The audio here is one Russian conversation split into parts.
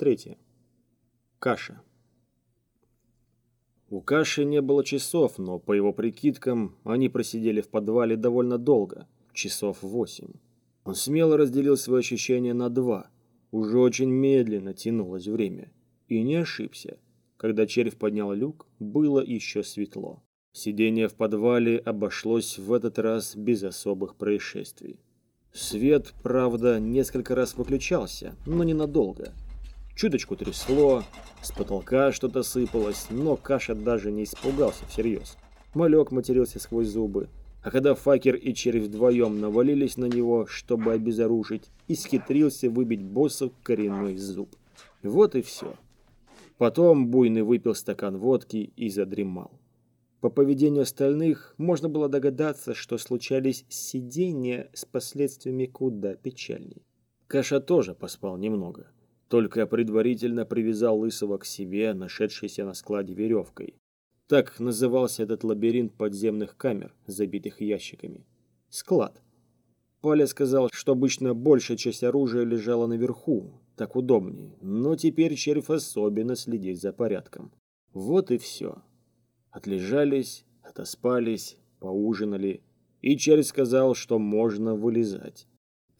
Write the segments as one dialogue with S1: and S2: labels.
S1: Глава. Каша. У Каши не было часов, но, по его прикидкам, они просидели в подвале довольно долго, часов восемь. Он смело разделил свои ощущения на два. Уже очень медленно тянулось время. И не ошибся. Когда червь поднял люк, было еще светло. Сидение в подвале обошлось в этот раз без особых происшествий. Свет, правда, несколько раз выключался, но ненадолго. Чуточку трясло, с потолка что-то сыпалось, но Каша даже не испугался всерьез. Малек матерился сквозь зубы, а когда Факер и Червь вдвоем навалились на него, чтобы обезоружить, исхитрился выбить боссу коренной зуб. Вот и все. Потом Буйный выпил стакан водки и задремал. По поведению остальных можно было догадаться, что случались сидения с последствиями куда печальней. Каша тоже поспал немного только предварительно привязал Лысого к себе, нашедшейся на складе веревкой. Так назывался этот лабиринт подземных камер, забитых ящиками. Склад. Паля сказал, что обычно большая часть оружия лежала наверху, так удобнее, но теперь червь особенно следит за порядком. Вот и все. Отлежались, отоспались, поужинали, и червь сказал, что можно вылезать.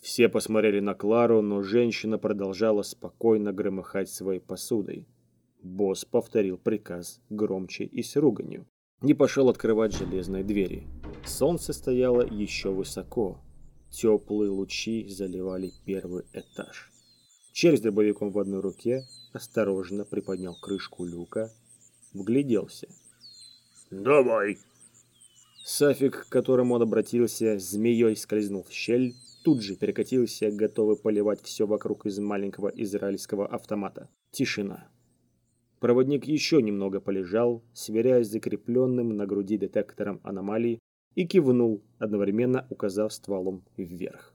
S1: Все посмотрели на Клару, но женщина продолжала спокойно громыхать своей посудой. Босс повторил приказ громче и с руганью. Не пошел открывать железные двери. Солнце стояло еще высоко. Теплые лучи заливали первый этаж. Червь с дробовиком в одной руке осторожно приподнял крышку люка, вгляделся.
S2: «Давай!»
S1: Сафик, к которому он обратился, змеей скользнул в щель, тут же перекатился, готовый поливать все вокруг из маленького израильского автомата. Тишина. Проводник еще немного полежал, сверяясь закрепленным на груди детектором аномалий, и кивнул, одновременно указав стволом вверх.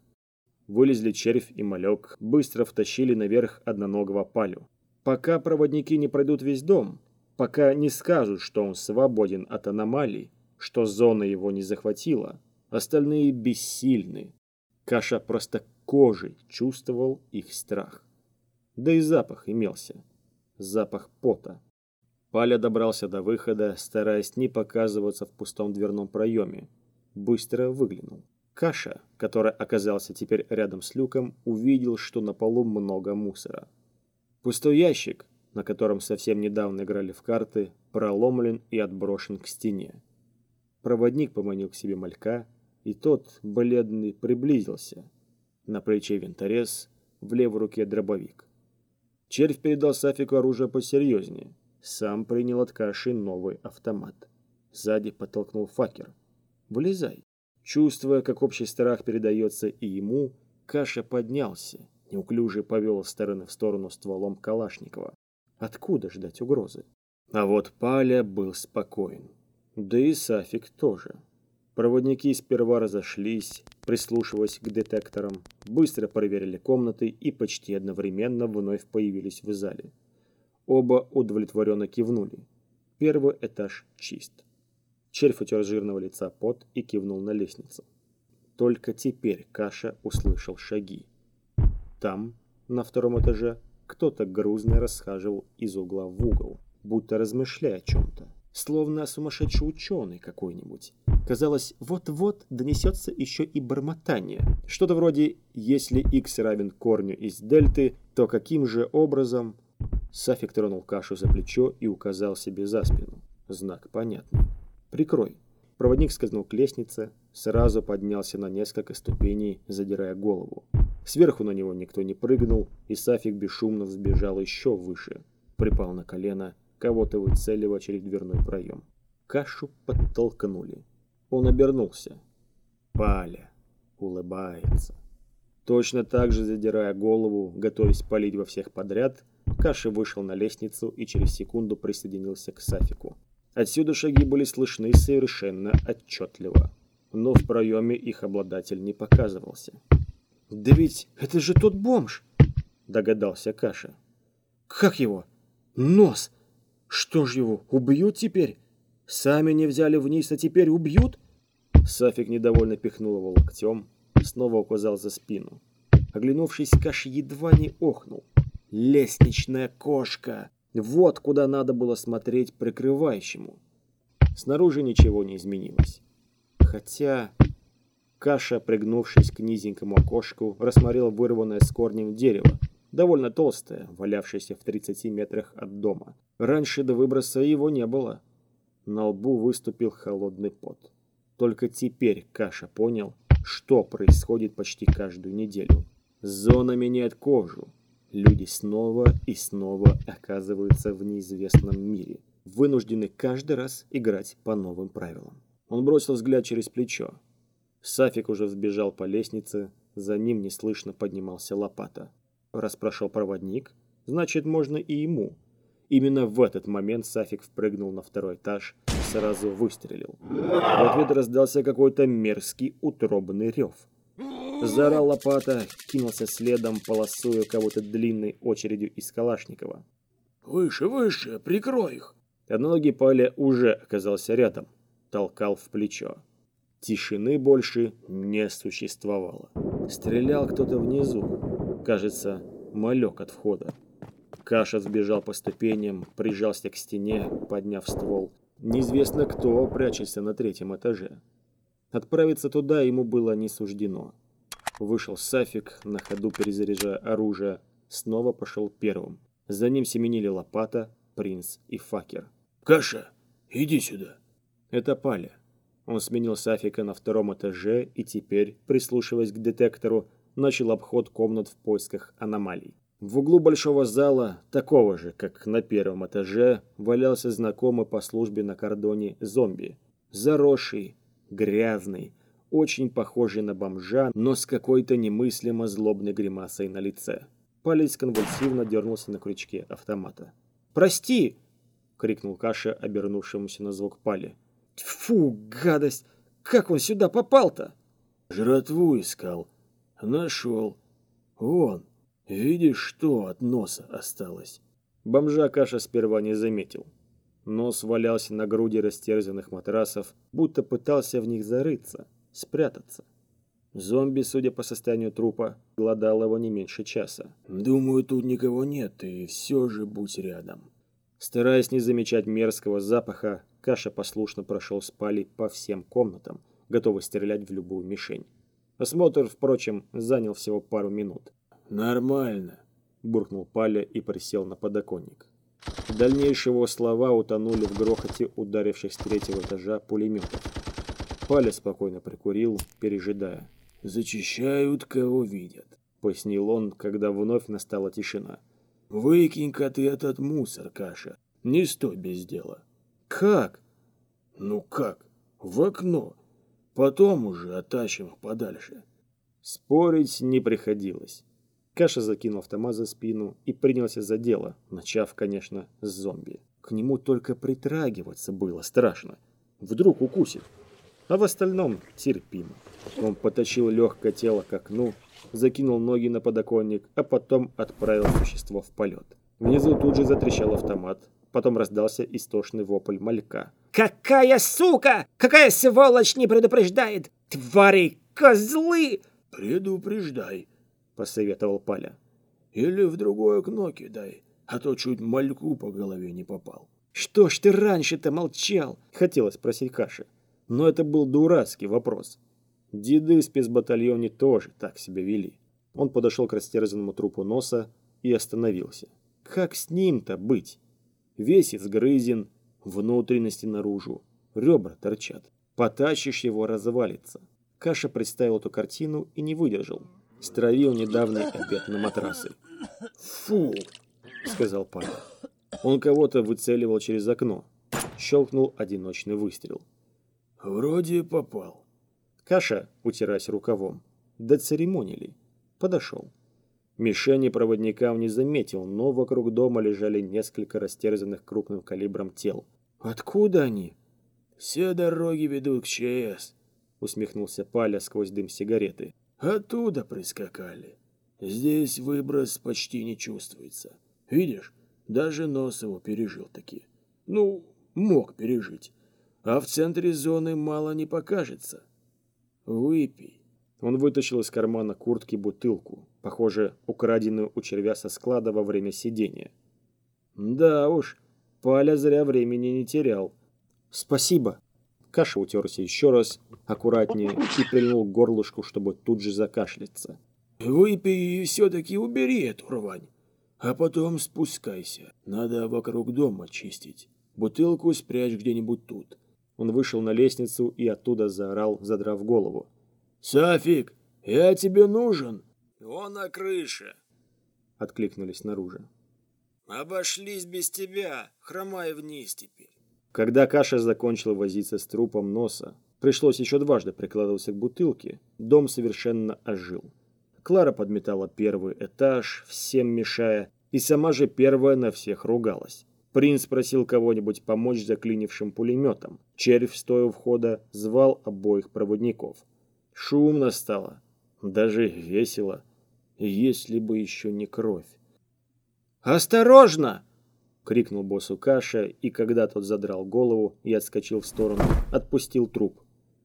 S1: Вылезли червь и малек, быстро втащили наверх одноногого палю. Пока проводники не пройдут весь дом, пока не скажут, что он свободен от аномалий, что зона его не захватила, остальные бессильны, Каша просто кожей чувствовал их страх. Да и запах имелся. Запах пота. Паля добрался до выхода, стараясь не показываться в пустом дверном проеме. Быстро выглянул. Каша, который оказался теперь рядом с люком, увидел, что на полу много мусора. Пустой ящик, на котором совсем недавно играли в карты, проломлен и отброшен к стене. Проводник поманил к себе малька, и тот, бледный, приблизился. На плече винторез, в левой руке дробовик. Червь передал Сафику оружие посерьезнее. Сам принял от каши новый автомат. Сзади подтолкнул факер. «Вылезай». Чувствуя, как общий страх передается и ему, Каша поднялся, неуклюже повел из стороны в сторону стволом Калашникова. Откуда ждать угрозы? А вот Паля был спокоен. Да и Сафик тоже. Проводники сперва разошлись, прислушиваясь к детекторам, быстро проверили комнаты и почти одновременно вновь появились в зале. Оба удовлетворенно кивнули. Первый этаж чист. Червь утер жирного лица пот и кивнул на лестницу. Только теперь Каша услышал шаги. Там, на втором этаже, кто-то грузно расхаживал из угла в угол, будто размышляя о чем-то. Словно сумасшедший ученый какой-нибудь. Казалось, вот-вот донесется еще и бормотание. Что-то вроде «если x равен корню из дельты, то каким же образом...» Сафик тронул кашу за плечо и указал себе за спину. Знак понятный. «Прикрой». Проводник скользнул к лестнице, сразу поднялся на несколько ступеней, задирая голову. Сверху на него никто не прыгнул, и Сафик бесшумно взбежал еще выше. Припал на колено, кого-то выцеливая через дверной проем. Кашу подтолкнули. Он обернулся. Паля улыбается. Точно так же, задирая голову, готовясь палить во всех подряд, Каша вышел на лестницу и через секунду присоединился к Сафику. Отсюда шаги были слышны совершенно отчетливо, но в проеме их обладатель не показывался. «Да ведь это же тот бомж!» – догадался Каша. «Как его? Нос! Что ж его, убьют теперь?» Сами не взяли вниз, а теперь убьют?» Сафик недовольно пихнул его локтем, снова указал за спину. Оглянувшись, Каш едва не охнул. Лестничная кошка. Вот куда надо было смотреть прикрывающему. Снаружи ничего не изменилось. Хотя... Каша, пригнувшись к низенькому окошку, рассмотрел вырванное с корнем дерево, довольно толстое, валявшееся в 30 метрах от дома. Раньше до выброса его не было. На лбу выступил холодный пот. Только теперь Каша понял, что происходит почти каждую неделю. Зона меняет кожу. Люди снова и снова оказываются в неизвестном мире, вынуждены каждый раз играть по новым правилам. Он бросил взгляд через плечо. Сафик уже взбежал по лестнице, за ним неслышно поднимался лопата. Раз прошел проводник, значит можно и ему. Именно в этот момент Сафик впрыгнул на второй этаж и сразу выстрелил. В ответ раздался какой-то мерзкий утробный рев. Заорал лопата, кинулся следом, полосуя кого-то длинной очередью из Калашникова.
S2: «Выше, выше, прикрой их!»
S1: Одноногий Паля уже оказался рядом, толкал в плечо. Тишины больше не существовало. Стрелял кто-то внизу. Кажется, малек от входа. Каша сбежал по ступеням, прижался к стене, подняв ствол. Неизвестно кто прячется на третьем этаже. Отправиться туда ему было не суждено. Вышел Сафик, на ходу перезаряжая оружие, снова пошел первым. За ним семенили Лопата, Принц и Факер.
S2: «Каша, иди сюда!»
S1: Это Паля. Он сменил Сафика на втором этаже и теперь, прислушиваясь к детектору, начал обход комнат в поисках аномалий. В углу большого зала, такого же, как на первом этаже, валялся знакомый по службе на кордоне зомби. Заросший, грязный, очень похожий на бомжа, но с какой-то немыслимо злобной гримасой на лице. Палец конвульсивно дернулся на крючке автомата. «Прости!» — крикнул Каша, обернувшемуся на звук Пали. Фу, гадость! Как он сюда попал-то?
S2: Жратву искал. Нашел. Вон, видишь, что от носа осталось?
S1: Бомжа Каша сперва не заметил. Нос валялся на груди растерзанных матрасов, будто пытался в них зарыться, спрятаться. Зомби, судя по состоянию трупа, голодал его не меньше часа.
S2: «Думаю, тут никого нет, и все же будь рядом».
S1: Стараясь не замечать мерзкого запаха, Каша послушно прошел с Палей по всем комнатам, готовый стрелять в любую мишень. Осмотр, впрочем, занял всего пару минут.
S2: «Нормально», –
S1: буркнул Паля и присел на подоконник. Дальнейшие его слова утонули в грохоте ударивших с третьего этажа пулеметов. Паля спокойно прикурил, пережидая.
S2: «Зачищают, кого видят», —
S1: пояснил он, когда вновь настала тишина.
S2: «Выкинь-ка ты этот мусор, Каша. Не стой без дела».
S1: «Как?»
S2: «Ну как? В окно. Потом уже оттащим их подальше».
S1: Спорить не приходилось. Каша закинул автомат за спину и принялся за дело, начав, конечно, с зомби. К нему только притрагиваться было страшно. Вдруг укусит. А в остальном терпимо. Он потащил легкое тело к окну, закинул ноги на подоконник, а потом отправил существо в полет. Внизу тут же затрещал автомат, потом раздался истошный вопль малька.
S3: «Какая сука! Какая сволочь не предупреждает! Твари, козлы!»
S2: «Предупреждай», —
S1: посоветовал Паля.
S2: «Или в другое окно кидай, а то чуть мальку по голове не попал».
S1: «Что ж ты раньше-то молчал?» — хотелось спросить Каши. Но это был дурацкий вопрос. Деды в спецбатальоне тоже так себя вели. Он подошел к растерзанному трупу носа и остановился. Как с ним-то быть? Весь изгрызен, внутренности наружу, ребра торчат. Потащишь его, развалится. Каша представил эту картину и не выдержал. Стравил недавний обед на матрасы.
S2: «Фу!»
S1: — сказал Павел. Он кого-то выцеливал через окно. Щелкнул одиночный выстрел.
S2: «Вроде попал».
S1: Каша, утираясь рукавом, доцеремонили. Подошел. Мишени проводникам не заметил, но вокруг дома лежали несколько растерзанных крупным калибром тел. «Откуда они?»
S2: «Все дороги ведут к ЧС», — усмехнулся Паля сквозь дым сигареты. «Оттуда прискакали. Здесь выброс почти не чувствуется. Видишь, даже нос его пережил таки. Ну, мог пережить. А в центре зоны мало не покажется. Выпей.
S1: Он вытащил из кармана куртки бутылку, похоже, украденную у червя со склада во время сидения. Да уж, Паля зря времени не терял. Спасибо. Каша утерся еще раз, аккуратнее, и прильнул к горлышку, чтобы тут же закашляться.
S2: Выпей и все-таки убери эту рвань. А потом спускайся. Надо вокруг дома чистить. Бутылку спрячь где-нибудь тут.
S1: Он вышел на лестницу и оттуда заорал, задрав голову.
S2: «Сафик, я тебе нужен!» «Он на крыше!»
S1: — откликнулись снаружи.
S2: «Обошлись без тебя, хромай вниз теперь!»
S1: Когда Каша закончил возиться с трупом носа, пришлось еще дважды прикладываться к бутылке, дом совершенно ожил. Клара подметала первый этаж, всем мешая, и сама же первая на всех ругалась. Принц просил кого-нибудь помочь заклинившим пулеметом. Червь, стоя у входа, звал обоих проводников. Шумно стало, даже весело, если бы еще не кровь.
S3: «Осторожно!» — крикнул
S1: боссу Каша, и когда тот задрал голову и отскочил в сторону, отпустил труп.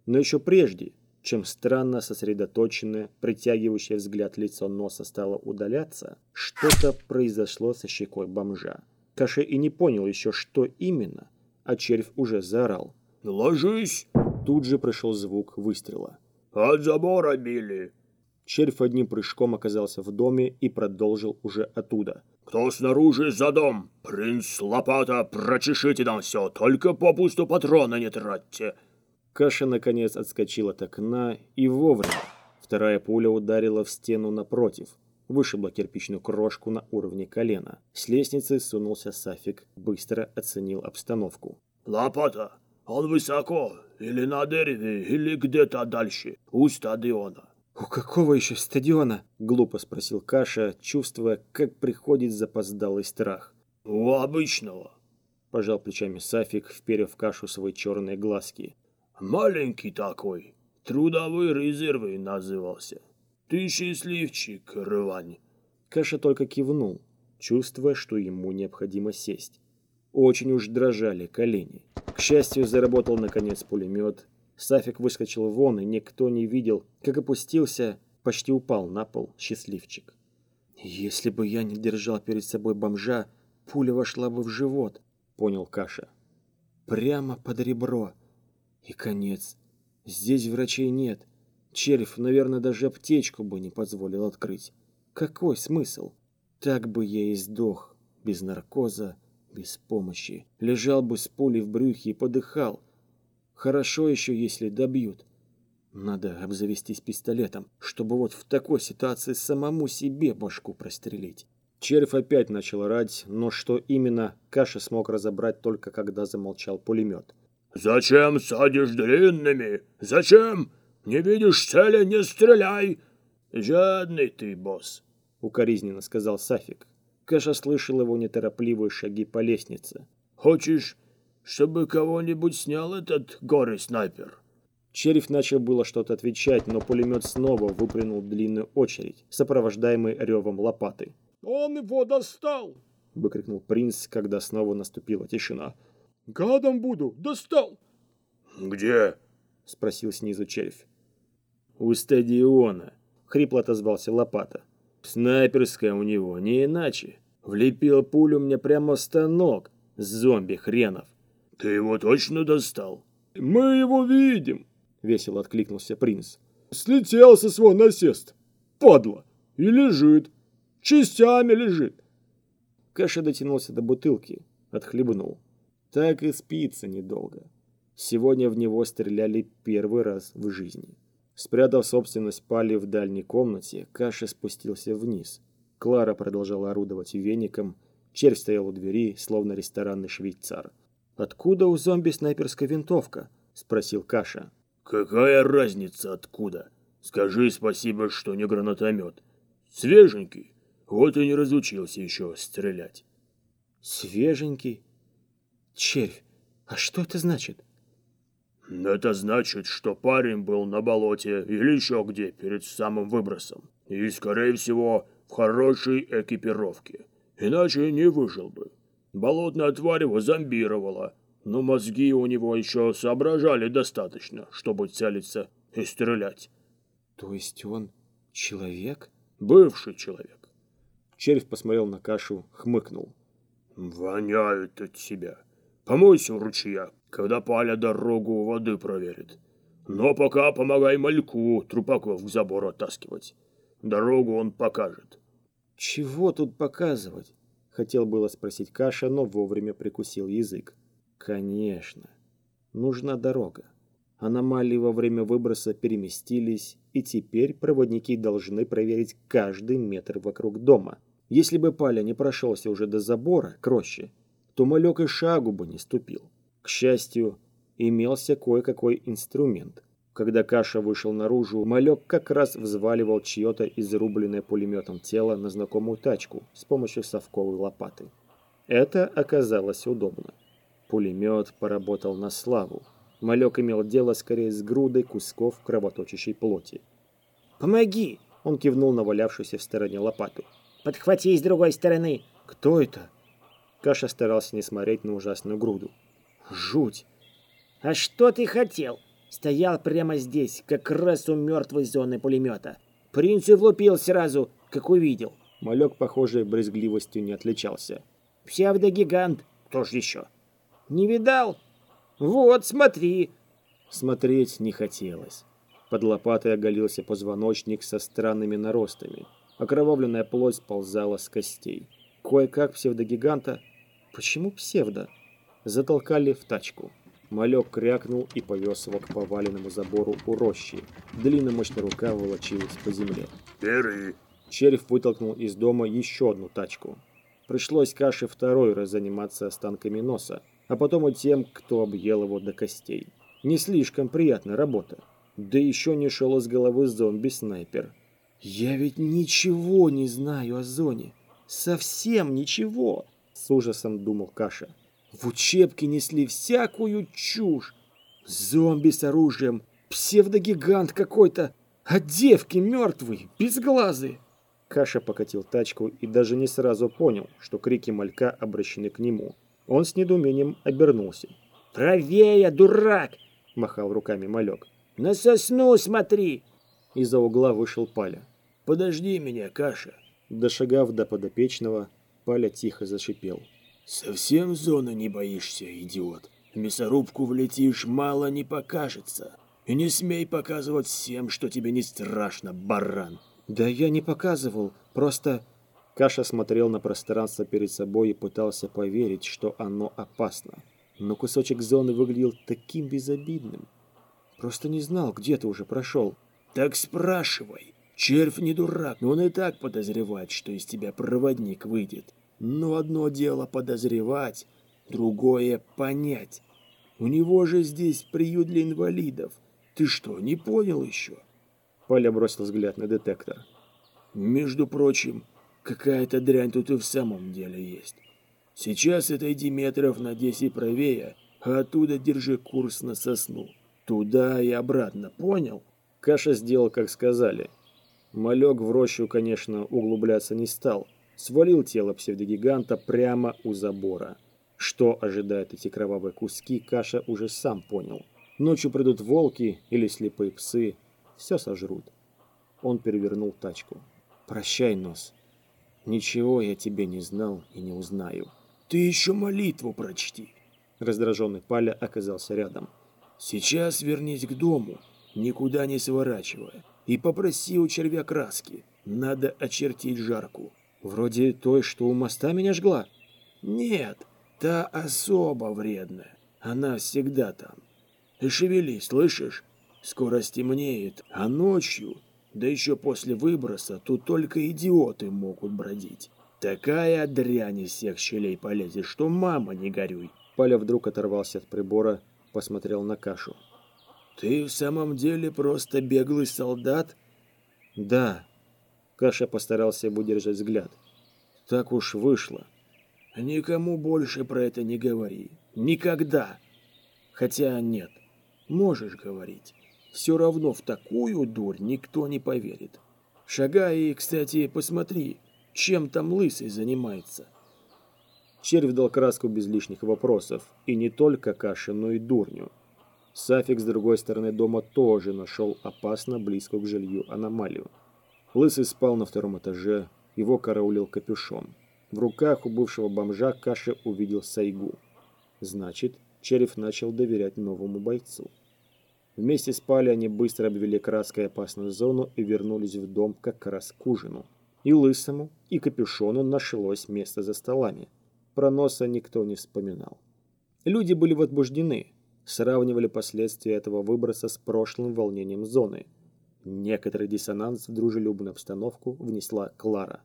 S1: Но еще прежде, чем странно сосредоточенное, притягивающее взгляд лицо носа стало удаляться, что-то произошло со щекой бомжа. Каша и не понял еще, что именно, а червь уже заорал.
S2: «Ложись!»
S1: Тут же пришел звук выстрела.
S2: «От забора били!»
S1: Червь одним прыжком оказался в доме и продолжил уже оттуда.
S2: «Кто снаружи за дом? Принц Лопата, прочешите там все, только попусту патроны не тратьте!»
S1: Каша, наконец, отскочил от окна и вовремя. Вторая пуля ударила в стену напротив, вышибла кирпичную крошку на уровне колена. С лестницы сунулся Сафик, быстро оценил обстановку.
S2: «Лопата! Он высоко, или на дереве, или где-то дальше, у стадиона».
S1: «У какого еще стадиона?» – глупо спросил Каша, чувствуя, как приходит запоздалый страх.
S2: «У обычного», –
S1: пожал плечами Сафик, вперев в Кашу свои черные глазки.
S2: Маленький такой, трудовой резервы назывался. Ты счастливчик, рвань.
S1: Каша только кивнул, чувствуя, что ему необходимо сесть. Очень уж дрожали колени. К счастью, заработал наконец пулемет. Сафик выскочил вон, и никто не видел, как опустился, почти упал на пол счастливчик. «Если бы я не держал перед собой бомжа, пуля вошла бы в живот», — понял Каша. «Прямо под ребро». И конец. Здесь врачей нет. Червь, наверное, даже аптечку бы не позволил открыть. Какой смысл? Так бы я и сдох. Без наркоза, без помощи. Лежал бы с пулей в брюхе и подыхал. Хорошо еще, если добьют. Надо обзавестись пистолетом, чтобы вот в такой ситуации самому себе башку прострелить. Червь опять начал орать, но что именно, Каша смог разобрать только когда замолчал пулемет.
S2: «Зачем садишь длинными? Зачем? Не видишь цели, не стреляй!» «Жадный ты, босс!»
S1: — укоризненно сказал Сафик. Каша слышал его неторопливые шаги по лестнице.
S2: «Хочешь, чтобы кого-нибудь снял этот горый снайпер?»
S1: Черев начал было что-то отвечать, но пулемет снова выплюнул длинную очередь, сопровождаемый ревом лопаты.
S2: «Он его достал!»
S1: — выкрикнул принц, когда снова наступила тишина.
S2: Гадом буду, достал. Где?
S1: Спросил снизу червь. У стадиона, хрипло отозвался лопата. Снайперская у него, не иначе. Влепил пулю мне прямо в станок, зомби хренов.
S2: Ты его точно достал?
S4: Мы его видим, весело откликнулся принц.
S2: Слетел со свой насест. Падла.
S4: И лежит. Частями лежит.
S1: Каша дотянулся до бутылки, отхлебнул. Так и спится недолго. Сегодня в него стреляли первый раз в жизни. Спрятав собственность пали в дальней комнате, Каша спустился вниз. Клара продолжала орудовать веником, червь стоял у двери, словно ресторанный швейцар. «Откуда у зомби снайперская винтовка?» – спросил Каша.
S2: «Какая разница откуда? Скажи спасибо, что не гранатомет. Свеженький, вот и не разучился еще стрелять».
S1: «Свеженький?» Червь, а что это значит?
S2: Это значит, что парень был на болоте или еще где перед самым выбросом. И, скорее всего, в хорошей экипировке. Иначе не выжил бы. Болотная тварь его зомбировала, но мозги у него еще соображали достаточно, чтобы целиться и стрелять.
S1: То есть он человек?
S2: Бывший человек.
S1: Червь посмотрел на кашу, хмыкнул.
S2: Воняет от себя. Помойся у ручья, когда Паля дорогу у воды проверит. Но пока помогай мальку трупаков к забору оттаскивать. Дорогу он покажет.
S1: Чего тут показывать? Хотел было спросить Каша, но вовремя прикусил язык. Конечно, нужна дорога. Аномалии во время выброса переместились, и теперь проводники должны проверить каждый метр вокруг дома. Если бы Паля не прошелся уже до забора, к роще, то малек и шагу бы не ступил. К счастью, имелся кое-какой инструмент. Когда Каша вышел наружу, малек как раз взваливал чье-то изрубленное пулеметом тело на знакомую тачку с помощью совковой лопаты. Это оказалось удобно. Пулемет поработал на славу. Малек имел дело скорее с грудой кусков кровоточащей плоти.
S3: «Помоги!»
S1: – он кивнул на валявшуюся в стороне лопату.
S3: «Подхвати с другой стороны!»
S1: «Кто это?» Каша старался не смотреть на ужасную груду. «Жуть!»
S3: «А что ты хотел?» Стоял прямо здесь, как раз у мертвой зоны пулемета. Принц и влупил сразу, как увидел.
S1: Малек, похоже, брезгливостью не отличался.
S3: Псевдогигант. Кто ж еще? Не видал? Вот, смотри.
S1: Смотреть не хотелось. Под лопатой оголился позвоночник со странными наростами. Окровавленная плоть сползала с костей. Кое-как псевдогиганта... Почему псевдо? Затолкали в тачку. Малек крякнул и повез его к поваленному забору у рощи. Длинная мощная рука волочилась по земле.
S2: «Бери!»
S1: Червь вытолкнул из дома еще одну тачку. Пришлось Каше второй раз заниматься останками носа, а потом и тем, кто объел его до костей. Не слишком приятная работа. Да еще не шел из головы зомби-снайпер. «Я ведь ничего не знаю о зоне. Совсем ничего!» С ужасом думал Каша. В учебке несли всякую чушь. Зомби с оружием, псевдогигант какой-то, а девки мертвые, безглазые. Каша покатил тачку и даже не сразу понял, что крики малька обращены к нему. Он с недоумением обернулся.
S3: «Правее, дурак!»
S1: – махал руками малек.
S3: «На сосну смотри!»
S1: Из-за угла вышел Паля.
S2: «Подожди меня, Каша!»
S1: Дошагав до подопечного, Паля тихо зашипел.
S2: «Совсем зоны не боишься, идиот? В мясорубку влетишь, мало не покажется. И не смей показывать всем, что тебе не страшно, баран!»
S1: «Да я не показывал, просто...» Каша смотрел на пространство перед собой и пытался поверить, что оно опасно. Но кусочек зоны выглядел таким безобидным. Просто не знал, где ты уже прошел.
S2: «Так спрашивай. Червь не дурак, но он и так подозревает, что из тебя проводник выйдет. Но одно дело подозревать, другое понять. У него же здесь приют для инвалидов. Ты что, не понял еще?
S1: Поля бросил взгляд на детектор.
S2: Между прочим, какая-то дрянь тут и в самом деле есть. Сейчас отойди метров на 10 правее, а оттуда держи курс на сосну. Туда и обратно, понял?
S1: Каша сделал, как сказали. Малек в рощу, конечно, углубляться не стал свалил тело псевдогиганта прямо у забора. Что ожидает эти кровавые куски, Каша уже сам понял. Ночью придут волки или слепые псы, все сожрут. Он перевернул тачку. «Прощай, Нос. Ничего я тебе не знал и не узнаю».
S2: «Ты еще молитву прочти!»
S1: Раздраженный Паля оказался рядом.
S2: «Сейчас вернись к дому, никуда не сворачивая, и попроси у червя краски. Надо очертить жарку.
S1: Вроде той, что у моста меня жгла.
S2: Нет, та особо вредная. Она всегда там. И шевелись, слышишь? Скоро стемнеет, а ночью, да еще после выброса, тут только идиоты могут бродить. Такая дрянь из всех щелей полезет, что мама не горюй.
S1: Паля вдруг оторвался от прибора, посмотрел на кашу.
S2: Ты в самом деле просто беглый солдат?
S1: Да, Каша постарался выдержать взгляд. Так уж вышло.
S2: Никому больше про это не говори. Никогда. Хотя нет, можешь говорить. Все равно в такую дурь никто не поверит. Шагай кстати, посмотри, чем там лысый занимается.
S1: Червь дал краску без лишних вопросов. И не только Каше, но и дурню. Сафик с другой стороны дома тоже нашел опасно близко к жилью аномалию. Лысый спал на втором этаже, его караулил капюшон. В руках у бывшего бомжа Каша увидел сайгу. Значит, Черев начал доверять новому бойцу. Вместе с Пали они быстро обвели краской опасную зону и вернулись в дом как раз к ужину. И Лысому, и Капюшону нашлось место за столами. Про носа никто не вспоминал. Люди были возбуждены, сравнивали последствия этого выброса с прошлым волнением зоны. Некоторый диссонанс в дружелюбную обстановку внесла Клара.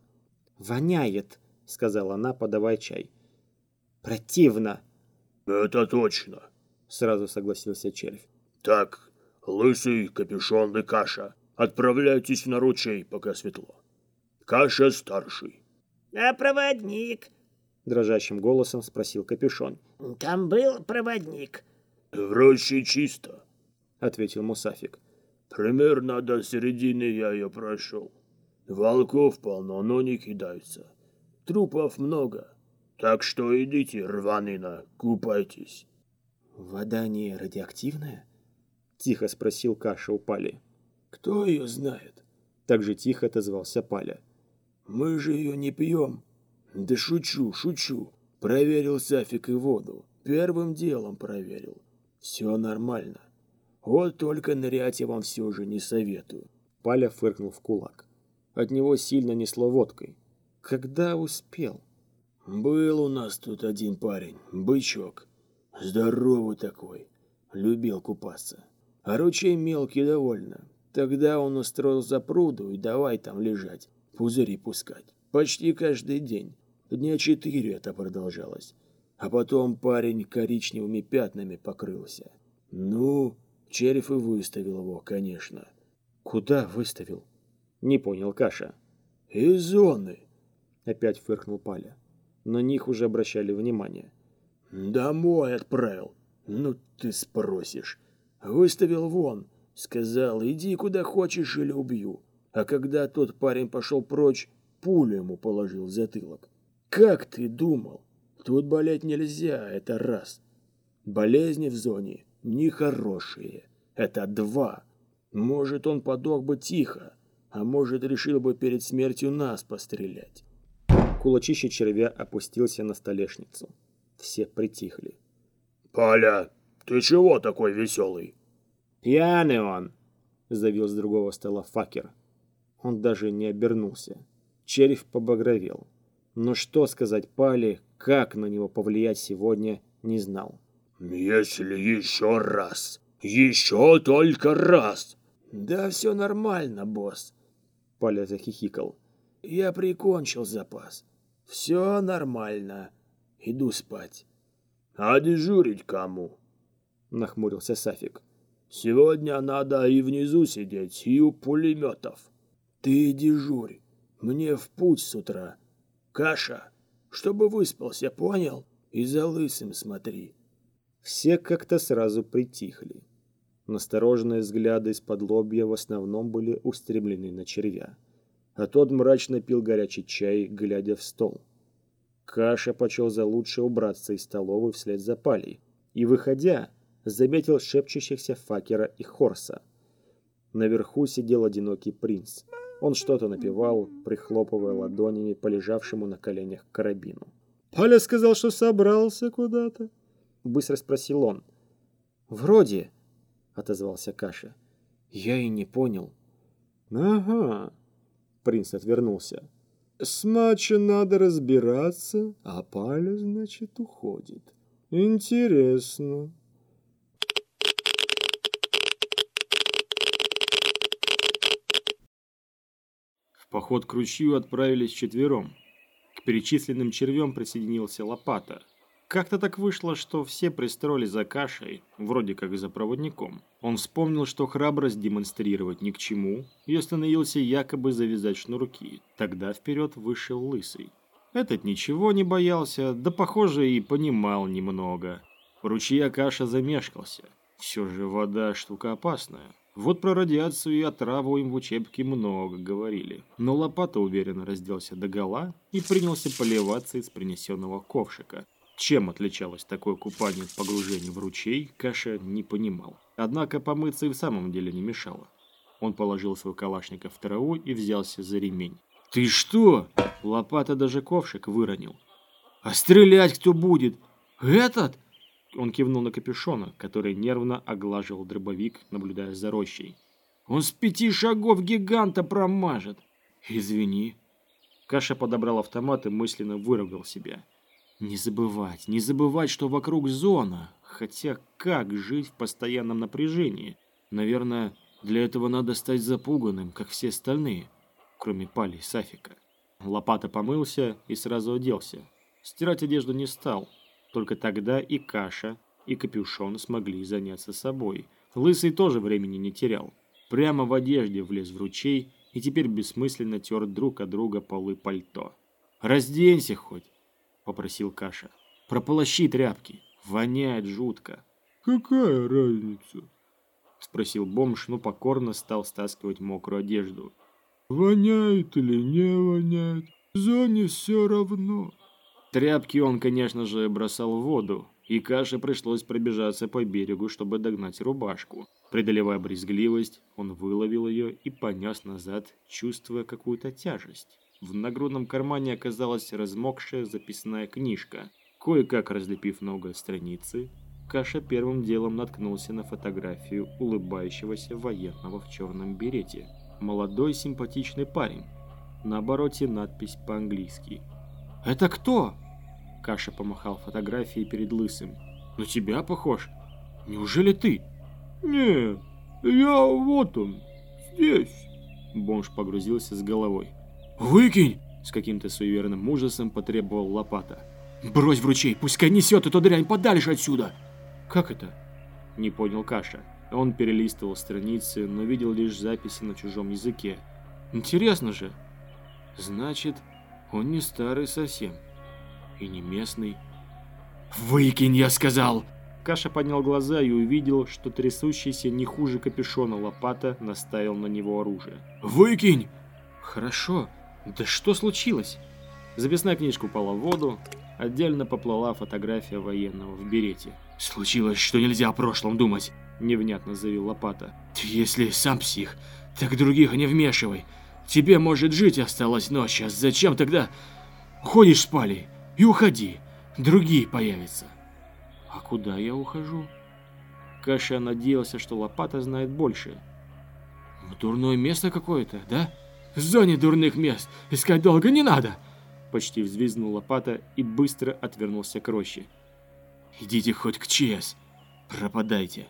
S3: «Воняет», — сказала она, подавая чай. «Противно».
S2: «Это точно», —
S1: сразу согласился червь.
S2: «Так, лысый, капюшон и каша, отправляйтесь на ручей, пока светло. Каша старший».
S3: «А проводник?»
S1: — дрожащим голосом спросил капюшон.
S3: «Там был проводник».
S2: «В роще чисто», —
S1: ответил Мусафик.
S2: «Примерно до середины я ее прошел. Волков полно, но не кидаются. Трупов много, так что идите, рванина, купайтесь».
S1: «Вода не радиоактивная?» Тихо спросил Каша у Пали.
S2: «Кто ее знает?»
S1: Так же тихо отозвался Паля.
S2: «Мы же ее не пьем». «Да шучу, шучу. Проверил Сафик и воду. Первым делом проверил. Все нормально. Вот только нырять я вам все же не советую».
S1: Паля фыркнул в кулак. От него сильно несло водкой. Когда успел?
S2: «Был у нас тут один парень, бычок. Здоровый такой. Любил купаться. А ручей мелкий довольно. Тогда он устроил запруду и давай там лежать, пузыри пускать. Почти каждый день. Дня четыре это продолжалось. А потом парень коричневыми пятнами покрылся. Ну, череп и выставил его, конечно.
S1: Куда выставил? Не понял Каша.
S2: Из зоны.
S1: Опять фыркнул Паля. На них уже обращали внимание.
S2: Домой отправил. Ну ты спросишь. Выставил вон. Сказал, иди куда хочешь или убью. А когда тот парень пошел прочь, пулю ему положил в затылок. Как ты думал? Тут болеть нельзя, это раз. Болезни в зоне нехорошие. Это два. Может, он подох бы тихо, а может, решил бы перед смертью нас пострелять.
S1: Кулачище червя опустился на столешницу. Все притихли.
S2: «Поля, ты чего такой веселый?»
S1: «Пьяный он!» — завел с другого стола факер. Он даже не обернулся. Черев побагровел. Но что сказать Пали, как на него повлиять сегодня, не знал.
S2: «Если еще раз, еще только раз!» «Да все нормально, босс!»
S1: Паля захихикал.
S2: «Я прикончил запас. Все нормально. Иду спать». «А дежурить кому?»
S1: Нахмурился Сафик.
S2: Сегодня надо и внизу сидеть, и у пулеметов. Ты дежурь. Мне в путь с утра. Каша, чтобы выспался, понял? И за лысым смотри.
S1: Все как-то сразу притихли. Настороженные взгляды из-под лобья в основном были устремлены на червя. А тот мрачно пил горячий чай, глядя в стол. Каша почел за лучшее убраться из столовой вслед за палей. И, выходя, заметил шепчущихся Факера и Хорса. Наверху сидел одинокий принц. Он что-то напевал, прихлопывая ладонями по лежавшему на коленях карабину.
S4: «Паля сказал, что собрался куда-то?»
S1: Быстро спросил он.
S3: «Вроде», — отозвался Каша. «Я и не понял».
S4: «Ага», — принц отвернулся. «С матчем надо разбираться, а Паля, значит, уходит. Интересно».
S1: поход к ручью отправились четвером. К перечисленным червям присоединился Лопата. Как-то так вышло, что все пристроили за кашей, вроде как за проводником. Он вспомнил, что храбрость демонстрировать ни к чему, и остановился якобы завязать шнурки. Тогда вперед вышел Лысый. Этот ничего не боялся, да, похоже, и понимал немного. В ручье Каша замешкался. Все же вода штука опасная. Вот про радиацию и отраву им в учебке много говорили. Но Лопата уверенно разделся до гола и принялся поливаться из принесенного ковшика. Чем отличалось такое купание от погружения в ручей, Каша не понимал. Однако помыться и в самом деле не мешало. Он положил свой калашников в траву и взялся за ремень. «Ты что?» Лопата даже ковшик выронил. «А стрелять кто будет? Этот?» Он кивнул на капюшона, который нервно оглаживал дробовик, наблюдая за рощей. «Он с пяти шагов гиганта промажет!» «Извини». Каша подобрал автомат и мысленно выругал себя. «Не забывать, не забывать, что вокруг зона. Хотя как жить в постоянном напряжении? Наверное, для этого надо стать запуганным, как все остальные, кроме Пали Сафика». Лопата помылся и сразу оделся. Стирать одежду не стал. Только тогда и Каша, и Капюшон смогли заняться собой. Лысый тоже времени не терял. Прямо в одежде влез в ручей и теперь бессмысленно тер друг от друга полы пальто. «Разденься хоть!» – попросил Каша. «Прополощи тряпки. Воняет жутко».
S2: «Какая разница?»
S1: – спросил бомж, но покорно стал стаскивать мокрую одежду.
S2: «Воняет или не воняет, зоне все равно».
S1: Тряпки он, конечно же, бросал в воду, и Каше пришлось пробежаться по берегу, чтобы догнать рубашку. Преодолевая брезгливость, он выловил ее и понес назад, чувствуя какую-то тяжесть. В нагрудном кармане оказалась размокшая записная книжка. Кое-как разлепив много страницы, Каша первым делом наткнулся на фотографию улыбающегося военного в черном берете. Молодой симпатичный парень. На обороте надпись по-английски – «Это кто?» Каша помахал фотографией перед Лысым. «На тебя похож? Неужели ты?»
S2: «Нет, я вот он, здесь».
S1: Бомж погрузился с головой. «Выкинь!» С каким-то суеверным ужасом потребовал лопата. «Брось в ручей, пускай несет эту дрянь подальше отсюда!» «Как это?» Не понял Каша. Он перелистывал страницы, но видел лишь записи на чужом языке. «Интересно же!» «Значит, он не старый совсем. И не местный. «Выкинь, я сказал!» Каша поднял глаза и увидел, что трясущийся не хуже капюшона лопата наставил на него оружие. «Выкинь!» «Хорошо. Да что случилось?» Записная книжка упала в воду, отдельно поплыла фотография военного в берете. «Случилось, что нельзя о прошлом думать», — невнятно заявил Лопата. «Ты если сам псих, так других не вмешивай. Тебе, может, жить осталось ночь, а зачем тогда ходишь спали? И уходи, другие появятся. А куда я ухожу? Каша надеялся, что лопата знает больше. В дурное место какое-то, да? В зоне дурных мест искать долго не надо. Почти взвизгнул лопата и быстро отвернулся к роще. Идите хоть к ЧС, пропадайте.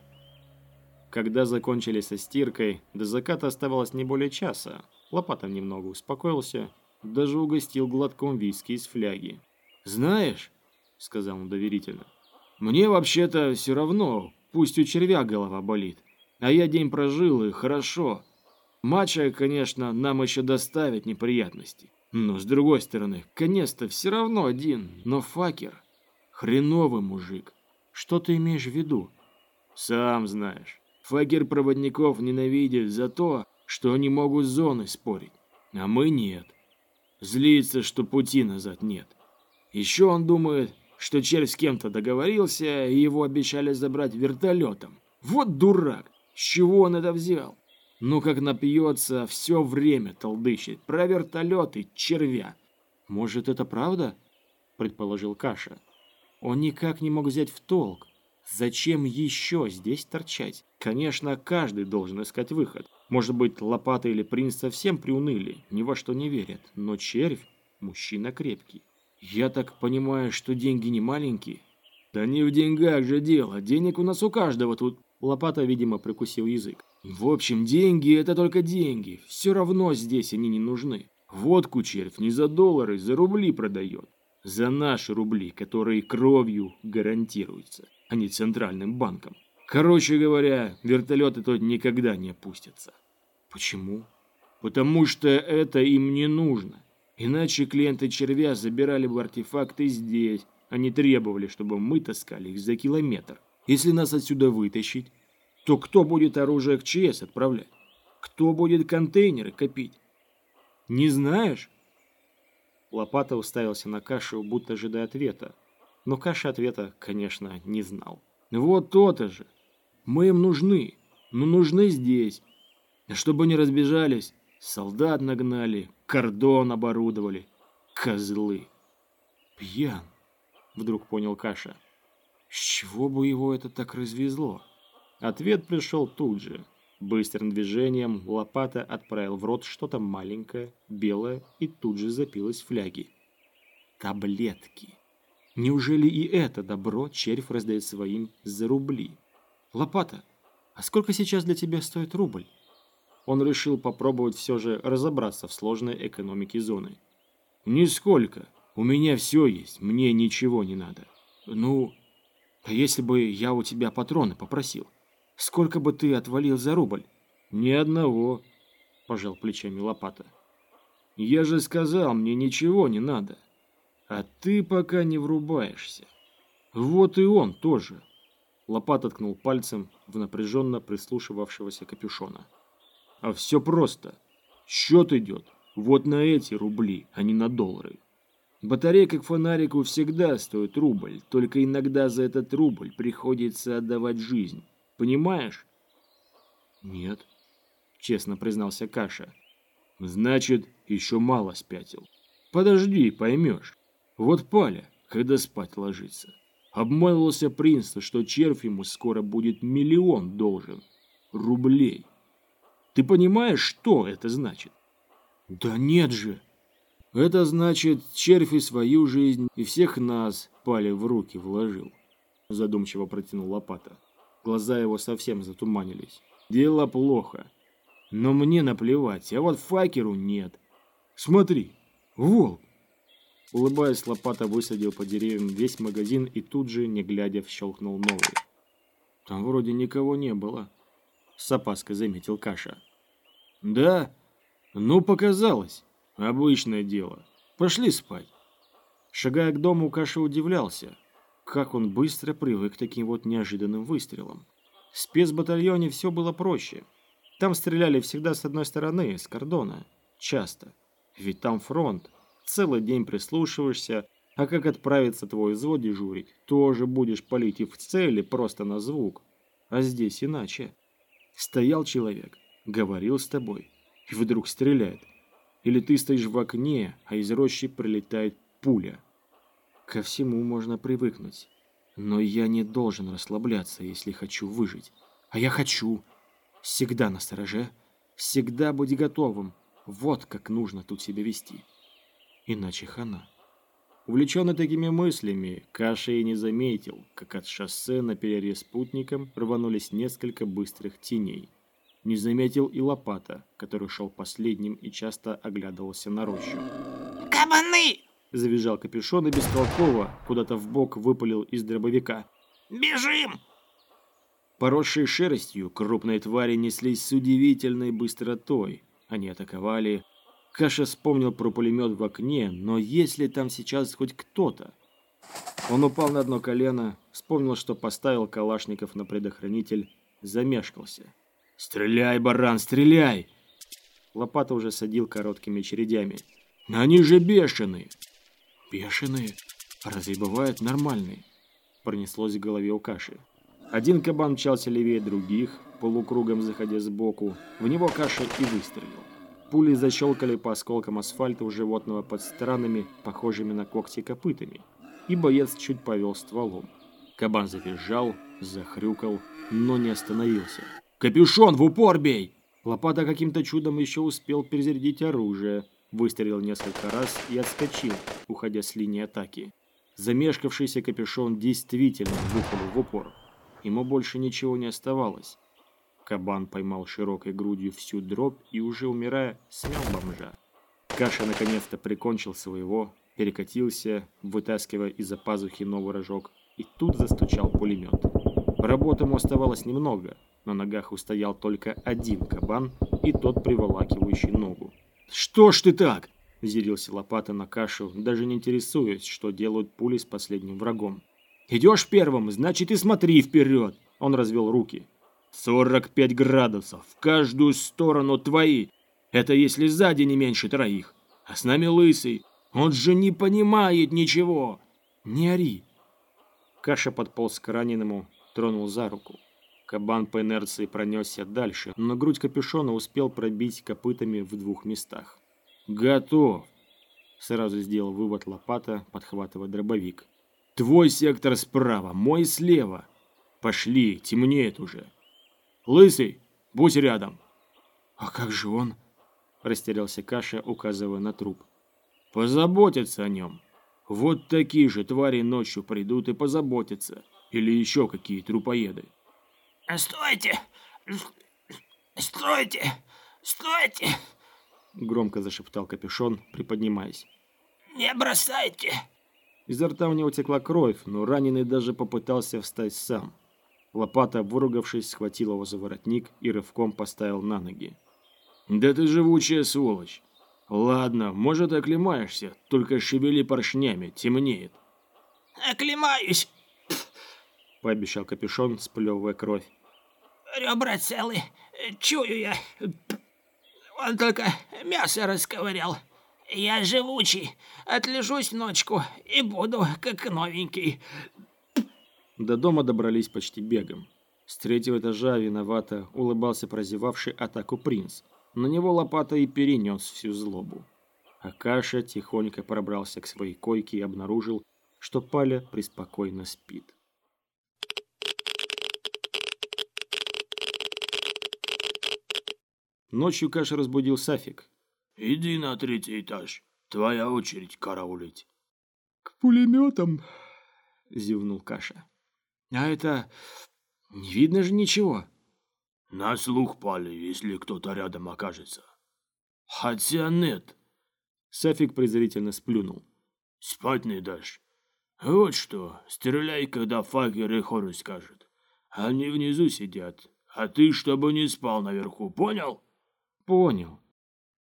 S1: Когда закончили со стиркой, до заката оставалось не более часа. Лопатов немного успокоился, даже угостил глотком виски из фляги. «Знаешь», — сказал он доверительно, — «мне вообще-то все равно, пусть у червя голова болит. А я день прожил, и хорошо. Матча, конечно, нам еще доставит неприятности. Но, с другой стороны, конец-то все равно один, но факер. Хреновый мужик. Что ты имеешь в виду? Сам знаешь. Факер проводников ненавидит за то, что они могут с зоной спорить, а мы нет. Злится, что пути назад нет. Еще он думает, что червь с кем-то договорился, и его обещали забрать вертолетом. Вот дурак! С чего он это взял? Ну, как напьется, все время толдычит про вертолеты червя. Может, это правда? Предположил Каша. Он никак не мог взять в толк. Зачем еще здесь торчать? Конечно, каждый должен искать выход. Может быть, Лопата или Принц совсем приуныли, ни во что не верят. Но Червь – мужчина крепкий. Я так понимаю, что деньги не маленькие? Да не в деньгах же дело. Денег у нас у каждого тут. Лопата, видимо, прикусил язык. В общем, деньги – это только деньги. Все равно здесь они не нужны. Водку червь не за доллары, за рубли продает. За наши рубли, которые кровью гарантируются, а не центральным банком. Короче говоря, вертолеты тут никогда не опустятся. Почему? Потому что это им не нужно. Иначе клиенты червя забирали бы артефакты здесь, а не требовали, чтобы мы таскали их за километр. Если нас отсюда вытащить, то кто будет оружие к ЧС отправлять? Кто будет контейнеры копить? Не знаешь? Лопата уставился на кашу, будто ожидая ответа. Но Каша ответа, конечно, не знал.
S2: Вот то-то же. Мы им нужны. Но нужны здесь. Чтобы не разбежались, солдат нагнали, кордон оборудовали. Козлы.
S1: Пьян, вдруг понял Каша.
S2: С чего бы его это так развезло?
S1: Ответ пришел тут же. Быстрым движением лопата отправил в рот что-то маленькое, белое и тут же запилось фляги. Таблетки. Неужели и это добро червь раздает своим за рубли? Лопата, а сколько сейчас для тебя стоит рубль? Он решил попробовать все же разобраться в сложной экономике зоны.
S2: Нисколько. У меня все есть, мне ничего не надо.
S1: Ну, а если бы я у тебя патроны попросил? Сколько бы ты отвалил за рубль?
S2: Ни одного, пожал плечами лопата. Я же сказал, мне ничего не надо. А ты пока не врубаешься. Вот и он тоже.
S1: Лопата ткнул пальцем в напряженно прислушивавшегося капюшона.
S2: А все просто. Счет идет вот на эти рубли, а не на доллары. Батарейка к фонарику всегда стоит рубль, только иногда за этот рубль приходится отдавать жизнь. Понимаешь?
S1: Нет, честно признался Каша.
S2: Значит, еще мало спятил. Подожди, поймешь. Вот Паля, когда спать ложится, обмолвился принцу, что червь ему скоро будет миллион должен. Рублей. Ты понимаешь, что это значит?
S1: Да нет же,
S2: это значит, червь и свою жизнь, и всех нас пали в руки вложил. Задумчиво протянул лопата. Глаза его совсем затуманились. Дело плохо. Но мне наплевать, а вот факеру нет. Смотри, волк.
S1: Улыбаясь, лопата высадил по деревьям весь магазин и тут же, не глядя, щелкнул новый.
S2: Там вроде никого не было.
S1: С опаской заметил Каша.
S2: Да? Ну, показалось. Обычное дело. Пошли спать.
S1: Шагая к дому, Каша удивлялся, как он быстро привык к таким вот неожиданным выстрелам. В спецбатальоне все было проще. Там стреляли всегда с одной стороны, с кордона. Часто. Ведь там фронт. Целый день прислушиваешься, а как отправиться твой взвод дежурить, тоже будешь палить и в цели просто на звук. А здесь иначе. Стоял человек, говорил с тобой, и вдруг стреляет. Или ты стоишь в окне, а из рощи прилетает пуля. Ко всему можно привыкнуть. Но я не должен расслабляться, если хочу выжить. А я хочу. Всегда на стороже. Всегда быть готовым. Вот как нужно тут себя вести. Иначе хана. Увлеченный такими мыслями, Каша и не заметил, как от шоссе на перерез спутником рванулись несколько быстрых теней. Не заметил и лопата, который шел последним и часто оглядывался на рощу.
S3: «Кабаны!»
S1: – завизжал капюшон и бестолково куда-то в бок выпалил из дробовика.
S3: «Бежим!»
S1: Поросшие шерстью, крупные твари неслись с удивительной быстротой. Они атаковали. Каша вспомнил про пулемет в окне, но есть ли там сейчас хоть кто-то? Он упал на одно колено, вспомнил, что поставил калашников на предохранитель, замешкался.
S2: «Стреляй, баран, стреляй!»
S1: Лопата уже садил короткими чередями.
S2: «Они же бешеные!»
S1: «Бешеные? Разве бывают нормальные?» Пронеслось в голове у Каши. Один кабан мчался левее других, полукругом заходя сбоку. В него Каша и выстрелил. Пули защелкали по осколкам асфальта у животного под странными, похожими на когти копытами. И боец чуть повел стволом. Кабан завизжал, захрюкал, но не остановился.
S2: Капюшон в упор бей!»
S1: Лопата каким-то чудом еще успел перезарядить оружие, выстрелил несколько раз и отскочил, уходя с линии атаки. Замешкавшийся капюшон действительно выпал в упор. Ему больше ничего не оставалось. Кабан поймал широкой грудью всю дробь и, уже умирая, смял бомжа. Каша наконец-то прикончил своего, перекатился, вытаскивая из-за пазухи новый рожок, и тут застучал пулемет. Работы ему оставалось немного — на ногах устоял только один кабан и тот приволакивающий ногу.
S2: «Что ж ты так?»
S1: – зирился лопата на кашу, даже не интересуясь, что делают пули с последним врагом.
S2: «Идешь первым, значит и смотри вперед!» Он развел руки. «Сорок пять градусов, в каждую сторону твои. Это если сзади не меньше троих. А с нами лысый. Он же не понимает ничего!»
S1: «Не ори!» Каша подполз к раненому, тронул за руку. Кабан по инерции пронесся дальше, но грудь капюшона успел пробить копытами в двух местах. «Готов!» Сразу сделал вывод лопата, подхватывая дробовик. «Твой сектор справа, мой слева. Пошли, темнеет уже. Лысый, будь рядом!» «А как же он?» Растерялся Каша, указывая на труп. «Позаботиться о нем. Вот такие же твари ночью придут и позаботятся. Или еще какие трупоеды».
S3: «Стойте! Стойте! Стойте!»
S1: Громко зашептал капюшон, приподнимаясь.
S3: «Не бросайте!»
S1: Изо рта у него текла кровь, но раненый даже попытался встать сам. Лопата, выругавшись, схватил его за воротник и рывком поставил на ноги. «Да ты живучая сволочь! Ладно, может, оклемаешься, только шевели поршнями, темнеет».
S3: «Оклемаюсь!»
S1: — пообещал капюшон, сплевывая кровь.
S3: Ребра целы, чую я. Он только мясо расковырял. Я живучий, отлежусь ночку и буду как новенький.
S1: До дома добрались почти бегом. С третьего этажа виновато улыбался прозевавший атаку принц. На него лопата и перенес всю злобу. А Каша тихонько пробрался к своей койке и обнаружил, что Паля преспокойно спит. Ночью Каша разбудил Сафик.
S2: «Иди на третий этаж. Твоя очередь караулить».
S1: «К пулеметам», — зевнул Каша. «А это... не видно же ничего».
S2: «На слух пали, если кто-то рядом окажется». «Хотя нет».
S1: Сафик презрительно сплюнул.
S2: «Спать не дашь. Вот что, стреляй, когда факер и хоры скажет. Они внизу сидят, а ты, чтобы не спал наверху, понял?»
S1: Понял.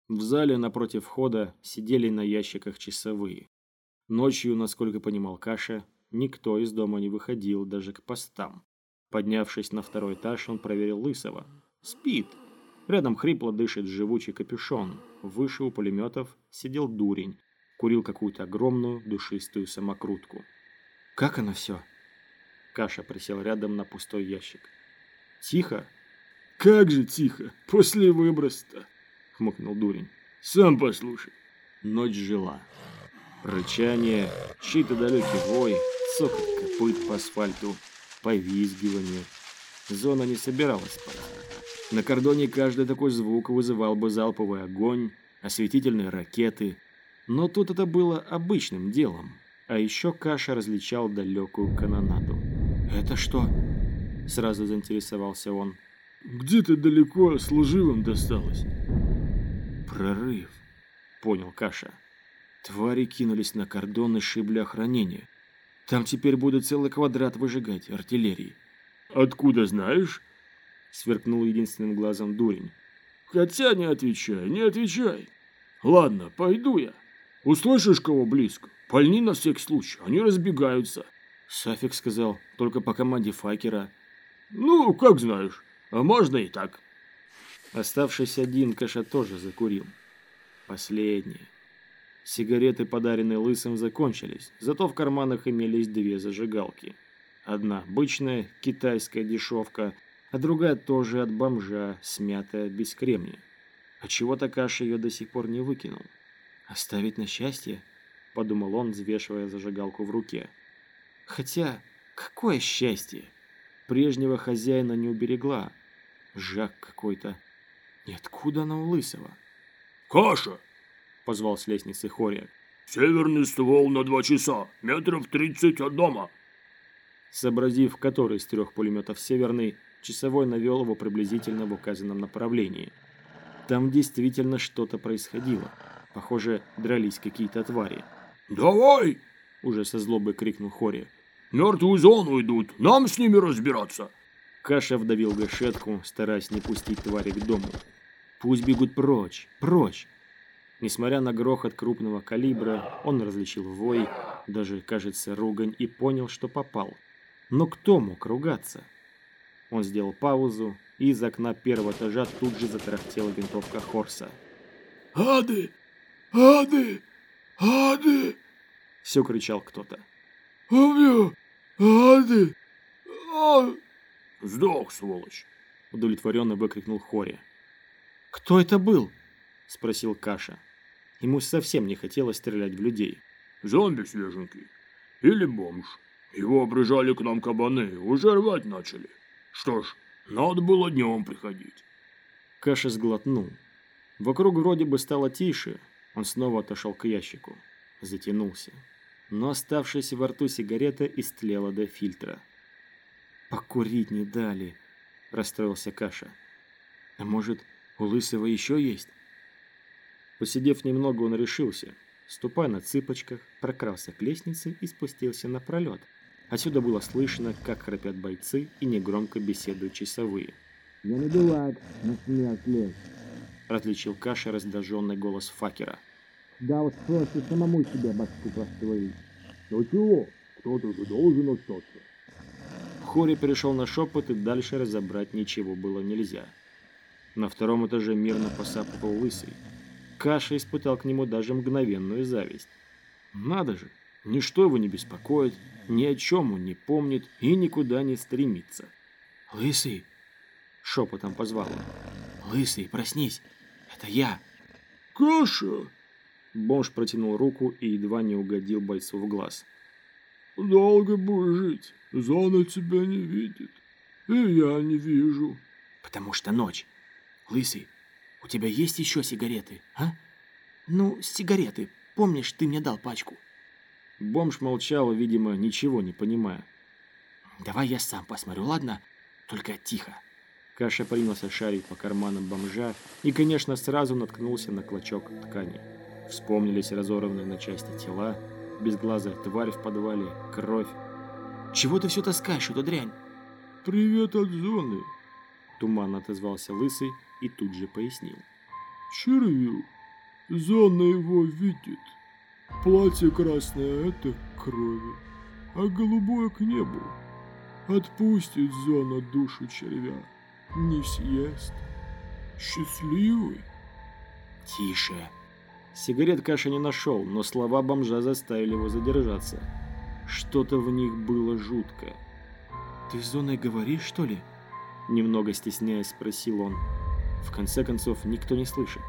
S1: В зале напротив входа сидели на ящиках часовые. Ночью, насколько понимал Каша, никто из дома не выходил даже к постам. Поднявшись на второй этаж, он проверил Лысого. Спит. Рядом хрипло дышит живучий капюшон. Выше у пулеметов сидел дурень. Курил какую-то огромную душистую самокрутку. «Как оно все?» Каша присел рядом на пустой ящик. «Тихо?»
S2: «Как же тихо, после выброса-то!» — хмыкнул дурень. «Сам послушай».
S1: Ночь жила. Рычание, чей-то далекий вой, цокот копыт по асфальту, повизгивание. Зона не собиралась спать. На кордоне каждый такой звук вызывал бы залповый огонь, осветительные ракеты. Но тут это было обычным делом. А еще Каша различал далекую канонаду. «Это что?» – сразу заинтересовался он.
S2: Где-то далеко служивым досталось.
S1: Прорыв, понял Каша. Твари кинулись на кордон и шибли охранение. Там теперь будет целый квадрат выжигать артиллерии.
S2: Откуда знаешь?
S1: Сверкнул единственным глазом дурень.
S2: Хотя не отвечай, не отвечай. Ладно, пойду я. Услышишь кого близко? Пальни на всякий случай, они разбегаются.
S1: Сафик сказал, только по команде Факера.
S2: Ну, как знаешь. А можно и так.
S1: Оставшись один, Каша тоже закурил. Последнее. Сигареты, подаренные Лысым, закончились, зато в карманах имелись две зажигалки. Одна обычная, китайская дешевка, а другая тоже от бомжа, смятая, без кремния. А чего-то Каша ее до сих пор не выкинул. «Оставить на счастье?» – подумал он, взвешивая зажигалку в руке. «Хотя, какое счастье!» Прежнего хозяина не уберегла, Жак какой-то. И откуда она у Лысого?
S2: «Каша!»
S1: — позвал с лестницы Хория.
S2: «Северный ствол на два часа, метров тридцать от дома».
S1: Сообразив, который из трех пулеметов северный, часовой навел его приблизительно в указанном направлении. Там действительно что-то происходило. Похоже, дрались какие-то твари.
S2: «Давай!»
S1: — уже со злобой крикнул Хори.
S2: «Мертвую зону идут, нам с ними разбираться!»
S1: Каша вдавил гашетку, стараясь не пустить твари к дому. Пусть бегут прочь, прочь. Несмотря на грохот крупного калибра, он различил вой, даже, кажется, ругань и понял, что попал. Но кто мог ругаться? Он сделал паузу, и из окна первого этажа тут же затарахтела винтовка Хорса.
S2: «Ады! Ады! Ады!»
S1: Все кричал кто-то.
S2: «Убью! А ты?
S1: Сдох, сволочь! Удовлетворенно выкрикнул Хори.
S4: «Кто это был?» – спросил Каша. Ему совсем не хотелось стрелять в людей.
S1: «Зомби свеженький. Или бомж. Его обрежали к нам кабаны, уже рвать начали. Что ж, надо было днем приходить».
S4: Каша сглотнул. Вокруг вроде бы стало тише. Он снова отошел к ящику. Затянулся. Но оставшаяся во рту сигарета истлела до фильтра. «Покурить не дали», – расстроился Каша. «А может, у Лысого еще есть?» Посидев немного, он решился. Ступая на цыпочках, прокрался к лестнице и спустился на пролет. Отсюда было слышно, как храпят бойцы и негромко беседуют часовые.
S3: «Я не дурак, на смерть лезть», –
S4: различил Каша раздраженный голос Факера.
S3: «Да уж просто самому себе башку простроить».
S1: «Ну чего? Кто-то же должен остаться».
S4: Хори перешел на шепот, и дальше разобрать ничего было нельзя. На втором этаже мирно посапывал лысый. Каша испытал к нему даже мгновенную зависть. Надо же, ничто его не беспокоит, ни о чем он не помнит и никуда не стремится. «Лысый!» — шепотом позвал он. «Лысый, проснись! Это я!»
S2: «Каша!»
S4: Бомж протянул руку и едва не угодил бойцу в глаз.
S2: «Долго будешь жить!» Зона тебя не видит. И я не вижу.
S4: Потому что ночь. Лысый, у тебя есть еще сигареты, а? Ну, сигареты. Помнишь, ты мне дал пачку? Бомж молчал, видимо, ничего не понимая. Давай я сам посмотрю, ладно? Только тихо. Каша принялся шарить по карманам бомжа и, конечно, сразу наткнулся на клочок ткани. Вспомнились разорванные на части тела, безглазая тварь в подвале, кровь, чего ты все таскаешь, эту дрянь?
S2: Привет от зоны.
S4: Туманно отозвался Лысый и тут же пояснил.
S2: Червю. Зона его видит. Платье красное — это крови, а голубое к небу. Отпустит зона душу червя, не съест. Счастливый.
S4: Тише. Сигарет Каша не нашел, но слова бомжа заставили его задержаться. Что-то в них было жуткое. «Ты с Зоной говоришь, что ли?» Немного стесняясь, спросил он. В конце концов, никто не слышит.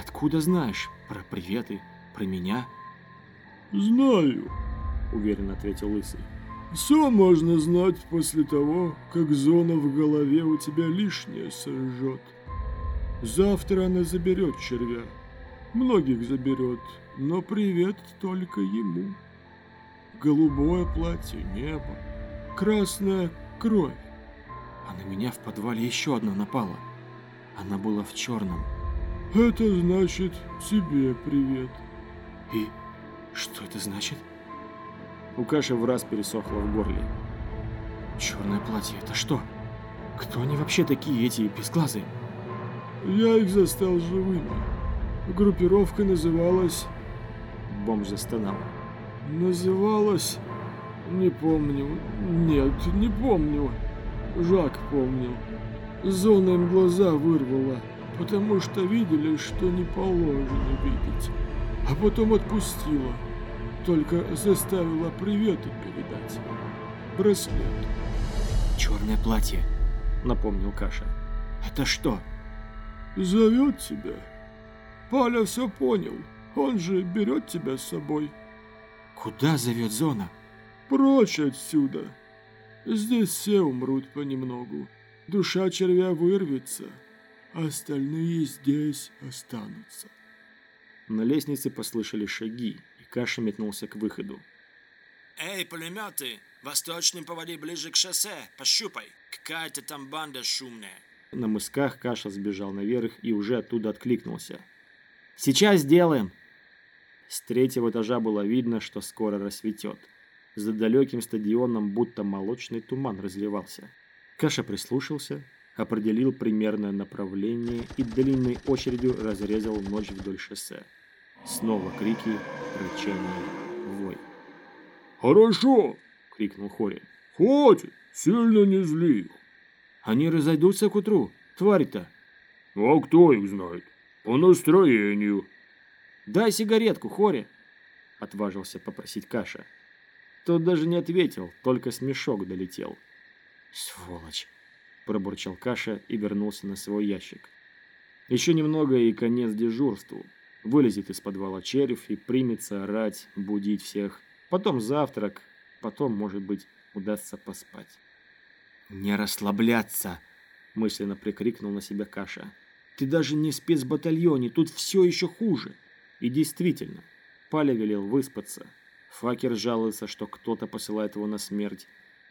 S4: «Откуда знаешь про приветы, про меня?»
S2: «Знаю», —
S4: уверенно ответил Лысый.
S2: «Все можно знать после того, как зона в голове у тебя лишнее сожжет. Завтра она заберет червя. Многих заберет, но привет только ему» голубое платье, небо, красная кровь.
S4: А на меня в подвале еще одна напала. Она была в черном.
S2: Это значит тебе привет.
S4: И что это значит? У Каши в раз пересохло в горле. Черное платье, это что? Кто они вообще такие, эти безглазые?
S2: Я их застал живыми. Группировка называлась...
S4: Бомж застонал.
S2: Называлась... Не помню. Нет, не помню. Жак помнил. Зона им глаза вырвала, потому что видели, что не положено видеть. А потом отпустила. Только заставила приветы передать. Браслет.
S4: Черное платье, напомнил Каша. Это что?
S2: Зовет тебя. Паля все понял. Он же берет тебя с собой.
S4: Куда зовет зона?
S2: Прочь отсюда. Здесь все умрут понемногу. Душа червя вырвется, а остальные здесь останутся.
S4: На лестнице послышали шаги, и Каша метнулся к выходу.
S5: «Эй, пулеметы! Восточный поводи ближе к шоссе, пощупай! Какая-то там банда шумная!»
S4: На мысках Каша сбежал наверх и уже оттуда откликнулся. «Сейчас сделаем!» С третьего этажа было видно, что скоро рассветет. За далеким стадионом будто молочный туман разливался. Каша прислушался, определил примерное направление и длинной очередью разрезал ночь вдоль шоссе. Снова крики, рычание, вой.
S1: «Хорошо!» — крикнул Хори. «Хватит! Сильно не зли их!»
S4: «Они разойдутся к утру, тварь-то!»
S1: «А кто их знает? По настроению!»
S4: «Дай сигаретку, Хори!» — отважился попросить Каша. Тот даже не ответил, только смешок долетел. «Сволочь!» – пробурчал Каша и вернулся на свой ящик. Еще немного и конец дежурству. Вылезет из подвала червь и примется орать, будить всех. Потом завтрак, потом, может быть, удастся поспать. «Не расслабляться!» – мысленно прикрикнул на себя Каша. «Ты даже не в спецбатальоне, тут все еще хуже!» И действительно, Паля велел выспаться. Факер жалуется, что кто-то посылает его на смерть.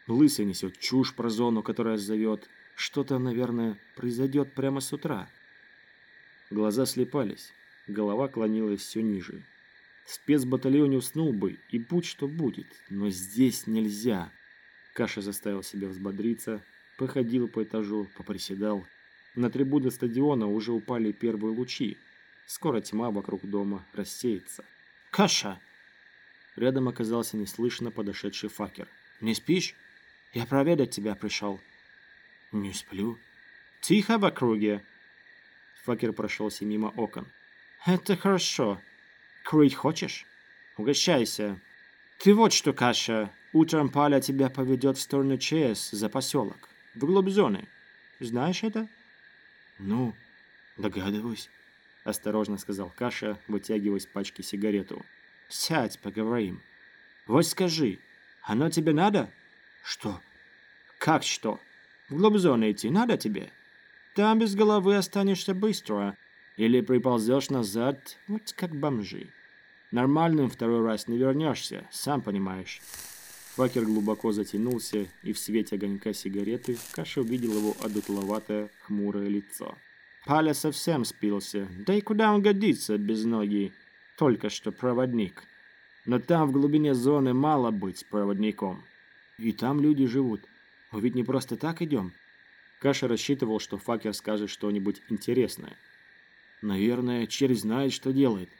S4: Лысый несет чушь про зону, которая зовет. Что-то, наверное, произойдет прямо с утра. Глаза слепались, голова клонилась все ниже. В спецбатальоне уснул бы, и будь что будет, но здесь нельзя. Каша заставил себя взбодриться, походил по этажу, поприседал. На трибуны стадиона уже упали первые лучи. Скоро тьма вокруг дома рассеется.
S3: «Каша!»
S4: Рядом оказался неслышно подошедший факер.
S3: «Не спишь? Я проведать тебя пришел».
S4: «Не сплю».
S3: «Тихо в округе!»
S4: Факер прошелся мимо окон.
S3: «Это хорошо. Курить хочешь? Угощайся. Ты вот что, Каша, утром Паля тебя поведет в сторону ЧС за поселок, вглубь зоны. Знаешь это?»
S4: «Ну, догадываюсь», — осторожно сказал Каша, вытягивая из пачки сигарету.
S3: «Сядь, поговорим. Вот скажи, оно тебе надо?»
S4: «Что?»
S3: «Как что? Вглубь зоны идти надо тебе?» Там без головы останешься быстро. Или приползешь назад, вот как бомжи. Нормальным второй раз не вернешься, сам понимаешь.
S4: Факер глубоко затянулся, и в свете огонька сигареты Каша увидел его одутловатое, хмурое лицо.
S3: Паля совсем спился, да и куда он годится без ноги? Только что проводник. Но там в глубине зоны мало быть проводником.
S4: И там люди живут. Мы ведь не просто так идем. Каша рассчитывал, что Факер скажет что-нибудь интересное.
S3: «Наверное, червь знает, что делает».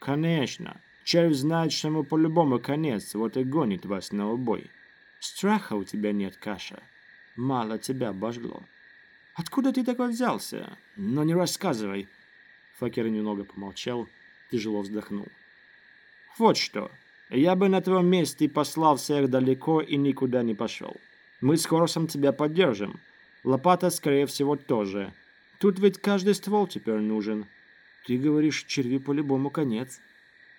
S3: «Конечно. Червь знает, что ему по-любому конец, вот и гонит вас на убой. Страха у тебя нет, Каша. Мало тебя обожгло. Откуда ты такой взялся? Но не рассказывай».
S4: Факер немного помолчал, тяжело вздохнул.
S3: «Вот что. Я бы на твоем месте послал всех далеко и никуда не пошел. Мы с Хоросом тебя поддержим. Лопата, скорее всего, тоже. Тут ведь каждый ствол теперь нужен.
S4: Ты говоришь, червю по-любому конец.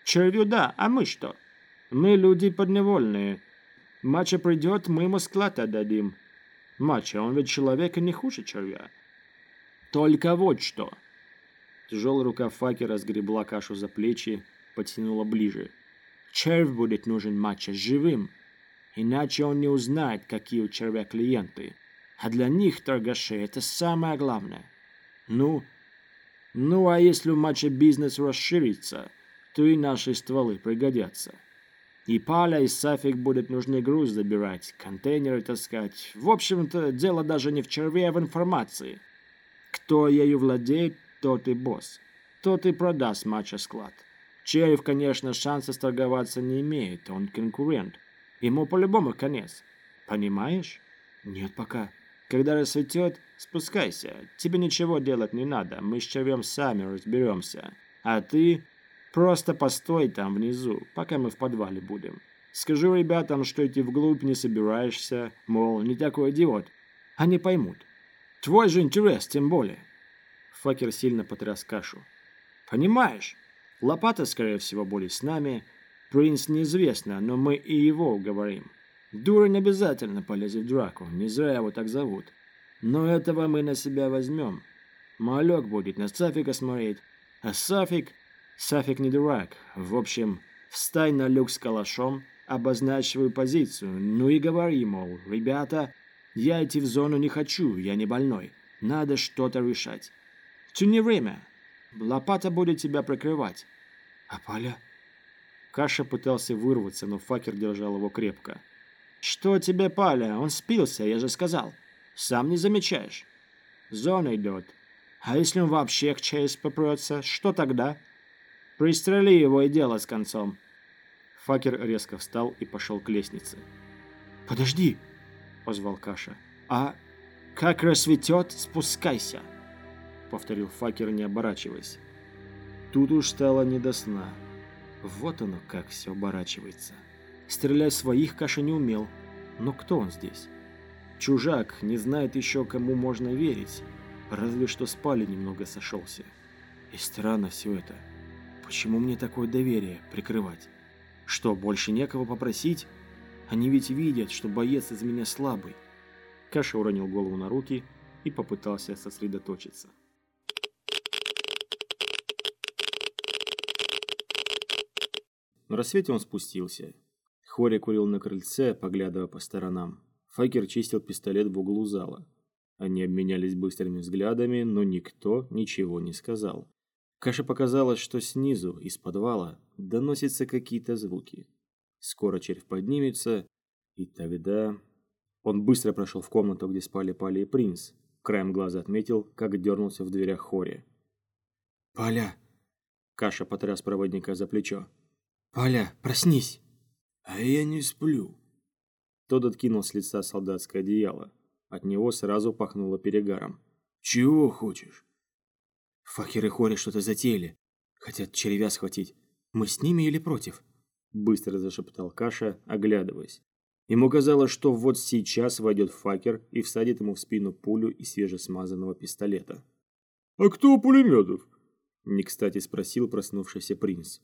S3: Червю да, а мы что? Мы люди подневольные. Мача придет, мы ему склад отдадим. Мача, он ведь человека не хуже червя. Только вот что.
S4: Тяжелая рука Факи разгребла кашу за плечи, потянула ближе.
S3: Червь будет нужен Мача живым. Иначе он не узнает, какие у червя клиенты. А для них, торгаши, это самое главное. Ну, ну а если у матча бизнес расширится, то и наши стволы пригодятся. И Паля, и Сафик будет нужный груз забирать, контейнеры таскать. В общем-то, дело даже не в черве, а в информации. Кто ею владеет, тот и босс. Тот и продаст матча склад. Черев, конечно, шанса торговаться не имеет, он конкурент. Ему по-любому конец. Понимаешь?
S4: Нет пока.
S3: Когда рассветет, спускайся. Тебе ничего делать не надо. Мы с червем сами разберемся. А ты просто постой там внизу, пока мы в подвале будем. Скажу ребятам, что идти вглубь не собираешься, мол, не такой идиот. Они поймут. Твой же интерес, тем более.
S4: Факер сильно потряс кашу.
S3: Понимаешь, лопата, скорее всего, будет с нами. Принц неизвестно, но мы и его уговорим. Дурень обязательно полезет в драку, не зря его так зовут. Но этого мы на себя возьмем. Малек будет на Сафика смотреть. А Сафик... Сафик не дурак. В общем, встань на люк с калашом, обозначь свою позицию. Ну и говори, мол, ребята, я идти в зону не хочу, я не больной. Надо что-то решать. Тяни время. Лопата будет тебя прикрывать.
S4: А Паля? Каша пытался вырваться, но факер держал его крепко.
S3: «Что тебе, Паля? Он спился, я же сказал. Сам не замечаешь. Зона идет. А если он вообще к ЧС попрется, что тогда? Пристрели его и дело с концом».
S4: Факер резко встал и пошел к лестнице.
S3: «Подожди!» — позвал Каша. «А как рассветет, спускайся!» — повторил Факер, не оборачиваясь.
S4: Тут уж стало не до сна. Вот оно как все оборачивается. Стрелять своих Каша не умел. Но кто он здесь? Чужак, не знает еще, кому можно верить. Разве что спали немного сошелся. И странно все это. Почему мне такое доверие прикрывать? Что, больше некого попросить? Они ведь видят, что боец из меня слабый. Каша уронил голову на руки и попытался сосредоточиться.
S1: На рассвете он спустился. Хори курил на крыльце, поглядывая по сторонам. Факер чистил пистолет в углу зала. Они обменялись быстрыми взглядами, но никто ничего не сказал. Каше показалось, что снизу, из подвала, доносятся какие-то звуки. Скоро червь поднимется, и тогда... Он быстро прошел в комнату, где спали Пали и Принц. Краем глаза отметил, как дернулся в дверях Хори.
S2: «Поля!»
S1: Каша потряс проводника за плечо.
S2: «Поля, проснись!» «А я не сплю!»
S1: Тот откинул с лица солдатское одеяло. От него сразу пахнуло перегаром.
S2: «Чего хочешь?»
S4: «Факеры Хори что-то затеяли. Хотят червя схватить. Мы с ними или против?»
S1: Быстро зашептал Каша, оглядываясь. Ему казалось, что вот сейчас войдет факер и всадит ему в спину пулю из свежесмазанного пистолета.
S2: «А кто пулеметов?»
S1: – не кстати спросил проснувшийся принц.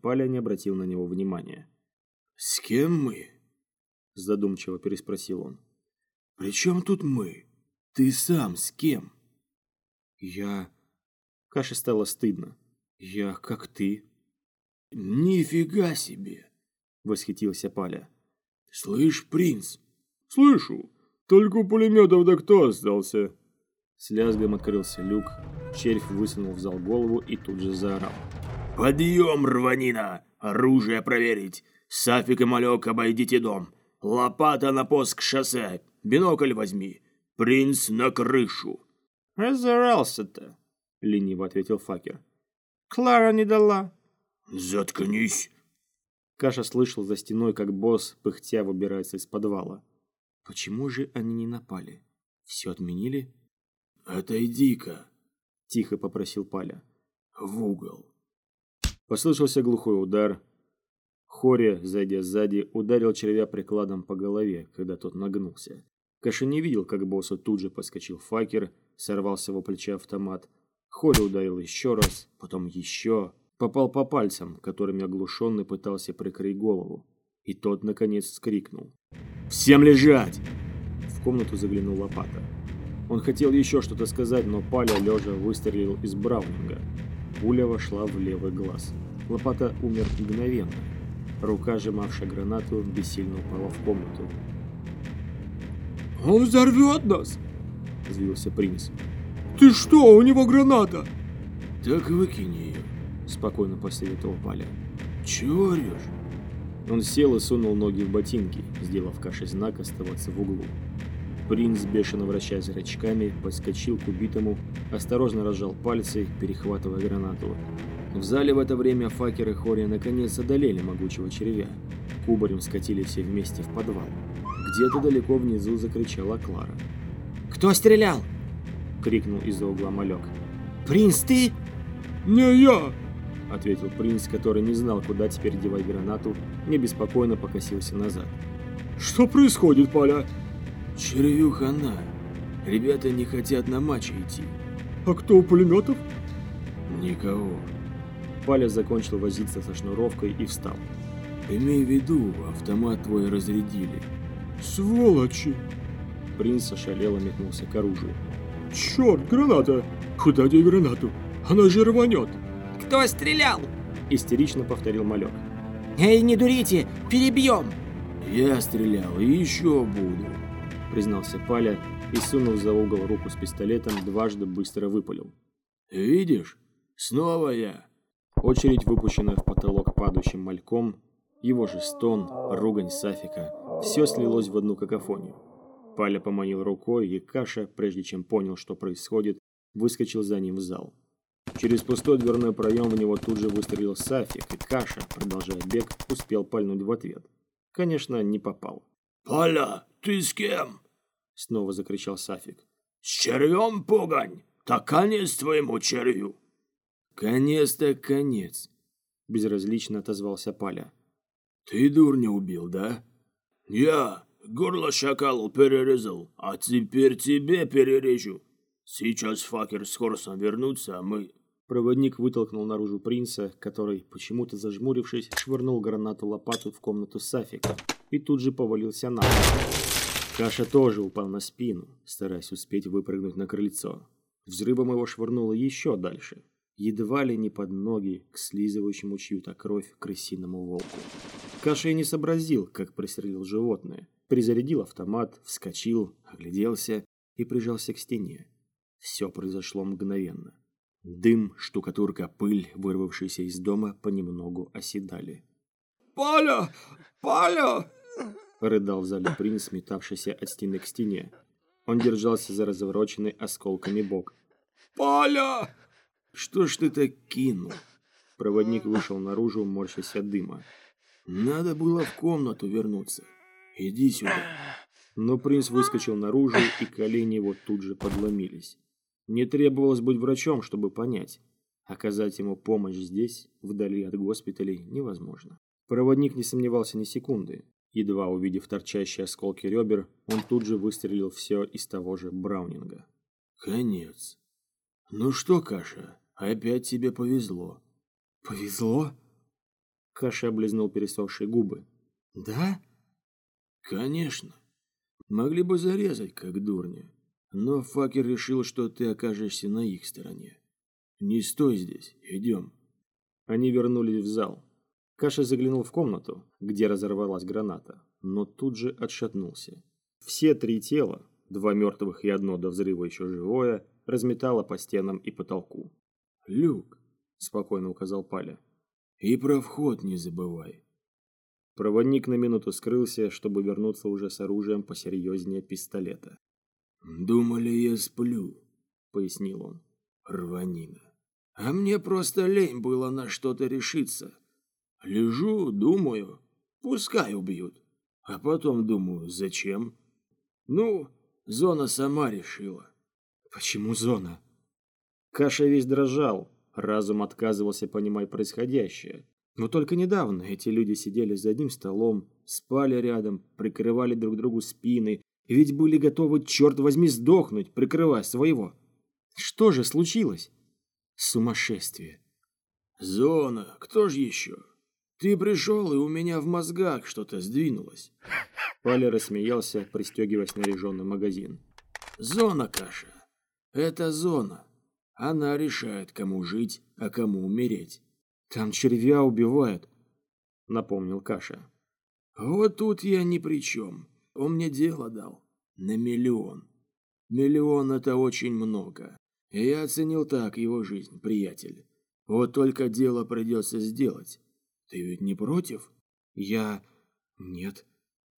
S1: Паля не обратил на него внимания.
S2: «С кем мы?»
S1: – задумчиво переспросил он.
S2: «При чем тут мы? Ты сам с кем?»
S1: «Я...» Каше стало стыдно. «Я как ты».
S2: «Нифига себе!» – восхитился Паля. «Слышь, принц?»
S6: «Слышу. Только у пулеметов да кто остался?»
S1: С лязгом открылся люк, червь высунул в зал голову и тут же заорал.
S2: «Подъем, рванина! Оружие проверить! Сафик и малек, обойдите дом! Лопата на пост к шоссе! Бинокль возьми! Принц на крышу!»
S1: «Разорался-то!» — лениво ответил Факер. «Клара не дала!»
S2: «Заткнись!»
S1: Каша слышал за стеной, как босс пыхтя выбирается из подвала. Почему же они не напали? Все отменили?
S2: «Отойди-ка!»
S1: – тихо попросил Паля.
S2: «В угол!»
S1: Послышался глухой удар. Хори, зайдя сзади, ударил червя прикладом по голове, когда тот нагнулся. Каша не видел, как боссу тут же подскочил факер, сорвался его плеча автомат. Хори ударил еще раз, потом еще, Попал по пальцам, которыми оглушенный пытался прикрыть голову. И тот, наконец, вскрикнул. «Всем лежать!» В комнату заглянул Лопата. Он хотел еще что-то сказать, но Паля, лежа, выстрелил из Браунинга. Пуля вошла в левый глаз. Лопата умер мгновенно. Рука, сжимавшая гранату, бессильно упала в комнату.
S6: «Он взорвет нас!»
S1: – взвился принц.
S6: «Ты что, у него граната!»
S2: «Так выкинь ее!»
S1: спокойно посоветовал Паля.
S2: «Чего орешь?»
S1: Он сел и сунул ноги в ботинки, сделав Каше знак оставаться в углу. Принц, бешено вращая зрачками, подскочил к убитому, осторожно разжал пальцы, перехватывая гранату. В зале в это время факеры Хори наконец одолели могучего червя. Кубарем скатили все вместе в подвал. Где-то далеко внизу закричала Клара.
S7: «Кто стрелял?»
S1: — крикнул из-за угла малек.
S7: «Принц, ты?»
S6: «Не я!»
S1: — ответил принц, который не знал, куда теперь девать гранату, не беспокойно покосился назад.
S6: «Что происходит, Поля?»
S2: «Червю хана. Ребята не хотят на матч идти».
S6: «А кто у пулеметов?»
S2: «Никого».
S1: Паля закончил возиться со шнуровкой и встал.
S2: «Имей в виду, автомат твой разрядили».
S6: «Сволочи!»
S1: Принц ошалело метнулся к оружию.
S6: «Черт, граната! Куда деть гранату? Она же рванет!»
S7: Кто стрелял?»
S1: Истерично повторил малек.
S7: «Эй, не дурите! Перебьем!»
S2: «Я стрелял и еще буду»,
S1: признался Паля и, сунув за угол руку с пистолетом, дважды быстро выпалил.
S2: «Видишь? Снова я!»
S1: Очередь, выпущенная в потолок падающим мальком, его же стон, ругань Сафика, все слилось в одну какофонию. Паля поманил рукой, и Каша, прежде чем понял, что происходит, выскочил за ним в зал. Через пустой дверной проем в него тут же выстрелил Сафик, и Каша, продолжая бег, успел пальнуть в ответ. Конечно, не попал.
S2: «Поля, ты с кем?»
S1: Снова закричал Сафик.
S2: «С червем, пугань! Так конец твоему червю!» «Конец так конец!» Безразлично отозвался Паля. Ты дурня убил, да? Я горло шакалу перерезал, а теперь тебе перережу. Сейчас факер с Хорсом вернутся, а мы...
S1: Проводник вытолкнул наружу принца, который, почему-то зажмурившись, швырнул гранату лопату в комнату Сафика и тут же повалился на пол. Каша тоже упал на спину, стараясь успеть выпрыгнуть на крыльцо. Взрывом его швырнуло еще дальше, едва ли не под ноги к слизывающему чью-то кровь крысиному волку. Каша и не сообразил, как пристрелил животное. Призарядил автомат, вскочил, огляделся и прижался к стене. Все произошло мгновенно. Дым, штукатурка, пыль, вырвавшиеся из дома, понемногу оседали.
S2: «Поля! Поля!»
S1: — рыдал в зале принц, метавшийся от стены к стене. Он держался за развороченный осколками бок.
S2: «Поля!» «Что ж ты так кинул?»
S1: Проводник вышел наружу, морщась от дыма.
S2: «Надо было в комнату вернуться. Иди сюда».
S1: Но принц выскочил наружу, и колени его тут же подломились. Не требовалось быть врачом, чтобы понять. Оказать ему помощь здесь, вдали от госпиталей, невозможно. Проводник не сомневался ни секунды. Едва увидев торчащие осколки ребер, он тут же выстрелил все из того же Браунинга.
S2: «Конец. Ну что, Каша, опять тебе повезло».
S7: «Повезло?»
S1: Каша облизнул пересохшие губы.
S7: «Да?»
S2: «Конечно. Могли бы зарезать, как дурня. Но Факер решил, что ты окажешься на их стороне. Не стой здесь, идем».
S1: Они вернулись в зал. Каша заглянул в комнату, где разорвалась граната, но тут же отшатнулся. Все три тела, два мертвых и одно до взрыва еще живое, разметало по стенам и потолку.
S2: «Люк», —
S1: спокойно указал Паля.
S2: «И про вход не забывай».
S1: Проводник на минуту скрылся, чтобы вернуться уже с оружием посерьезнее пистолета.
S2: «Думали, я сплю», — пояснил он. «Рванина. А мне просто лень было на что-то решиться. Лежу, думаю, пускай убьют. А потом думаю, зачем? Ну, зона сама решила.
S7: Почему зона?
S1: Каша весь дрожал, разум отказывался понимать происходящее. Но только недавно эти люди сидели за одним столом, спали рядом, прикрывали друг другу спины, и ведь были готовы, черт возьми, сдохнуть, прикрывая своего. Что же случилось? Сумасшествие.
S2: Зона, кто же еще? Ты пришел, и у меня в мозгах что-то сдвинулось.
S1: Паля рассмеялся, пристегивая снаряженный магазин.
S2: Зона, Каша. Это зона. Она решает, кому жить, а кому умереть.
S1: Там червя убивают, напомнил Каша.
S2: Вот тут я ни при чем. Он мне дело дал. На миллион. Миллион — это очень много. И я оценил так его жизнь, приятель. Вот только дело придется сделать. Ты ведь не против?
S1: Я... Нет.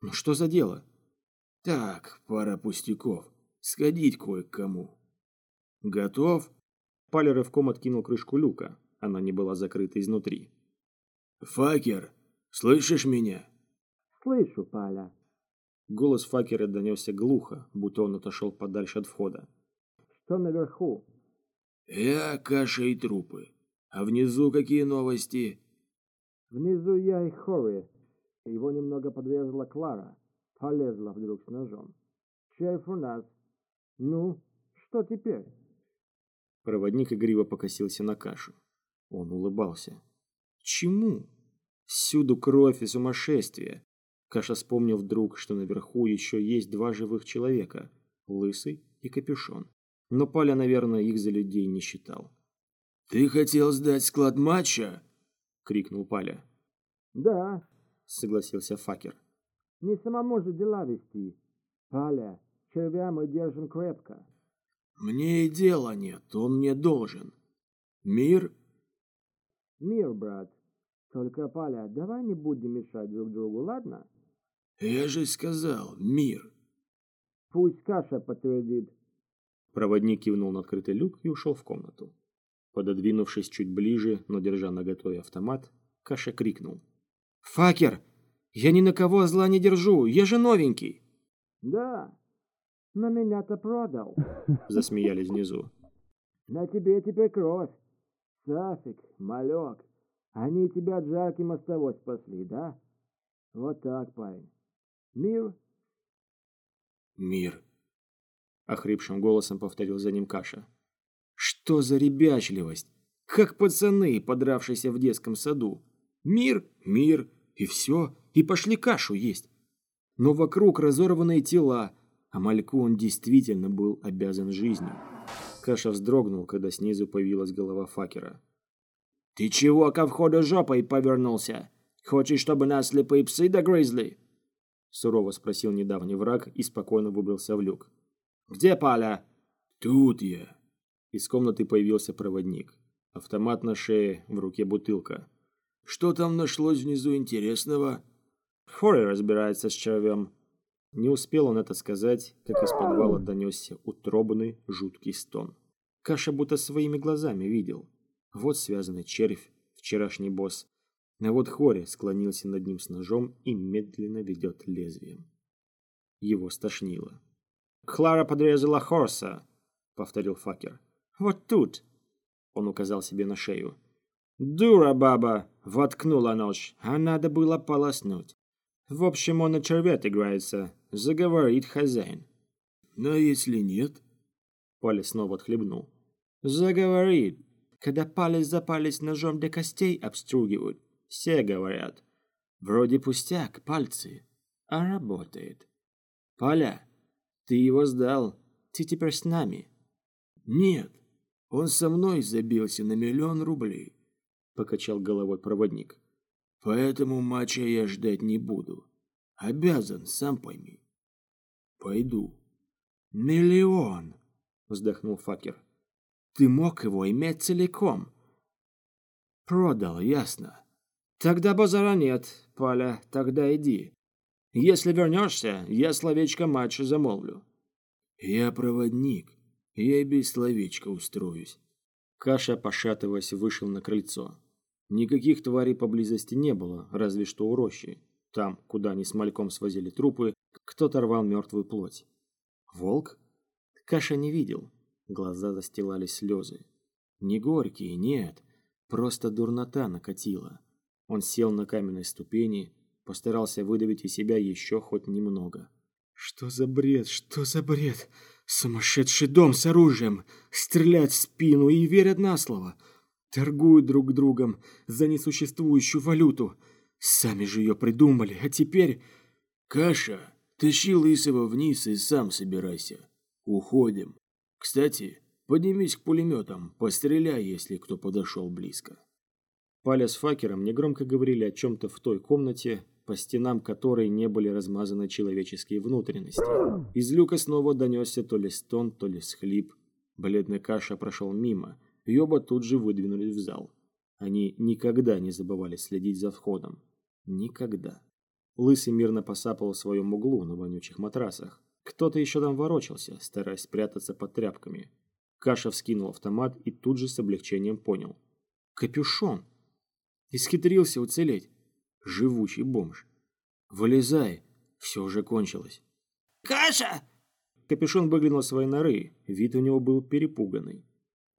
S1: Ну что за дело?
S2: Так, пара пустяков. Сходить кое к кому. Готов?
S1: Паля рывком откинул крышку люка. Она не была закрыта изнутри.
S2: Факер, слышишь меня?
S7: Слышу, Паля.
S1: Голос Факера донесся глухо, будто он отошел подальше от входа.
S7: Что наверху?
S2: Я, каша и трупы. А внизу какие новости?
S7: Внизу я и Хори. Его немного подрезала Клара. Полезла вдруг с ножом. Шериф у нас. Ну, что теперь?
S1: Проводник игриво покосился на кашу. Он улыбался. Чему? Всюду кровь и сумасшествие. Каша вспомнил вдруг, что наверху еще есть два живых человека. Лысый и Капюшон. Но Паля, наверное, их за людей не считал.
S2: «Ты хотел сдать склад матча?»
S1: — крикнул Паля.
S7: «Да», —
S1: согласился Факер.
S7: «Не самому же дела вести. Паля, червя мы держим крепко».
S2: «Мне и дела нет, он мне должен. Мир?»
S7: «Мир, брат. Только, Паля, давай не будем мешать друг другу, ладно?»
S2: «Я же сказал, мир».
S7: «Пусть Каша подтвердит».
S1: Проводник кивнул на открытый люк и ушел в комнату. Пододвинувшись чуть ближе, но держа наготове автомат, Каша крикнул. «Факер! Я ни на кого зла не держу, я же новенький!»
S7: «Да, на меня-то продал!»
S1: Засмеялись внизу.
S7: «На тебе теперь кровь! Сафик, малек, они тебя от жарки мостовой спасли, да? Вот так, парень. Мир?
S1: Мир. Охрипшим голосом повторил за ним Каша. Что за ребячливость? Как пацаны, подравшиеся в детском саду. Мир, мир, и все, и пошли кашу есть. Но вокруг разорванные тела, а мальку он действительно был обязан жизнью. Каша вздрогнул, когда снизу появилась голова факера.
S3: «Ты чего ко входу жопой повернулся? Хочешь, чтобы нас слепые псы догрызли?»
S1: Сурово спросил недавний враг и спокойно выбрался в люк.
S3: «Где Паля?»
S2: «Тут я».
S1: Из комнаты появился проводник. Автомат на шее, в руке бутылка.
S2: «Что там нашлось внизу интересного?»
S1: Хори разбирается с червем. Не успел он это сказать, как из подвала донесся утробный, жуткий стон. Каша будто своими глазами видел. Вот связанный червь, вчерашний босс. А вот Хори склонился над ним с ножом и медленно ведет лезвием. Его стошнило.
S3: «Клара подрезала Хорса», — повторил Факер. «Вот тут», — он указал себе на шею. «Дура баба!» — воткнула нож, а надо было полоснуть. В общем, он на червет играется, заговорит хозяин.
S2: «Ну, а если нет?»
S1: Палец снова отхлебнул.
S3: «Заговорит. Когда палец за палец ножом до костей обстругивают, все говорят. Вроде пустяк, пальцы, а работает. Поля, ты его сдал, ты теперь с нами».
S2: «Нет, он со мной забился на миллион рублей», — покачал головой проводник. «Поэтому матча я ждать не буду. Обязан, сам пойми. Пойду».
S3: «Миллион!» — вздохнул Факер. «Ты мог его иметь целиком». «Продал, ясно. Тогда базара нет, Поля, тогда иди. Если вернешься, я словечко матча замолвлю».
S2: «Я проводник. Я и без словечка устроюсь».
S1: Каша, пошатываясь, вышел на крыльцо. Никаких тварей поблизости не было, разве что у рощи. Там, куда они с мальком свозили трупы, кто-то рвал мертвую плоть. Волк? Каша не видел. Глаза застилали слезы. Не горькие, нет. Просто дурнота накатила. Он сел на каменной ступени, постарался выдавить из себя еще хоть немного. Что за бред, что за бред? Сумасшедший дом с оружием, стрелять в спину и верят на слово. Торгуют друг другом за несуществующую валюту. Сами же ее придумали, а теперь...
S2: Каша, тащи Лысого вниз и сам собирайся. Уходим. Кстати, поднимись к пулеметам, постреляй, если кто подошел близко.
S1: Паля с Факером негромко говорили о чем-то в той комнате, по стенам которой не были размазаны человеческие внутренности. Из люка снова донесся то ли стон, то ли схлип. Бледный Каша прошел мимо, и оба тут же выдвинулись в зал. Они никогда не забывали следить за входом. Никогда. Лысый мирно посапал в своем углу на вонючих матрасах. Кто-то еще там ворочался, стараясь спрятаться под тряпками. Каша вскинул автомат и тут же с облегчением понял. Капюшон! Исхитрился уцелеть. Живучий бомж. Вылезай, все уже кончилось.
S3: «Каша!»
S1: Капюшон выглянул своей норы, вид у него был перепуганный.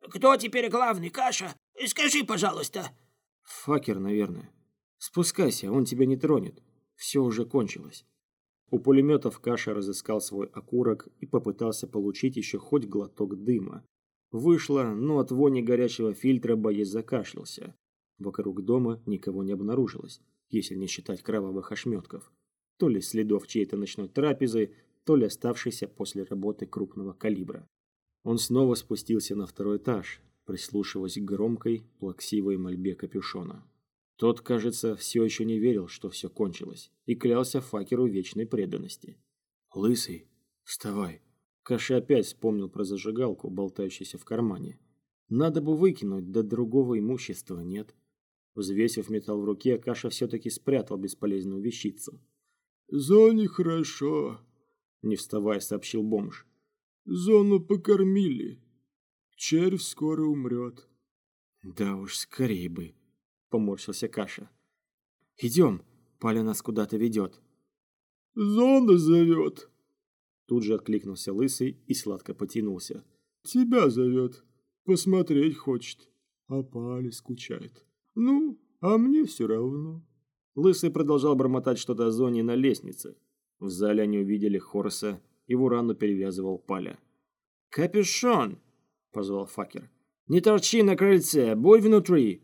S3: «Кто теперь главный, Каша? Скажи, пожалуйста!»
S1: «Факер, наверное. Спускайся, он тебя не тронет. Все уже кончилось». У пулеметов Каша разыскал свой окурок и попытался получить еще хоть глоток дыма. Вышло, но от вони горячего фильтра боец закашлялся. Вокруг дома никого не обнаружилось, если не считать кровавых ошметков. То ли следов чьей-то ночной трапезы, то ли оставшейся после работы крупного калибра. Он снова спустился на второй этаж, прислушиваясь к громкой, плаксивой мольбе капюшона. Тот, кажется, все еще не верил, что все кончилось, и клялся факеру вечной преданности. «Лысый, вставай!» Каша опять вспомнил про зажигалку, болтающуюся в кармане. Надо бы выкинуть, да другого имущества нет. Взвесив металл в руке, Каша все-таки спрятал бесполезную вещицу.
S6: «Зоне хорошо», —
S1: не вставая сообщил бомж.
S6: «Зону покормили. Червь скоро умрет».
S1: «Да уж, скорее бы», — поморщился Каша. «Идем, Паля нас куда-то ведет».
S6: «Зона зовет», —
S1: тут же откликнулся Лысый и сладко потянулся.
S6: «Тебя зовет, посмотреть хочет, а Паля скучает». Ну, а мне все равно.
S1: Лысый продолжал бормотать что-то о зоне на лестнице. В зале они увидели Хорса, его рану перевязывал Паля.
S3: «Капюшон!» — позвал Факер. «Не торчи на крыльце, будь внутри!»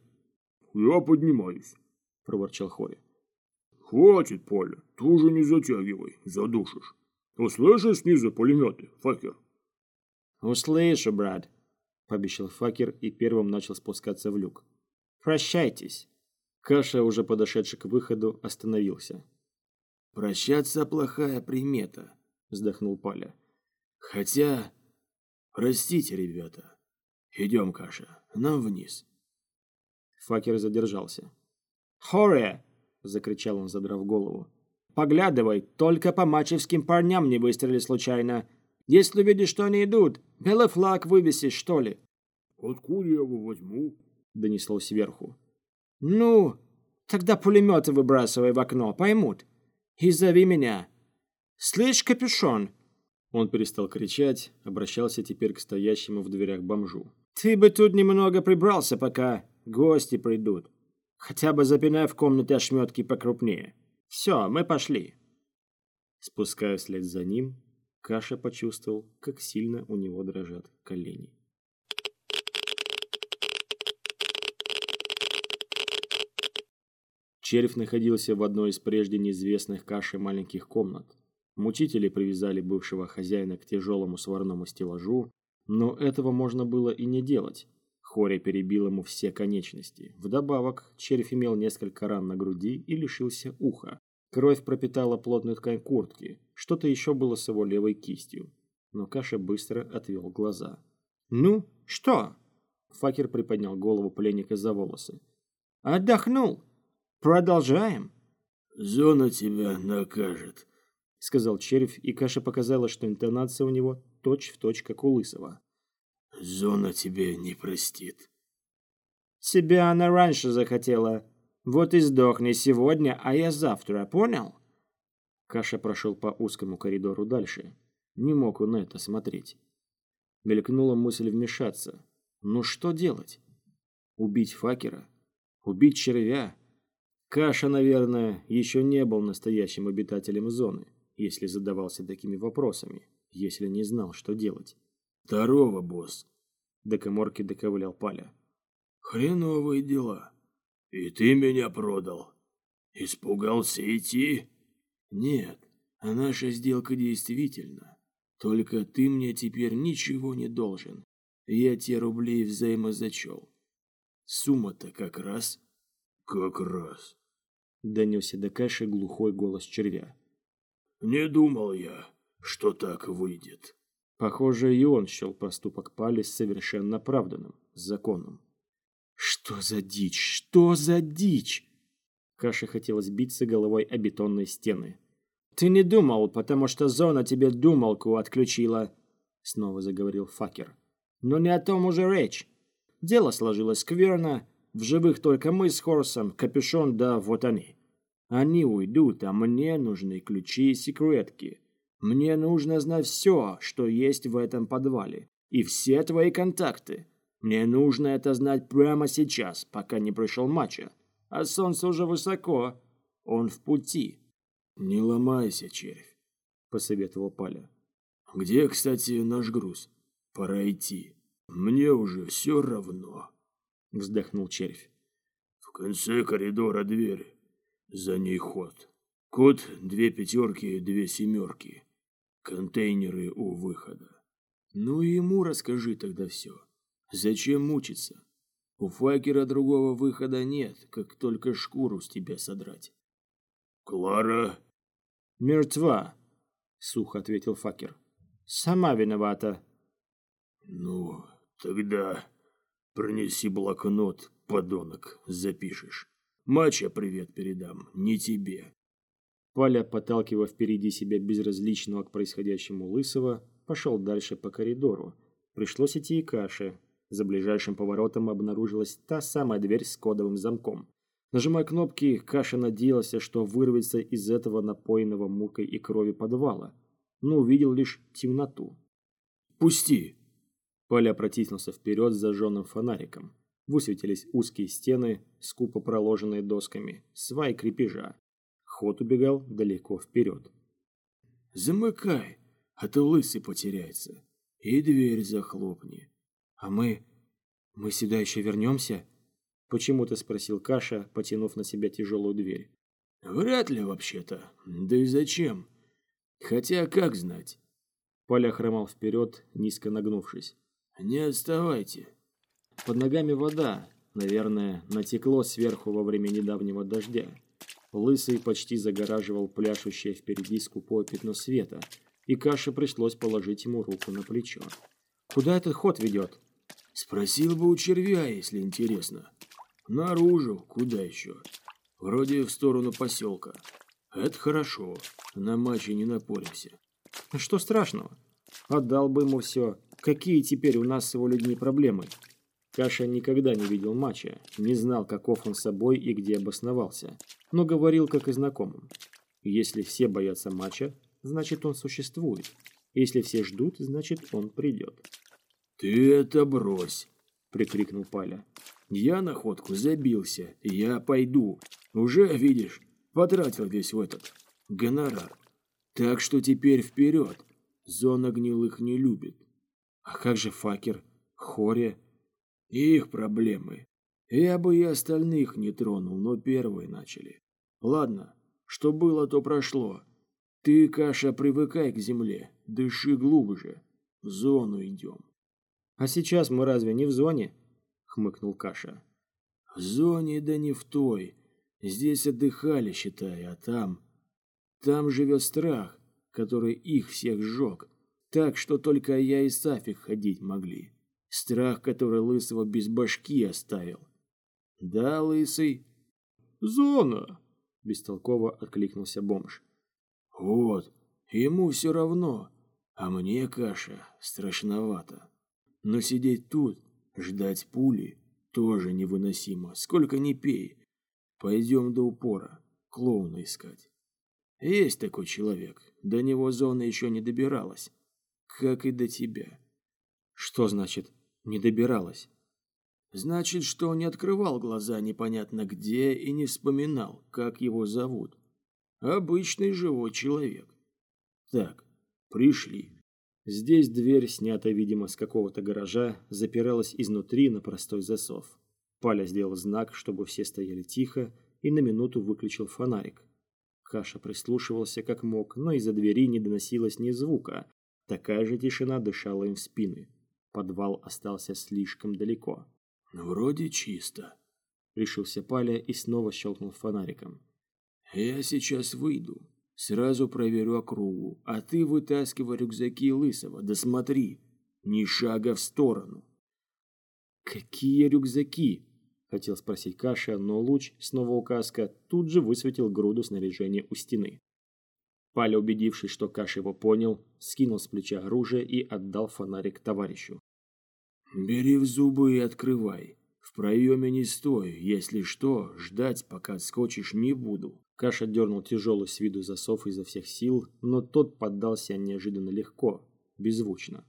S6: «Я поднимаюсь», —
S1: проворчал Хори.
S6: «Хватит, Поля, ты уже не затягивай, задушишь. Услышишь снизу пулеметы, Факер?»
S3: «Услышу, брат», —
S1: пообещал Факер и первым начал спускаться в люк.
S3: «Прощайтесь».
S1: Каша, уже подошедший к выходу, остановился.
S2: «Прощаться плохая примета», — вздохнул Паля. «Хотя... Простите, ребята. Идем, Каша, нам вниз».
S1: Факер задержался.
S3: «Хоре!» — закричал он, задрав голову. «Поглядывай, только по мачевским парням не выстрели случайно. Если увидишь, что они идут, белый флаг вывесишь, что ли?»
S6: «Откуда я его возьму?»
S1: — донесло сверху.
S3: «Ну, тогда пулеметы выбрасывай в окно, поймут. И зови меня. Слышь, капюшон!»
S1: Он перестал кричать, обращался теперь к стоящему в дверях бомжу.
S3: «Ты бы тут немного прибрался, пока гости придут. Хотя бы запинай в комнате ошметки покрупнее. Все, мы пошли».
S1: Спускаясь вслед за ним, Каша почувствовал, как сильно у него дрожат колени. Червь находился в одной из прежде неизвестных Каше маленьких комнат. Мучители привязали бывшего хозяина к тяжелому сварному стеллажу, но этого можно было и не делать. Хоря перебил ему все конечности. Вдобавок, червь имел несколько ран на груди и лишился уха. Кровь пропитала плотную ткань куртки. Что-то еще было с его левой кистью. Но Каша быстро отвел глаза.
S3: «Ну, что?»
S1: Факер приподнял голову пленника за волосы.
S3: «Отдохнул?» Продолжаем.
S2: Зона тебя накажет,
S1: сказал червь, и Каша показала, что интонация у него точь-в-точь, точь, как у Лысого.
S2: Зона тебе не простит.
S3: Себя она раньше захотела. Вот и сдохни сегодня, а я завтра, понял?
S1: Каша прошел по узкому коридору дальше. Не мог он на это смотреть. Мелькнула мысль вмешаться. Но что делать? Убить факера? Убить червя? Каша, наверное, еще не был настоящим обитателем зоны, если задавался такими вопросами, если не знал, что делать.
S2: «Здорово, босс!»
S1: До коморки доковылял Паля.
S2: «Хреновые дела. И ты меня продал. Испугался идти?» «Нет, а наша сделка действительно. Только ты мне теперь ничего не должен. Я те рублей взаимозачел. Сумма-то как раз...» «Как раз...»
S1: донесся до Каши глухой голос червя.
S2: «Не думал я, что так выйдет».
S1: Похоже, и он счел поступок Пали совершенно оправданным, законным.
S3: «Что за дичь? Что за дичь?»
S1: Каше хотелось биться головой о бетонные стены.
S3: «Ты не думал, потому что зона тебе думалку отключила», — снова заговорил Факер. «Но не о том уже речь. Дело сложилось скверно, в живых только мы с Хорсом, Капюшон да вот они. Они уйдут, а мне нужны ключи и секретки. Мне нужно знать все, что есть в этом подвале. И все твои контакты. Мне нужно это знать прямо сейчас, пока не пришел Мача. А солнце уже высоко. Он в пути.
S2: Не ломайся, червь, посоветовал Паля. Где, кстати, наш груз? Пора идти. Мне уже все равно. — вздохнул червь. «В конце коридора дверь. За ней ход. Код две пятерки, две семерки. Контейнеры у выхода. Ну и ему расскажи тогда все. Зачем мучиться? У Факера другого выхода нет, как только шкуру с тебя содрать». «Клара?»
S3: «Мертва», — сухо ответил Факер. «Сама виновата».
S2: «Ну, тогда Принеси блокнот, подонок, запишешь. Мача привет передам, не тебе.
S1: Паля, подталкивая впереди себя безразличного к происходящему Лысого, пошел дальше по коридору. Пришлось идти и каше. За ближайшим поворотом обнаружилась та самая дверь с кодовым замком. Нажимая кнопки, Каша надеялся, что вырвется из этого напоенного мукой и крови подвала, но увидел лишь темноту.
S2: «Пусти!»
S1: Паля протиснулся вперед с зажженным фонариком. Высветились узкие стены, скупо проложенные досками, свай крепежа. Ход убегал далеко вперед.
S2: «Замыкай, а то лысый потеряется. И дверь захлопни.
S1: А мы... мы сюда еще вернемся?» Почему-то спросил Каша, потянув на себя тяжелую дверь.
S2: «Вряд ли вообще-то. Да и зачем? Хотя как знать?»
S1: Поля хромал вперед, низко нагнувшись.
S2: «Не отставайте».
S1: Под ногами вода, наверное, натекло сверху во время недавнего дождя. Лысый почти загораживал пляшущее впереди скупое пятно света, и Каше пришлось положить ему руку на плечо. «Куда этот ход ведет?»
S2: «Спросил бы у червя, если интересно. Наружу, куда еще? Вроде в сторону поселка. Это хорошо, на матче не напоримся».
S1: «Что страшного? Отдал бы ему все. Какие теперь у нас с его людьми проблемы?» Каша никогда не видел матча, не знал, каков он собой и где обосновался, но говорил как и знакомым. Если все боятся матча, значит он существует. Если все ждут, значит он придет.
S2: «Ты это брось!» – прикрикнул Паля. «Я на ходку забился, я пойду. Уже, видишь, потратил весь в этот гонорар. Так что теперь вперед. Зона гнилых не любит.
S1: А как же Факер, Хоре?»
S2: Их проблемы. Я бы и остальных не тронул, но первые начали. Ладно, что было, то прошло. Ты, Каша, привыкай к земле, дыши глубже. В зону идем.
S1: А сейчас мы разве не в зоне? Хмыкнул Каша.
S2: В зоне, да не в той. Здесь отдыхали, считай, а там... Там живет страх, который их всех сжег. Так что только я и Сафик ходить могли. Страх, который Лысого без башки оставил. Да, Лысый?
S1: Зона, бестолково откликнулся бомж.
S2: Вот, ему все равно, а мне, Каша, страшновато. Но сидеть тут, ждать пули, тоже невыносимо, сколько ни пей. Пойдем до упора, клоуна искать. Есть такой человек, до него зона еще не добиралась, как и до тебя.
S1: Что значит не добиралась.
S2: Значит, что он не открывал глаза непонятно где и не вспоминал, как его зовут. Обычный живой человек. Так, пришли.
S1: Здесь дверь, снятая, видимо, с какого-то гаража, запиралась изнутри на простой засов. Паля сделал знак, чтобы все стояли тихо, и на минуту выключил фонарик. Каша прислушивался как мог, но из-за двери не доносилось ни звука. Такая же тишина дышала им в спины. Подвал остался слишком далеко.
S2: «Вроде чисто», — решился
S1: Паля и снова щелкнул фонариком.
S2: «Я сейчас выйду, сразу проверю округу, а ты вытаскивай рюкзаки Лысого, да смотри, ни шага в сторону».
S1: «Какие рюкзаки?» – хотел спросить Каша, но луч, снова указка, тут же высветил груду снаряжения у стены. Паля, убедившись, что Каш его понял, скинул с плеча оружие и отдал фонарик товарищу.
S2: «Бери в зубы и открывай. В проеме не стой. Если что, ждать, пока отскочишь, не буду».
S1: Каша дернул тяжелый с виду засов изо всех сил, но тот поддался неожиданно легко, беззвучно.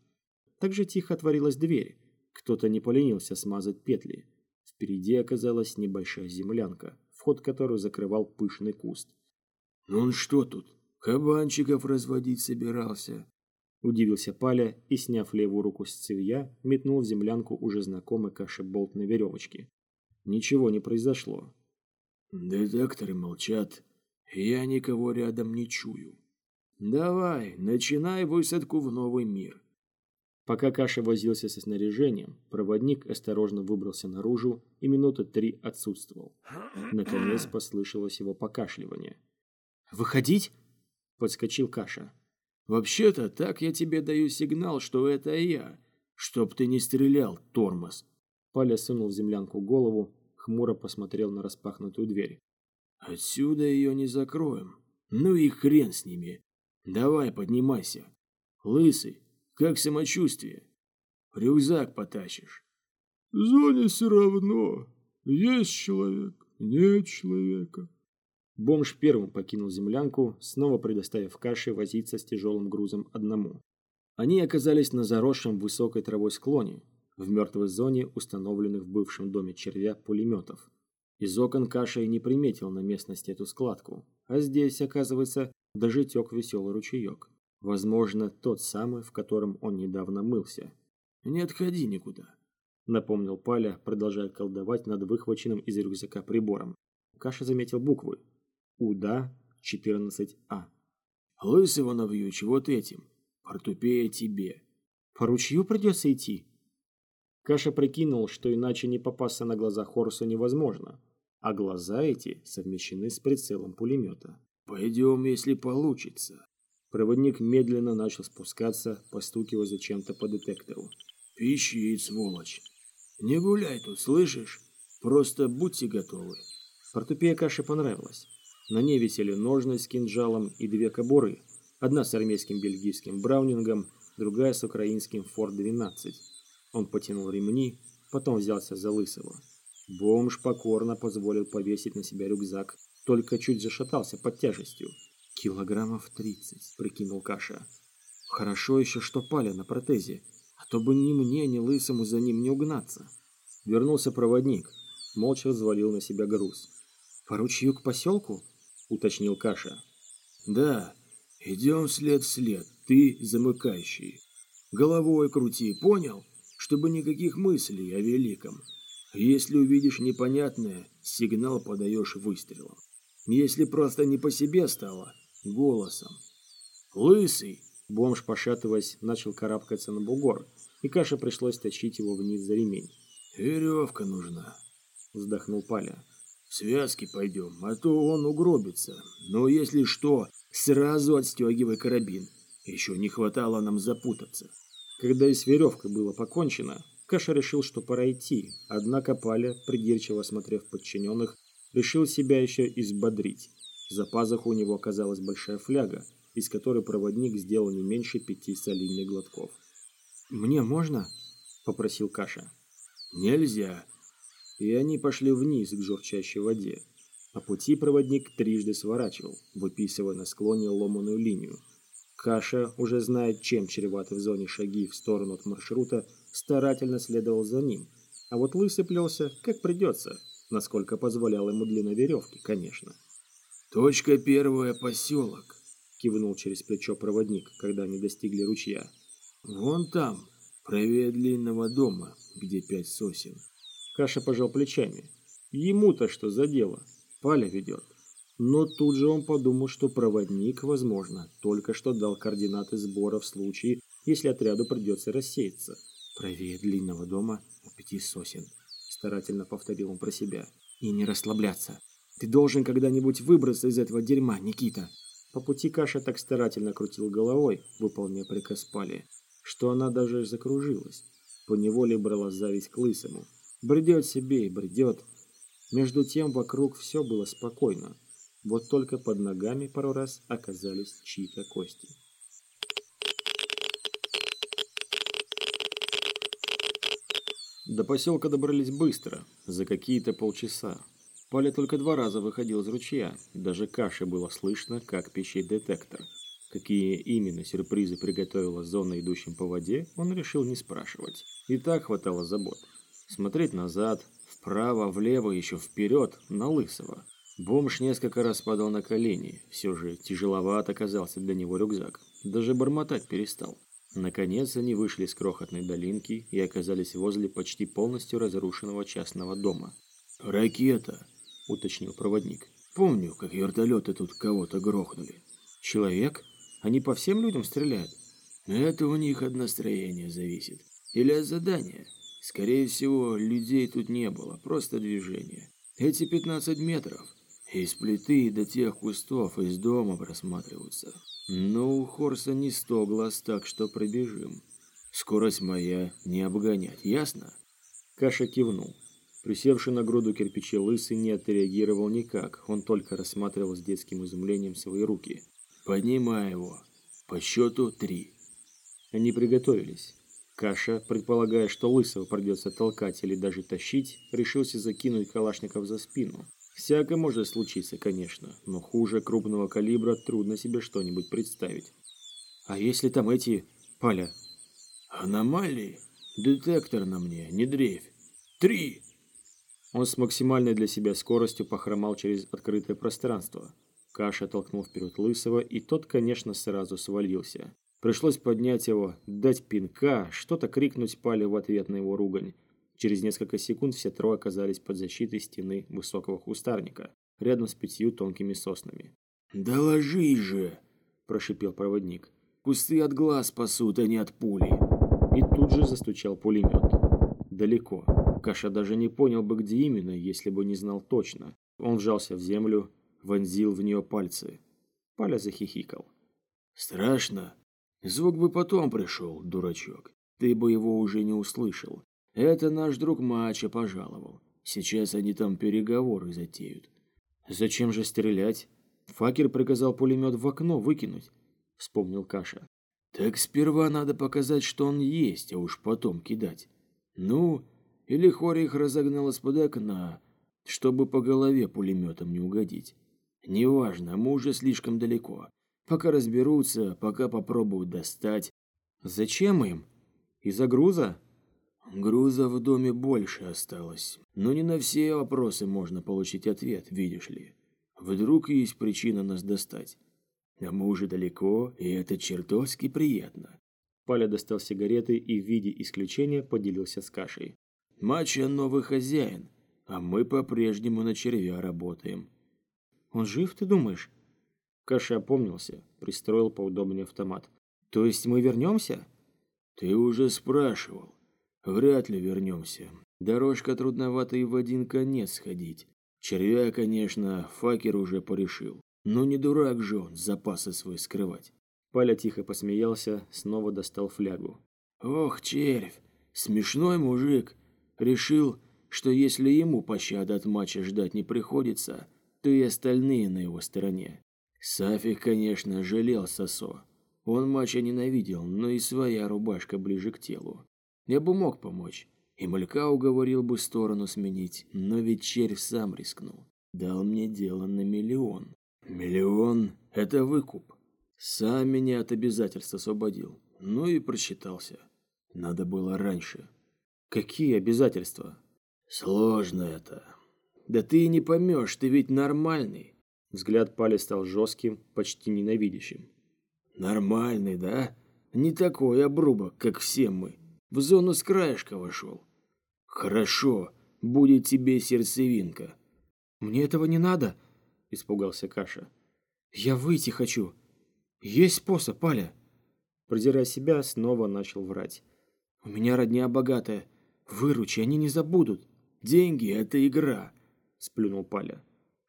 S1: Так же тихо отворилась дверь. Кто-то не поленился смазать петли. Впереди оказалась небольшая землянка, вход которую закрывал пышный куст.
S2: «Ну он что тут?» Кабанчиков разводить собирался.
S1: Удивился Паля и, сняв левую руку с цевья, метнул в землянку уже знакомый кашеболт на веревочке. Ничего не произошло.
S2: Детекторы молчат. Я никого рядом не чую. Давай, начинай высадку в новый мир.
S1: Пока Каша возился со снаряжением, проводник осторожно выбрался наружу и минуты три отсутствовал. Наконец послышалось его покашливание. «Выходить?» Подскочил Каша.
S2: «Вообще-то так я тебе даю сигнал, что это я, чтоб ты не стрелял, тормоз!»
S1: Паля сунул в землянку голову, хмуро посмотрел на распахнутую дверь.
S2: «Отсюда ее не закроем. Ну и хрен с ними. Давай, поднимайся. Лысый, как самочувствие? Рюкзак потащишь?»
S6: «В зоне все равно. Есть человек, нет человека»,
S1: Бомж первым покинул землянку, снова предоставив каше возиться с тяжелым грузом одному. Они оказались на заросшем высокой травой склоне. в мертвой зоне установленных в бывшем доме червя пулеметов. Из окон Каша и не приметил на местности эту складку, а здесь, оказывается, даже тек веселый ручеек. Возможно, тот самый, в котором он недавно мылся.
S2: «Не отходи никуда», — напомнил Паля, продолжая колдовать над выхваченным из рюкзака прибором.
S1: Каша заметил буквы. УДА-14А.
S2: «Лысого навьючь вот этим. Портупея тебе».
S1: «По ручью придется идти?» Каша прикинул, что иначе не попасться на глаза Хорусу невозможно, а глаза эти совмещены с прицелом пулемета.
S2: «Пойдем, если получится».
S1: Проводник медленно начал спускаться, постукивая зачем-то по детектору.
S2: «Пищит, сволочь! Не гуляй тут, слышишь? Просто будьте готовы!»
S1: Портупея Каше понравилась. На ней висели ножны с кинжалом и две кобуры. Одна с армейским бельгийским браунингом, другая с украинским Форд-12. Он потянул ремни, потом взялся за Лысого. Бомж покорно позволил повесить на себя рюкзак, только чуть зашатался под тяжестью. «Килограммов тридцать», — прикинул Каша. «Хорошо еще, что пали на протезе, а то бы ни мне, ни Лысому за ним не угнаться». Вернулся проводник, молча взвалил на себя груз. «По ручью к поселку?» — уточнил Каша.
S2: «Да, идем след в след, ты замыкающий. Головой крути, понял? Чтобы никаких мыслей о великом. Если увидишь непонятное, сигнал подаешь выстрелом. Если просто не по себе стало, голосом. «Лысый!»
S1: Бомж, пошатываясь, начал карабкаться на бугор, и Каше пришлось тащить его вниз за ремень.
S2: «Веревка нужна», —
S1: вздохнул Паля.
S2: «В связке пойдем, а то он угробится. Но если что, сразу отстегивай карабин. Еще не хватало нам запутаться».
S1: Когда и с веревкой было покончено, Каша решил, что пора идти, однако Паля, придирчиво осмотрев подчиненных, решил себя еще избодрить. За пазуху у него оказалась большая фляга, из которой проводник сделал не меньше пяти солидных глотков. «Мне можно?» – попросил Каша.
S2: «Нельзя».
S1: И они пошли вниз к журчащей воде. По пути проводник трижды сворачивал, выписывая на склоне ломаную линию. Каша, уже знает, чем чреваты в зоне шаги в сторону от маршрута, старательно следовал за ним. А вот лысый плелся, как придется, насколько позволял ему длина веревки, конечно.
S2: «Точка первая – поселок», –
S1: кивнул через плечо проводник, когда они достигли ручья.
S2: «Вон там, правее длинного дома, где пять сосен».
S1: Каша пожал плечами. Ему-то что за дело? Паля ведет. Но тут же он подумал, что проводник, возможно, только что дал координаты сбора в случае, если отряду придется рассеяться. «Правее длинного дома у пяти сосен», – старательно повторил он про себя. «И не расслабляться. Ты должен когда-нибудь выбраться из этого дерьма, Никита. По пути Каша так старательно крутил головой, выполняя приказ Пали, что она даже закружилась. По неволе брала зависть к лысому. Бредет себе и бредет. Между тем вокруг все было спокойно. Вот только под ногами пару раз оказались чьи-то кости. До поселка добрались быстро, за какие-то полчаса. Паля только два раза выходил из ручья, даже каши было слышно, как пищит детектор. Какие именно сюрпризы приготовила зона, идущим по воде, он решил не спрашивать. И так хватало забот. Смотреть назад, вправо, влево, еще вперед, на Лысого. Бомж несколько раз падал на колени, все же тяжеловат оказался для него рюкзак. Даже бормотать перестал. Наконец они вышли с крохотной долинки и оказались возле почти полностью разрушенного частного дома.
S2: «Ракета!» уточнил проводник.
S1: Помню, как вертолеты тут кого-то грохнули. Человек? Они по всем людям стреляют?
S2: Это у них от настроения зависит. Или от задания. Скорее всего, людей тут не было, просто движение. Эти 15 метров. Из плиты до тех кустов из дома просматриваются. Но у Хорса не сто глаз, так что пробежим. Скорость моя не обгонять, ясно?
S1: Каша кивнул. Присевший на груду кирпичей лысый не отреагировал никак, он только рассматривал с детским изумлением свои руки.
S2: «Поднимай его. По счету три».
S1: Они приготовились. Каша, предполагая, что лысого придется толкать или даже тащить, решился закинуть калашников за спину. Всякое может случиться, конечно, но хуже крупного калибра трудно себе что-нибудь представить. «А если там эти... Паля?»
S2: «Аномалии?» Детектор на мне, не дрейфь. Три!»
S1: Он с максимальной для себя скоростью похромал через открытое пространство. Каша толкнул вперед Лысого, и тот, конечно, сразу свалился. Пришлось поднять его, дать пинка, что-то крикнуть Пале в ответ на его ругань. Через несколько секунд все трое оказались под защитой стены высокого кустарника, рядом с пятью тонкими соснами.
S2: «Доложи же!» – прошипел проводник. «Кусты от глаз спасут, а не от пули!»
S1: И тут же застучал пулемет. Далеко. Каша даже не понял бы, где именно, если бы не знал точно. Он вжался в землю, вонзил в нее пальцы. Паля захихикал.
S2: «Страшно? Звук бы потом пришел, дурачок. Ты бы его уже не услышал. Это наш друг Мача пожаловал. Сейчас они там переговоры затеют.
S1: Зачем же стрелять? Факер приказал пулемет в окно выкинуть, вспомнил Каша.
S2: Так сперва надо показать, что он есть, а уж потом кидать. Ну, или Хори их разогнал из-под окна, чтобы по голове пулеметом не угодить. Неважно, мы уже слишком далеко. Пока разберутся, пока попробуют достать.
S1: Зачем им? Из-за груза?
S2: Груза в доме больше осталось, но не на все вопросы можно получить ответ, видишь ли. Вдруг есть причина нас достать. А мы уже далеко, и это чертовски приятно.
S1: Паля достал сигареты и в виде исключения поделился с кашей.
S2: Мача новый хозяин, а мы по-прежнему на червя работаем.
S1: Он жив, ты думаешь? Каша опомнился, пристроил поудобнее автомат. То есть мы вернемся?
S2: Ты уже спрашивал. Вряд ли вернемся. Дорожка трудновато и в один конец ходить. Червя, конечно, факер уже порешил. Но не дурак же он запасы свои скрывать.
S1: Паля тихо посмеялся, снова достал флягу.
S2: Ох, червь, смешной мужик. Решил, что если ему пощады от матча ждать не приходится, то и остальные на его стороне. Сафик, конечно, жалел Сосо. Он матча ненавидел, но и своя рубашка ближе к телу. Я бы мог помочь. И малька уговорил бы сторону сменить, но ведь червь сам рискнул. Дал мне дело на миллион. Миллион – это выкуп. Сам меня от обязательств освободил. Ну и просчитался. Надо было раньше.
S1: Какие обязательства?
S2: Сложно это. Да ты и не поймешь, ты ведь нормальный.
S1: Взгляд Пали стал жестким, почти ненавидящим.
S2: Нормальный, да? Не такой обрубок, как все мы. В зону с краешка вошел. Хорошо, будет тебе сердцевинка.
S1: Мне этого не надо, испугался Каша. Я выйти хочу. Есть способ, Паля. Продирая себя, снова начал врать. У меня родня богатая. Выручи, они не забудут.
S2: Деньги – это игра, сплюнул Паля.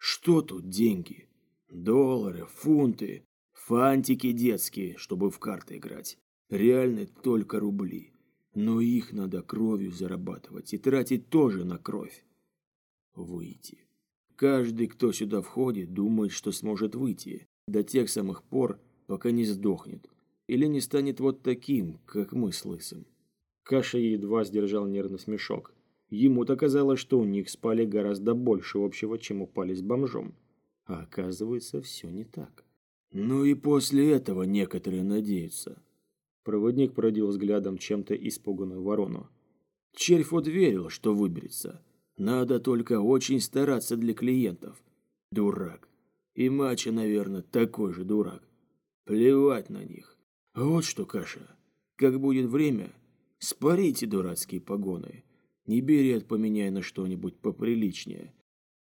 S2: Что тут деньги? Доллары, фунты, фантики детские, чтобы в карты играть. Реально только рубли. Но их надо кровью зарабатывать и тратить тоже на кровь. Выйти. Каждый, кто сюда входит, думает, что сможет выйти до тех самых пор, пока не сдохнет или не станет вот таким, как мы с Лысым.
S1: Каша едва сдержал нервный смешок. Ему-то казалось, что у них спали гораздо больше общего, чем упали с бомжом. А оказывается, все не так.
S2: Ну и после этого некоторые надеются.
S1: Проводник продел взглядом чем-то испуганную ворону.
S2: Червь вот верил, что выберется. Надо только очень стараться для клиентов. Дурак. И Мача, наверное, такой же дурак. Плевать на них. Вот что, Каша, как будет время, спарите дурацкие погоны. Не бери от поменяй на что-нибудь поприличнее.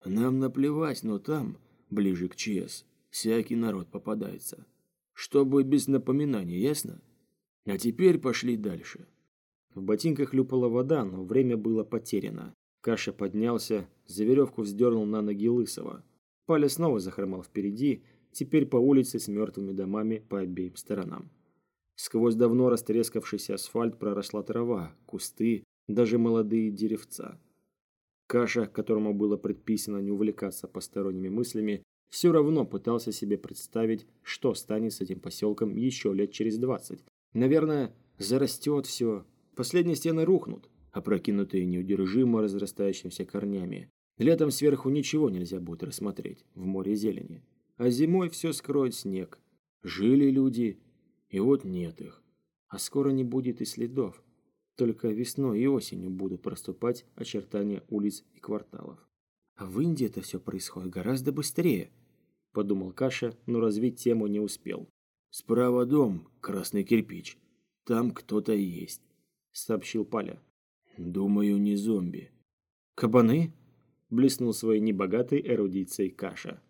S2: Нам наплевать, но там, ближе к ЧС, всякий народ попадается. Чтобы без напоминаний, ясно? А теперь пошли дальше.
S1: В ботинках хлюпала вода, но время было потеряно. Каша поднялся, за веревку вздернул на ноги Лысого. Паля снова захромал впереди, теперь по улице с мертвыми домами по обеим сторонам. Сквозь давно растрескавшийся асфальт проросла трава, кусты, даже молодые деревца. Каша, которому было предписано не увлекаться посторонними мыслями, все равно пытался себе представить, что станет с этим поселком еще лет через двадцать, Наверное, зарастет все. Последние стены рухнут, опрокинутые неудержимо разрастающимися корнями. Летом сверху ничего нельзя будет рассмотреть, в море зелени. А зимой все скроет снег. Жили люди, и вот нет их. А скоро не будет и следов. Только весной и осенью будут проступать очертания улиц и кварталов. А в Индии это все происходит гораздо быстрее, подумал Каша, но развить тему не успел.
S2: Справа дом, красный кирпич. Там кто-то есть, сообщил Паля. Думаю, не зомби.
S1: Кабаны? Блеснул своей небогатой эрудицией Каша.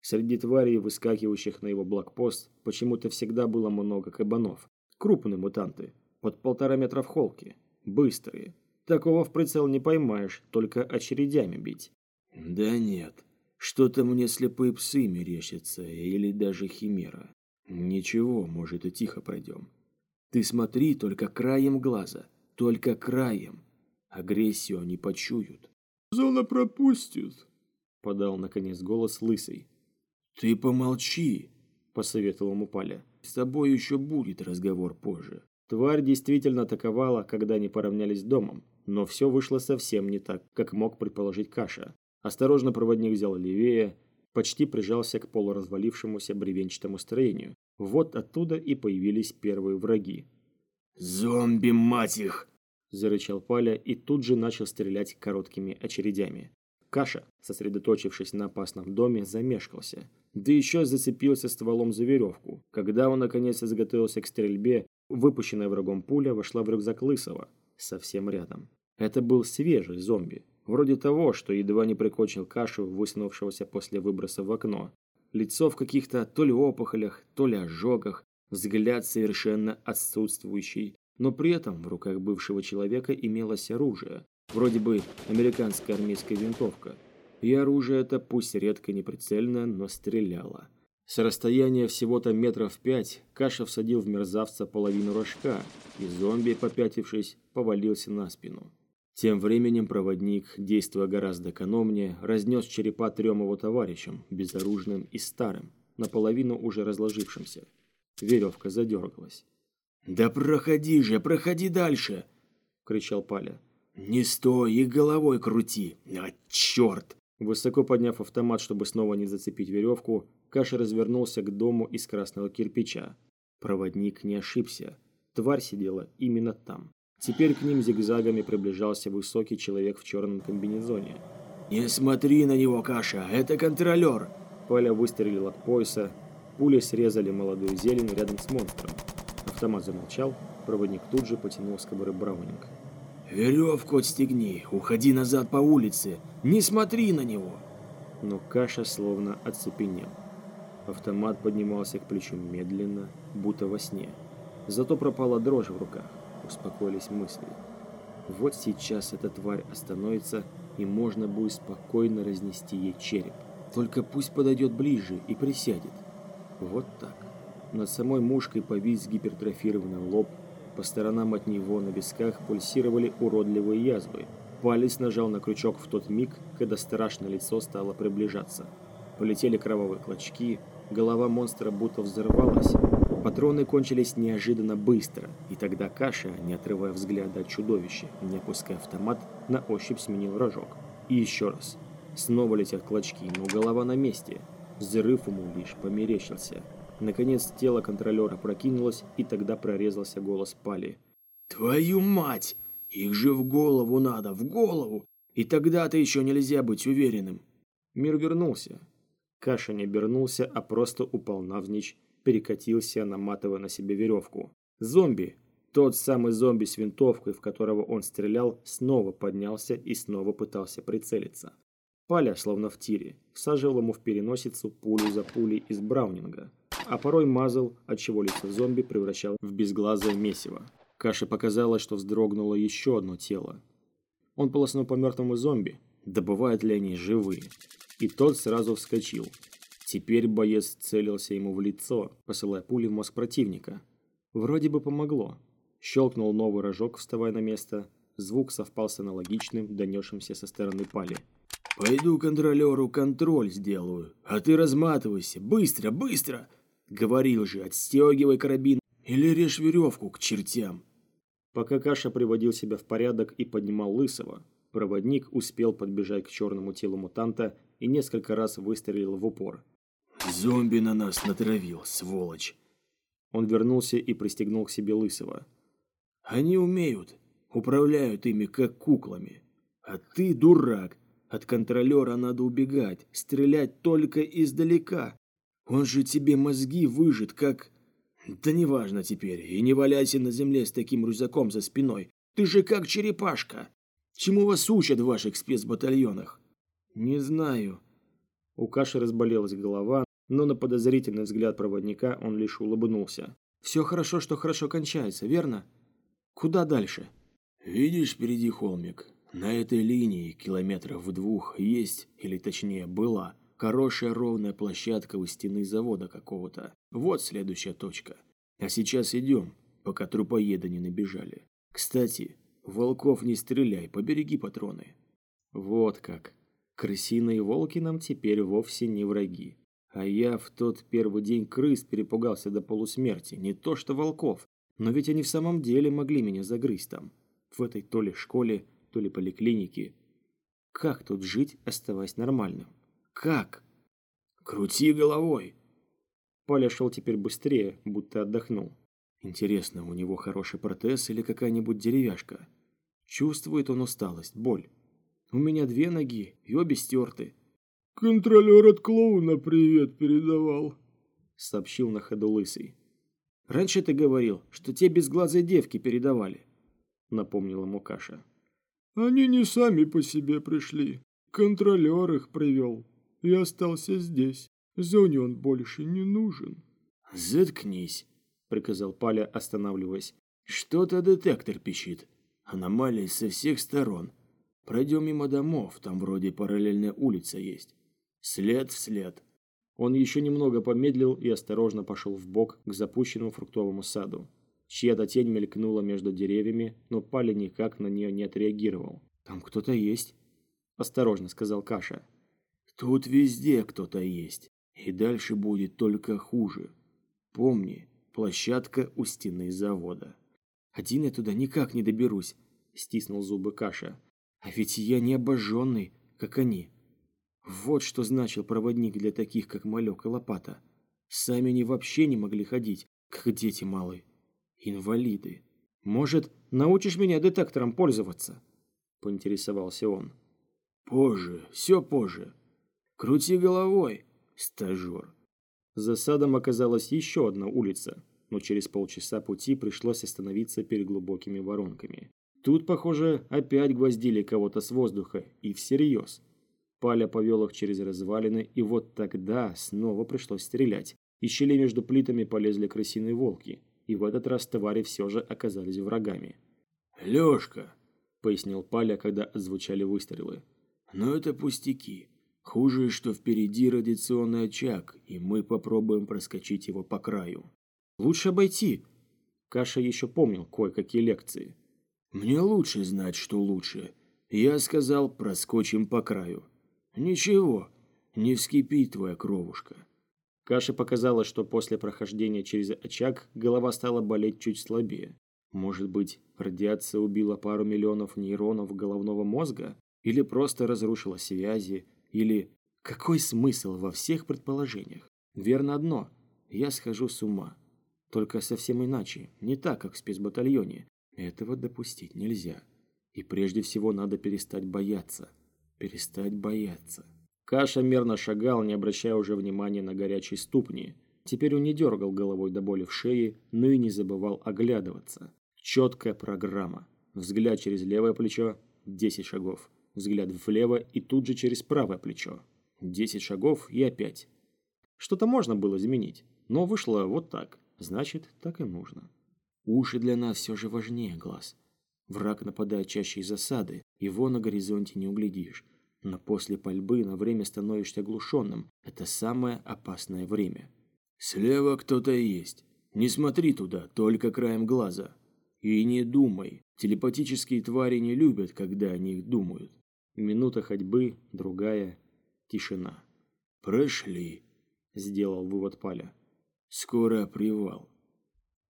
S1: Среди тварей, выскакивающих на его блокпост, почему-то всегда было много кабанов. Крупные мутанты, под полтора метра в холке, быстрые. Такого в прицел не поймаешь, только очередями бить.
S2: Да нет, что-то мне слепые псы мерещатся, или даже химера. Ничего, может и тихо пройдем. Ты смотри только краем глаза, только краем. Агрессию они почуют.
S6: Зона пропустит,
S1: подал наконец голос лысый.
S2: Ты помолчи, посоветовал ему Паля. С тобой еще будет разговор позже.
S1: Тварь действительно атаковала, когда они поравнялись с домом, но все вышло совсем не так, как мог предположить Каша. Осторожно проводник взял левее, почти прижался к полуразвалившемуся бревенчатому строению. Вот оттуда и появились первые враги.
S2: «Зомби, мать их!»
S1: – зарычал Паля и тут же начал стрелять короткими очередями. Каша, сосредоточившись на опасном доме, замешкался. Да еще зацепился стволом за веревку. Когда он наконец изготовился к стрельбе, выпущенная врагом пуля вошла в рюкзак Лысого, совсем рядом. Это был свежий зомби, вроде того, что едва не прикончил кашу, высунувшегося после выброса в окно. Лицо в каких-то то ли опухолях, то ли ожогах, взгляд совершенно отсутствующий, но при этом в руках бывшего человека имелось оружие, вроде бы американская армейская винтовка. И оружие это пусть редко не прицельное, но стреляло. С расстояния всего-то метров пять Каша всадил в мерзавца половину рожка, и зомби, попятившись, повалился на спину. Тем временем проводник, действуя гораздо экономнее, разнес черепа трем его товарищам, безоружным и старым, наполовину уже разложившимся. Веревка задергалась.
S2: «Да проходи же, проходи дальше!» — кричал Паля. «Не стой и головой крути! А, черт!»
S1: Высоко подняв автомат, чтобы снова не зацепить веревку, Каша развернулся к дому из красного кирпича. Проводник не ошибся. Тварь сидела именно там. Теперь к ним зигзагами приближался высокий человек в черном комбинезоне.
S2: «Не смотри на него, Каша, это контролер!»
S1: Поля выстрелил от пояса. Пули срезали молодую зелень рядом с монстром. Автомат замолчал, проводник тут же потянул с кобуры Браунинг.
S2: «Веревку отстегни, уходи назад по улице, не смотри на него!»
S1: Но Каша словно оцепенел. Автомат поднимался к плечу медленно, будто во сне. Зато пропала дрожь в руках успокоились мысли. Вот сейчас эта тварь остановится, и можно будет спокойно разнести ей череп. Только пусть подойдет ближе и присядет. Вот так. Над самой мушкой повис гипертрофированный лоб, по сторонам от него на висках пульсировали уродливые язвы. Палец нажал на крючок в тот миг, когда страшное лицо стало приближаться. Полетели кровавые клочки, голова монстра будто взорвалась, Патроны кончились неожиданно быстро, и тогда Каша, не отрывая взгляда от чудовища, не опуская автомат, на ощупь сменил рожок. И еще раз. Снова летят клочки, но голова на месте. Взрыв ему лишь померещился. Наконец тело контролера прокинулось, и тогда прорезался голос Пали.
S2: «Твою мать! Их же в голову надо, в голову! И тогда-то еще нельзя быть уверенным!»
S1: Мир вернулся. Каша не обернулся, а просто упал навзничь перекатился, наматывая на себе веревку. Зомби, тот самый зомби с винтовкой, в которого он стрелял, снова поднялся и снова пытался прицелиться. Паля, словно в тире, всаживал ему в переносицу пулю за пулей из браунинга, а порой мазал, отчего лицо зомби превращал в безглазое месиво. Каше показалось, что вздрогнуло еще одно тело. Он полоснул по мертвому зомби, добывают ли они живые, и тот сразу вскочил, Теперь боец целился ему в лицо, посылая пули в мозг противника. Вроде бы помогло. Щелкнул новый рожок, вставая на место. Звук совпал с аналогичным, донесшимся со стороны пали.
S2: «Пойду контролеру контроль сделаю, а ты разматывайся, быстро, быстро!» Говорил же, отстегивай карабин или режь веревку к чертям.
S1: Пока Каша приводил себя в порядок и поднимал Лысого, проводник успел подбежать к черному телу мутанта и несколько раз выстрелил в упор.
S2: Зомби на нас натравил, сволочь.
S1: Он вернулся и пристегнул к себе Лысого.
S2: Они умеют. Управляют ими как куклами. А ты дурак. От контролера надо убегать, стрелять только издалека. Он же тебе мозги выжит, как... Да неважно теперь, и не валяйся на земле с таким рюкзаком за спиной. Ты же как черепашка. Чему вас учат в ваших спецбатальонах? Не знаю.
S1: У Каши разболелась голова, но на подозрительный взгляд проводника он лишь улыбнулся. Все хорошо, что хорошо кончается, верно? Куда дальше?
S2: Видишь впереди холмик? На этой линии, километров в двух, есть, или точнее была, хорошая ровная площадка у стены завода какого-то. Вот следующая точка. А сейчас идем, пока трупоеды не набежали. Кстати, волков не стреляй, побереги патроны.
S1: Вот как. Крысиные волки нам теперь вовсе не враги. А я в тот первый день крыс перепугался до полусмерти, не то что волков. Но ведь они в самом деле могли меня загрызть там, в этой то ли школе, то ли поликлиники. Как тут жить, оставаясь нормальным? Как?
S2: Крути головой.
S1: Поля шел теперь быстрее, будто отдохнул.
S2: Интересно, у него хороший протез или какая-нибудь деревяшка? Чувствует он усталость, боль. У меня две ноги, и обе стерты.
S6: «Контролер от клоуна привет передавал», —
S1: сообщил на ходу лысый. «Раньше ты говорил, что те безглазые девки передавали», — напомнил ему Каша.
S6: Они не сами по себе пришли. Контролер их привел. И остался здесь. Зоне он больше не нужен.
S2: «Заткнись», — приказал Паля, останавливаясь. «Что-то детектор пищит. Аномалии со всех сторон. Пройдем мимо домов, там вроде параллельная улица есть. След в след».
S1: Он еще немного помедлил и осторожно пошел в бок к запущенному фруктовому саду. Чья-то тень мелькнула между деревьями, но Паля никак на нее не отреагировал.
S2: «Там кто-то есть», –
S1: осторожно сказал Каша.
S2: «Тут везде кто-то есть, и дальше будет только хуже. Помни, площадка у стены завода».
S1: «Один я туда никак не доберусь», – стиснул зубы Каша. «А ведь я не обожженный, как они. Вот что значил проводник для таких, как Малек и Лопата. Сами они вообще не могли ходить, как дети малые. Инвалиды. Может, научишь меня детектором пользоваться? Поинтересовался он.
S2: Позже, все позже. Крути головой, стажер.
S1: За садом оказалась еще одна улица, но через полчаса пути пришлось остановиться перед глубокими воронками. Тут, похоже, опять гвоздили кого-то с воздуха, и всерьез. Паля повел их через развалины, и вот тогда снова пришлось стрелять. Из щелей между плитами полезли крысиные волки и в этот раз твари все же оказались врагами.
S2: «Лешка», — пояснил Паля, когда отзвучали выстрелы, — «но это пустяки. Хуже, что впереди радиационный очаг, и мы попробуем проскочить его по краю».
S1: «Лучше обойти». Каша еще помнил кое-какие лекции.
S2: «Мне лучше знать, что лучше. Я сказал, проскочим по краю». «Ничего, не вскипит твоя кровушка».
S1: Каше показалось, что после прохождения через очаг голова стала болеть чуть слабее. Может быть, радиация убила пару миллионов нейронов головного мозга? Или просто разрушила связи? Или... Какой смысл во всех предположениях? Верно одно. Я схожу с ума. Только совсем иначе. Не так, как в спецбатальоне. Этого допустить нельзя. И прежде всего надо перестать бояться. Перестать бояться. Каша мерно шагал, не обращая уже внимания на горячие ступни. Теперь он не дергал головой до боли в шее, но и не забывал оглядываться. Четкая программа. Взгляд через левое плечо – 10 шагов. Взгляд влево и тут же через правое плечо. 10 шагов и опять. Что-то можно было изменить, но вышло вот так. Значит, так и нужно. Уши для нас все же важнее глаз. Враг нападает чаще из засады, его на горизонте не углядишь. Но после пальбы на время становишься оглушенным. Это самое опасное время.
S2: Слева кто-то есть. Не смотри туда, только краем глаза. И не думай. Телепатические твари не любят, когда о них думают.
S1: Минута ходьбы, другая. Тишина.
S2: «Прошли», — сделал вывод Паля. «Скоро привал».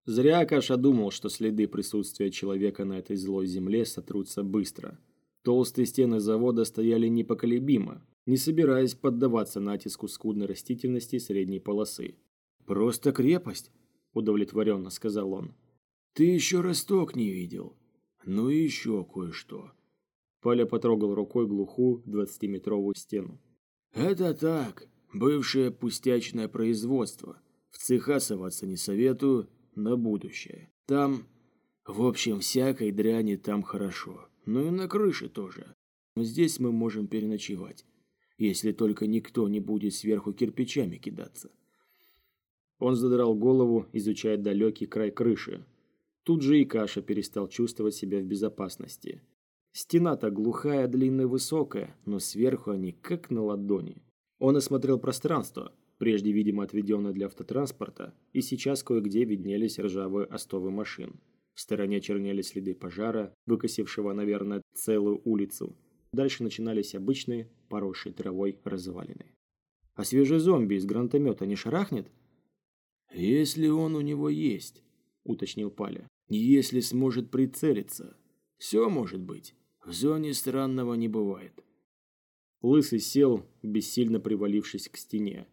S1: Зря Каша думал, что следы присутствия человека на этой злой земле сотрутся быстро. Толстые стены завода стояли непоколебимо, не собираясь поддаваться натиску скудной растительности средней полосы.
S2: «Просто крепость», – удовлетворенно сказал он. «Ты еще росток не видел. Ну и еще кое-что.
S1: Паля потрогал рукой глухую двадцатиметровую стену.
S2: Это так, бывшее пустячное производство. В цеха соваться не советую, на будущее. Там, в общем, всякой дряни там хорошо. Ну и на крыше тоже. Но здесь мы можем переночевать, если только никто не будет сверху кирпичами кидаться.
S1: Он задрал голову, изучая далекий край крыши. Тут же и Каша перестал чувствовать себя в безопасности. Стена-то глухая, длинная, высокая, но сверху они как на ладони. Он осмотрел пространство, прежде, видимо, отведенное для автотранспорта, и сейчас кое-где виднелись ржавые остовы машин. В стороне чернели следы пожара, выкосившего, наверное, целую улицу. Дальше начинались обычные, поросшие травой развалины. А свежий зомби из гранатомета не шарахнет?
S2: «Если он у него есть», — уточнил Паля. «Если сможет прицелиться. Все может быть. В зоне странного не бывает».
S1: Лысый сел, бессильно привалившись к стене.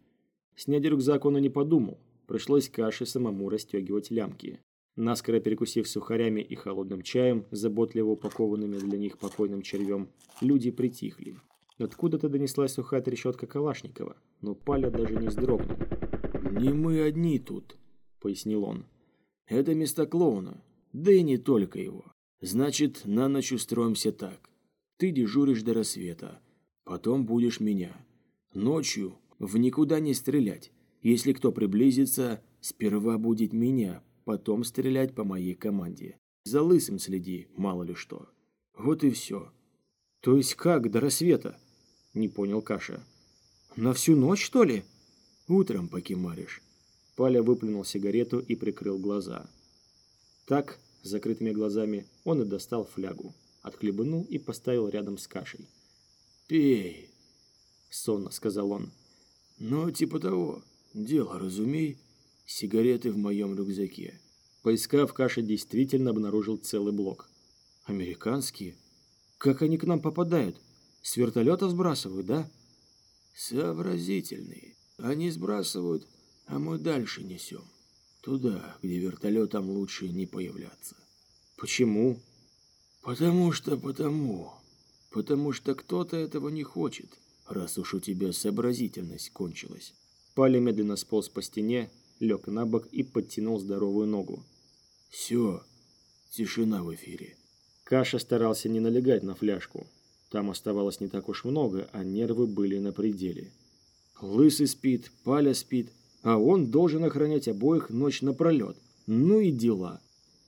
S1: Снять рюкзак он и не подумал. Пришлось каше самому расстегивать лямки. Наскоро перекусив сухарями и холодным чаем, заботливо упакованными для них покойным червем, люди притихли. Откуда-то донеслась сухая трещотка Калашникова, но Паля даже не вздрогнул.
S2: «Не мы одни тут», — пояснил он. «Это место клоуна, да и не только его. Значит, на ночь устроимся так. Ты дежуришь до рассвета, потом будешь меня. Ночью в никуда не стрелять. Если кто приблизится, сперва будет меня, потом стрелять по моей команде. За лысым следи, мало ли что. Вот и все».
S1: «То есть как, до рассвета?» — не понял Каша. «На всю ночь, что ли?»
S2: Утром покемаришь.
S1: Паля выплюнул сигарету и прикрыл глаза. Так, с закрытыми глазами, он и достал флягу, отхлебнул и поставил рядом с кашей.
S2: «Пей», —
S1: сонно сказал он.
S2: «Ну, типа того. Дело, разумей, сигареты в моем рюкзаке».
S1: Поискав, Каша действительно обнаружил целый блок. «Американские? Как они к нам попадают? С вертолета сбрасывают, да?»
S2: «Сообразительные. Они сбрасывают, а мы дальше несем. Туда, где вертолетам лучше не появляться.
S1: Почему?
S2: Потому что потому. Потому что кто-то этого не хочет, раз уж у тебя сообразительность кончилась.
S1: Паля медленно сполз по стене, лег на бок и подтянул здоровую ногу.
S2: Все, тишина в эфире.
S1: Каша старался не налегать на фляжку. Там оставалось не так уж много, а нервы были на пределе. Лысый спит, Паля спит, а он должен охранять обоих ночь напролет. Ну и дела.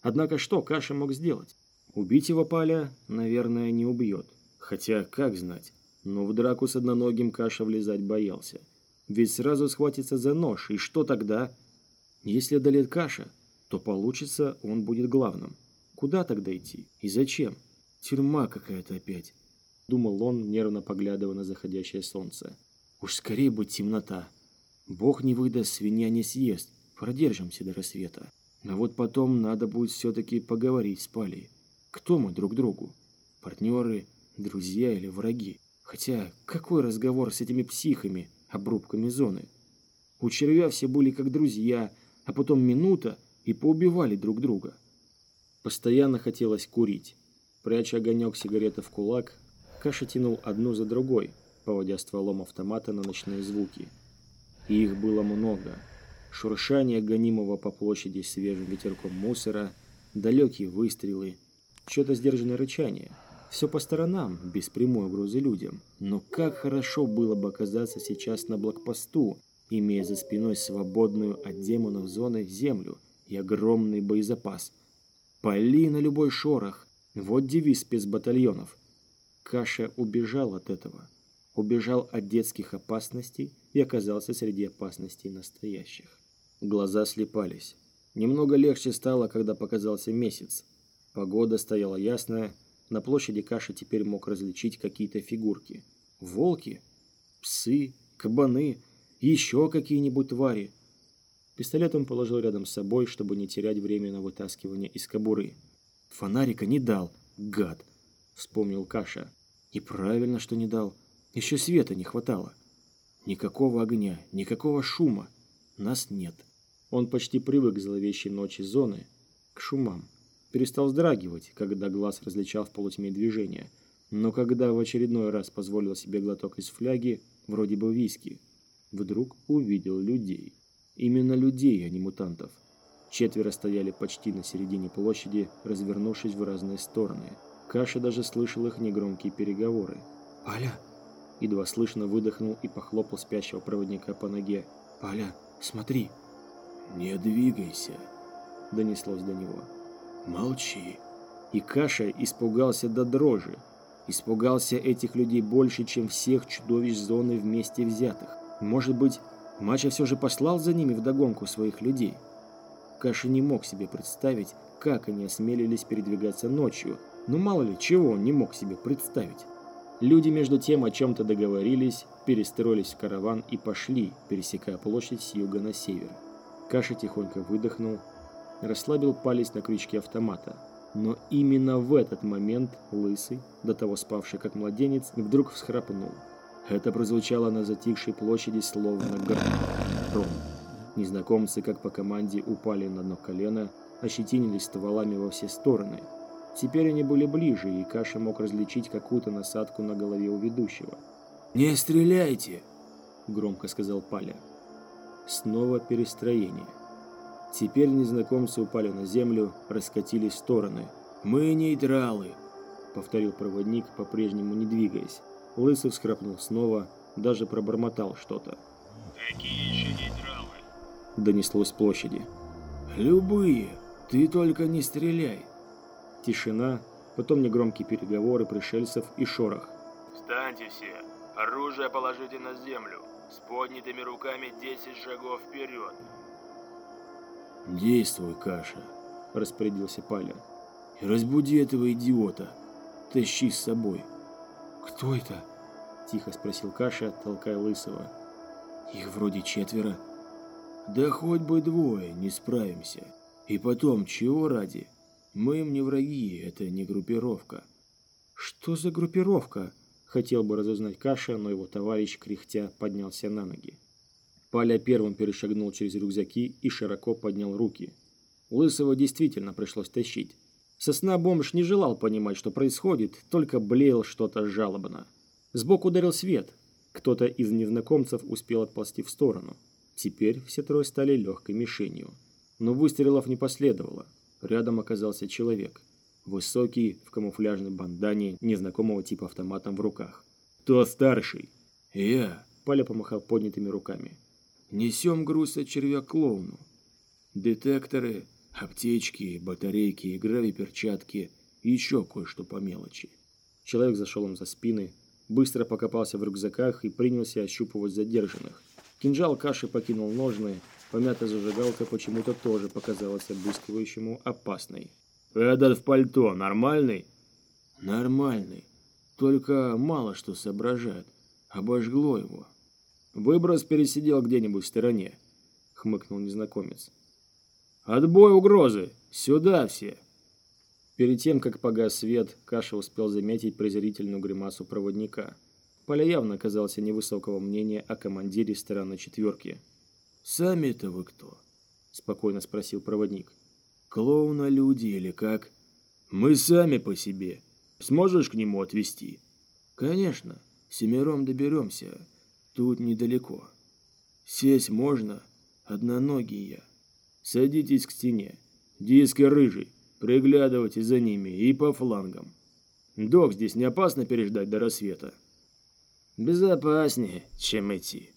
S1: Однако что Каша мог сделать? Убить его Паля, наверное, не убьет. Хотя, как знать. Но в драку с одноногим Каша влезать боялся. Ведь сразу схватится за нож, и что тогда? Если одолеет Каша, то получится, он будет главным. Куда тогда идти? И зачем? Тюрьма какая-то опять. Думал он, нервно поглядывая на заходящее солнце. Уж скорее бы темнота. Бог не выдаст, свинья не съест. Продержимся до рассвета. А вот потом надо будет все-таки поговорить с Палей. Кто мы друг другу? Партнеры, друзья или враги? Хотя, какой разговор с этими психами, обрубками зоны? У червя все были как друзья, а потом минута и поубивали друг друга. Постоянно хотелось курить. Пряча огонек сигареты в кулак, Каша тянул одну за другой – поводя стволом автомата на ночные звуки. И их было много. Шуршание гонимого по площади свежим ветерком мусора, далекие выстрелы, что-то сдержанное рычание. Все по сторонам, без прямой угрозы людям. Но как хорошо было бы оказаться сейчас на блокпосту, имея за спиной свободную от демонов зоны землю и огромный боезапас. Пали на любой шорох. Вот девиз спецбатальонов. Каша убежал от этого убежал от детских опасностей и оказался среди опасностей настоящих. Глаза слепались. Немного легче стало, когда показался месяц. Погода стояла ясная, на площади Каши теперь мог различить какие-то фигурки. Волки, псы, кабаны, еще какие-нибудь твари. Пистолет он положил рядом с собой, чтобы не терять время на вытаскивание из кобуры. «Фонарика не дал, гад!» — вспомнил Каша. «И правильно, что не дал. Еще света не хватало. Никакого огня, никакого шума. Нас нет. Он почти привык к зловещей ночи зоны, к шумам. Перестал вздрагивать, когда глаз различал в полутьме движения. Но когда в очередной раз позволил себе глоток из фляги, вроде бы виски, вдруг увидел людей. Именно людей, а не мутантов. Четверо стояли почти на середине площади, развернувшись в разные стороны. Каша даже слышал их негромкие переговоры. «Аля!» Едва слышно выдохнул и похлопал спящего проводника по ноге. «Аля, смотри!»
S2: «Не двигайся!»
S1: Донеслось до него.
S2: «Молчи!»
S1: И Каша испугался до дрожи. Испугался этих людей больше, чем всех чудовищ зоны вместе взятых. Может быть, Мача все же послал за ними вдогонку своих людей? Каша не мог себе представить, как они осмелились передвигаться ночью, но мало ли чего он не мог себе представить. Люди между тем о чем-то договорились, перестроились в караван и пошли, пересекая площадь с юга на север. Каша тихонько выдохнул, расслабил палец на крючке автомата. Но именно в этот момент Лысый, до того спавший как младенец, вдруг всхрапнул. Это прозвучало на затихшей площади словно гром. Незнакомцы, как по команде, упали на одно колено, ощетинились стволами во все стороны – Теперь они были ближе, и Каша мог различить какую-то насадку на голове у ведущего.
S2: «Не стреляйте!»
S1: – громко сказал Паля. Снова перестроение. Теперь незнакомцы упали на землю, раскатились в стороны.
S2: «Мы нейтралы!»
S1: – повторил проводник, по-прежнему не двигаясь. Лысый вскрапнул снова, даже пробормотал что-то.
S8: «Какие еще нейтралы?»
S1: – донеслось с площади.
S2: «Любые! Ты только не стреляй!»
S1: Тишина, потом негромкие переговоры пришельцев и шорох.
S8: «Встаньте все! Оружие положите на землю! С поднятыми руками 10 шагов вперед!»
S2: «Действуй, Каша!» – распорядился Паля. «И разбуди этого идиота! Тащи с собой!»
S1: «Кто это?» – тихо спросил Каша, толкая Лысого.
S2: «Их вроде четверо». «Да хоть бы двое, не справимся. И потом, чего ради?» Мы им не враги, это не группировка.
S1: Что за группировка? Хотел бы разузнать Каша, но его товарищ, кряхтя, поднялся на ноги. Паля первым перешагнул через рюкзаки и широко поднял руки. Лысого действительно пришлось тащить. Сосна бомж не желал понимать, что происходит, только блеял что-то жалобно. Сбоку ударил свет. Кто-то из незнакомцев успел отползти в сторону. Теперь все трое стали легкой мишенью. Но выстрелов не последовало. Рядом оказался человек. Высокий, в камуфляжной бандане, незнакомого типа автоматом в руках. «Кто старший?»
S2: «Я», —
S1: Паля помахал поднятыми руками.
S2: «Несем груз от червя клоуну. Детекторы, аптечки, батарейки, грави-перчатки и еще кое-что по мелочи».
S1: Человек зашел им за спины, быстро покопался в рюкзаках и принялся ощупывать задержанных. Кинжал каши покинул ножны, Помятая зажигалка почему-то тоже показалась обыскивающему опасной.
S2: «Этот в пальто нормальный?» «Нормальный. Только мало что соображает. Обожгло его».
S1: «Выброс пересидел где-нибудь в стороне», — хмыкнул незнакомец. «Отбой угрозы! Сюда все!» Перед тем, как погас свет, Каша успел заметить презрительную гримасу проводника. Поля явно оказался невысокого мнения о командире стороны четверки.
S2: «Сами-то вы кто?» – спокойно спросил проводник.
S1: «Клоуна люди или как?»
S2: «Мы сами по себе. Сможешь к нему отвезти?»
S1: «Конечно. Семером доберемся. Тут недалеко.
S2: Сесть можно? Одноногий я.
S1: Садитесь к стене. Диски рыжий. Приглядывайте за ними и по флангам. Док, здесь не опасно переждать до рассвета?»
S2: «Безопаснее, чем идти»,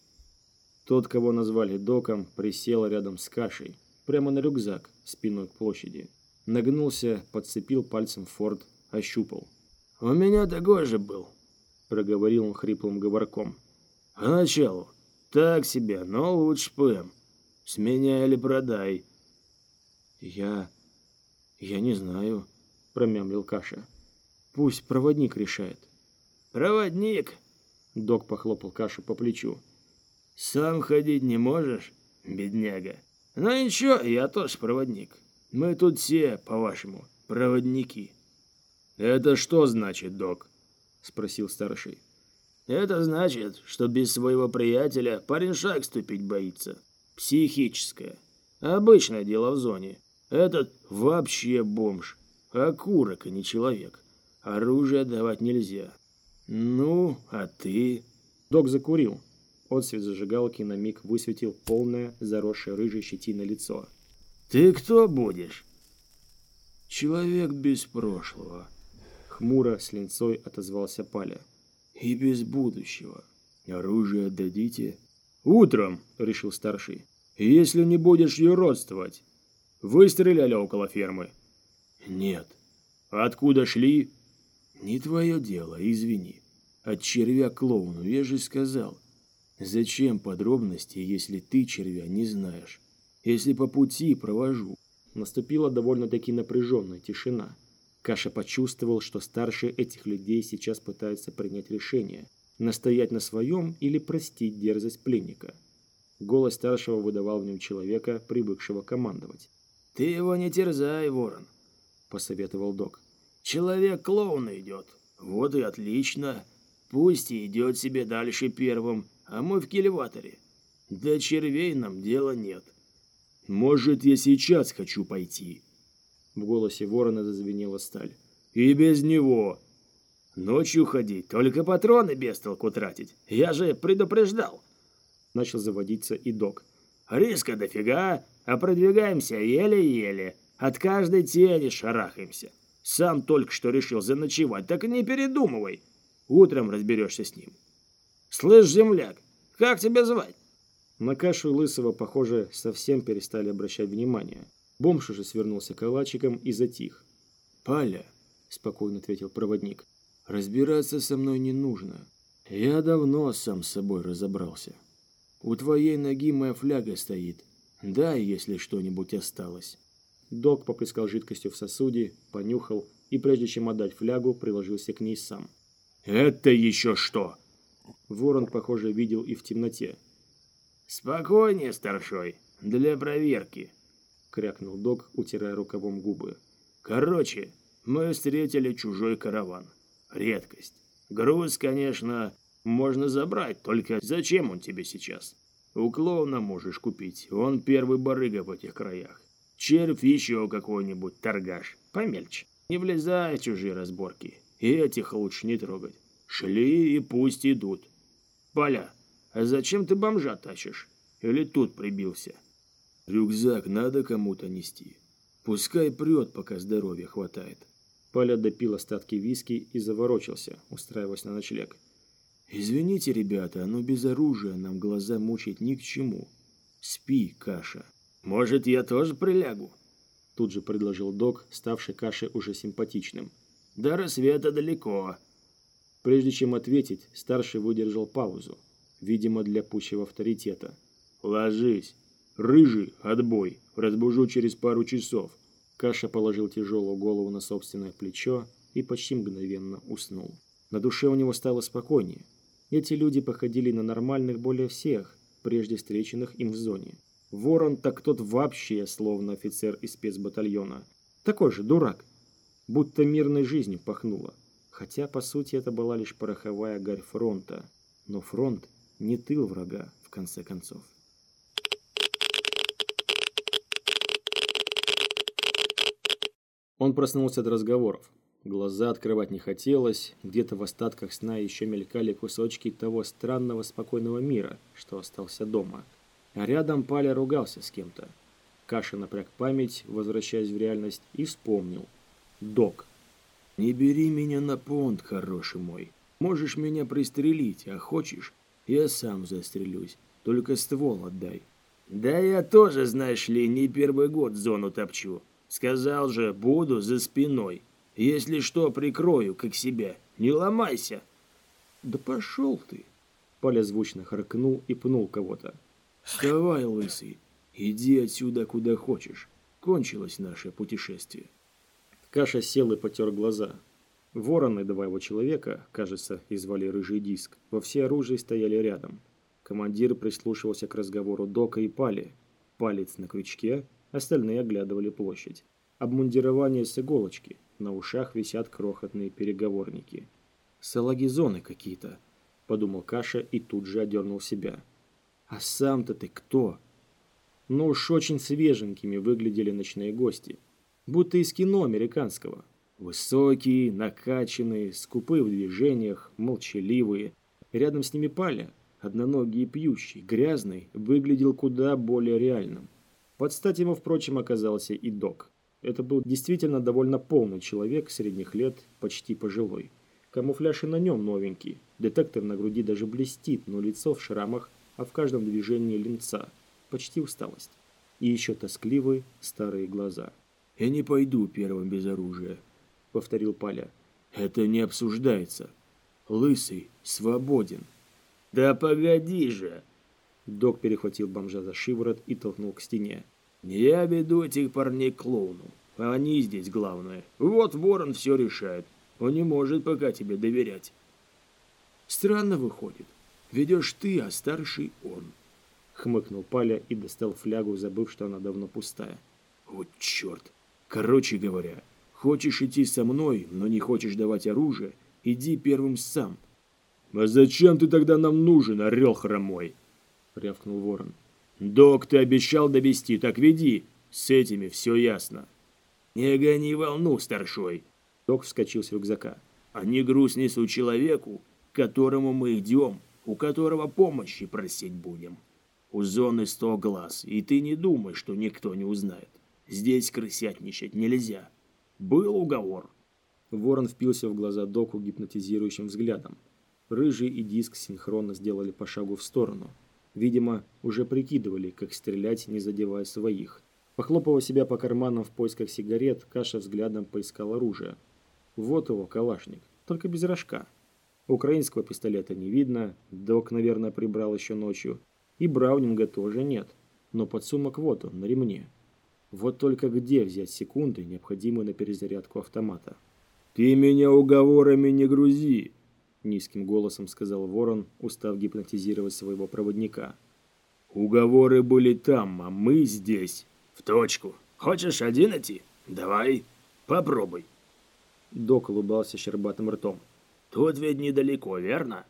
S1: тот, кого назвали доком, присел рядом с кашей, прямо на рюкзак, спиной к площади. Нагнулся, подцепил пальцем форт, ощупал.
S2: «У меня такой же был», —
S1: проговорил он хриплым говорком.
S2: «Поначалу. Так себе, но лучше ПМ. Сменяй или продай».
S1: «Я... я не знаю», — промямлил Каша. «Пусть проводник решает».
S2: «Проводник?»
S1: — док похлопал Кашу по плечу.
S2: Сам ходить не можешь, бедняга? Ну ничего, я тоже проводник. Мы тут все, по-вашему, проводники.
S1: Это что значит, док? Спросил старший.
S2: Это значит, что без своего приятеля парень шаг ступить боится. Психическое. Обычное дело в зоне. Этот вообще бомж. Окурок, а не человек. Оружие давать нельзя. Ну, а ты?
S1: Док закурил. Отсвет зажигалки на миг высветил полное, заросшее рыжей щетиной лицо.
S2: Ты кто будешь? Человек без прошлого.
S1: Хмуро с линцой отозвался Паля.
S2: И без будущего. Оружие дадите?
S1: Утром, решил старший. Если не будешь юродствовать. Вы стреляли около фермы?
S2: Нет.
S1: Откуда шли?
S2: Не твое дело, извини. От червя клоуну, я же сказал. Зачем подробности, если ты червя не знаешь? Если по пути провожу.
S1: Наступила довольно-таки напряженная тишина. Каша почувствовал, что старшие этих людей сейчас пытаются принять решение, настоять на своем или простить дерзость пленника. Голос старшего выдавал в нем человека, привыкшего командовать.
S2: «Ты его не терзай, ворон», — посоветовал док. «Человек клоуна идет. Вот и отлично. Пусть и идет себе дальше первым, а мы в кильваторе. До червей нам дела нет».
S1: «Может, я сейчас хочу пойти?» В голосе ворона зазвенела сталь. «И без него!»
S2: «Ночью ходить, только патроны без толку тратить. Я же предупреждал!»
S1: Начал заводиться и док.
S2: «Риска дофига, а продвигаемся еле-еле. От каждой тени шарахаемся. Сам только что решил заночевать, так и не передумывай. Утром разберешься с ним. Слышь, земляк, как тебя звать?»
S1: На кашу Лысого, похоже, совсем перестали обращать внимание. Бомж уже свернулся калачиком и затих.
S2: «Паля», — спокойно ответил проводник, — «разбираться со мной не нужно. Я давно сам с собой разобрался. У твоей ноги моя фляга стоит. Дай, если что-нибудь осталось».
S1: Док поплескал жидкостью в сосуде, понюхал и, прежде чем отдать флягу, приложился к ней сам.
S2: «Это еще что?»
S1: Ворон, похоже, видел и в темноте.
S2: «Спокойнее, старшой, для проверки», крякнул док, утирая рукавом губы. Короче, мы встретили чужой караван. Редкость. Груз, конечно, можно забрать, только зачем он тебе сейчас? У клоуна можешь купить, он первый барыга в этих краях. Червь еще какой-нибудь торгаш, помельче. Не влезай в чужие разборки, и этих лучше не трогать. Шли и пусть идут. Поля, а зачем ты бомжа тащишь? Или тут прибился? Рюкзак надо кому-то нести. Пускай прет, пока здоровья хватает.
S1: Паля допил остатки виски и заворочился, устраиваясь на ночлег.
S2: «Извините, ребята, но без оружия нам глаза мучить ни к чему. Спи, Каша». «Может, я тоже прилягу?»
S1: Тут же предложил док, ставший Каше уже симпатичным.
S2: «До рассвета далеко».
S1: Прежде чем ответить, старший выдержал паузу, видимо, для пущего авторитета.
S2: «Ложись». «Рыжий, отбой. Разбужу через пару часов».
S1: Каша положил тяжелую голову на собственное плечо и почти мгновенно уснул. На душе у него стало спокойнее. Эти люди походили на нормальных более всех, прежде встреченных им в зоне. Ворон так тот вообще словно офицер из спецбатальона. Такой же дурак. Будто мирной жизнью пахнуло. Хотя, по сути, это была лишь пороховая гарь фронта. Но фронт не тыл врага, в конце концов. Он проснулся от разговоров. Глаза открывать не хотелось, где-то в остатках сна еще мелькали кусочки того странного спокойного мира, что остался дома. А рядом Паля ругался с кем-то. Каша напряг память, возвращаясь в реальность, и вспомнил. Док.
S2: «Не бери меня на понт, хороший мой. Можешь меня пристрелить, а хочешь, я сам застрелюсь. Только ствол отдай». «Да я тоже, знаешь ли, не первый год зону топчу», Сказал же, буду за спиной. Если что, прикрою, как себя. Не ломайся.
S1: Да пошел ты. Поля звучно харкнул и пнул кого-то.
S2: Вставай, лысый. Иди отсюда, куда хочешь. Кончилось наше путешествие.
S1: Каша сел и потер глаза. Вороны, два его человека, кажется, и звали Рыжий Диск, во все оружие стояли рядом. Командир прислушивался к разговору Дока и Пали. Палец на крючке, Остальные оглядывали площадь. Обмундирование с иголочки. На ушах висят крохотные переговорники. «Салагизоны какие-то», — подумал Каша и тут же одернул себя. «А сам-то ты кто?» Но уж очень свеженькими выглядели ночные гости. будто из кино американского. Высокие, накачанные, скупые в движениях, молчаливые. Рядом с ними Паля, одноногий и пьющий, грязный, выглядел куда более реальным. Под стать ему, впрочем, оказался и док. Это был действительно довольно полный человек средних лет, почти пожилой. Камуфляж и на нем новенький. Детектор на груди даже блестит, но лицо в шрамах, а в каждом движении линца. Почти усталость. И еще тоскливые старые глаза.
S2: «Я не пойду первым без оружия», — повторил Паля. «Это не обсуждается. Лысый свободен».
S3: «Да погоди же!»
S1: Док перехватил бомжа за шиворот и толкнул к стене.
S3: «Я веду этих парней к клоуну. Они здесь главное. Вот ворон все решает. Он не может пока тебе доверять».
S2: «Странно выходит. Ведешь ты, а старший он».
S1: Хмыкнул Паля и достал флягу, забыв, что она давно пустая.
S2: «Вот черт! Короче говоря, хочешь идти со мной, но не хочешь давать оружие, иди первым сам».
S3: «А зачем ты тогда нам нужен, орел хромой?» — рявкнул ворон. «Док, ты обещал довести, так веди. С этими все ясно».
S2: «Не гони волну, старшой!»
S1: Док вскочил с рюкзака.
S2: «Они груз несут человеку, к которому мы идем, у которого помощи просить будем. У зоны сто глаз, и ты не думай, что никто не узнает. Здесь крысятничать нельзя. Был уговор».
S1: Ворон впился в глаза Доку гипнотизирующим взглядом. Рыжий и Диск синхронно сделали по шагу в сторону. Видимо, уже прикидывали, как стрелять, не задевая своих. Похлопывая себя по карманам в поисках сигарет, Каша взглядом поискал оружие. Вот его, калашник, только без рожка. Украинского пистолета не видно, док, наверное, прибрал еще ночью. И Браунинга тоже нет, но подсумок вот он, на ремне. Вот только где взять секунды, необходимые на перезарядку автомата?
S3: «Ты меня уговорами не грузи!»
S1: Низким голосом сказал Ворон, устав гипнотизировать своего проводника.
S3: «Уговоры были там, а мы здесь».
S2: «В точку. Хочешь один идти? Давай, попробуй».
S1: Док улыбался щербатым ртом.
S2: «Тут ведь недалеко, верно?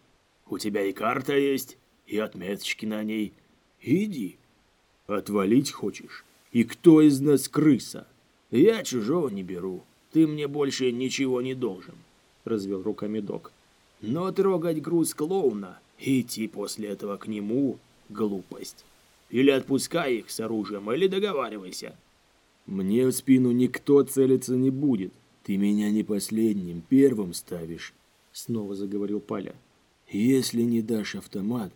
S2: У тебя и карта есть, и отметочки на ней. Иди.
S3: Отвалить хочешь? И кто из нас крыса?
S2: Я чужого не беру. Ты мне больше ничего не должен», — развел руками док. Но трогать груз клоуна и идти после этого к нему – глупость. Или отпускай их с оружием, или договаривайся.
S3: Мне в спину никто целиться не будет. Ты меня не последним, первым ставишь, снова заговорил Паля. Если не дашь автомат,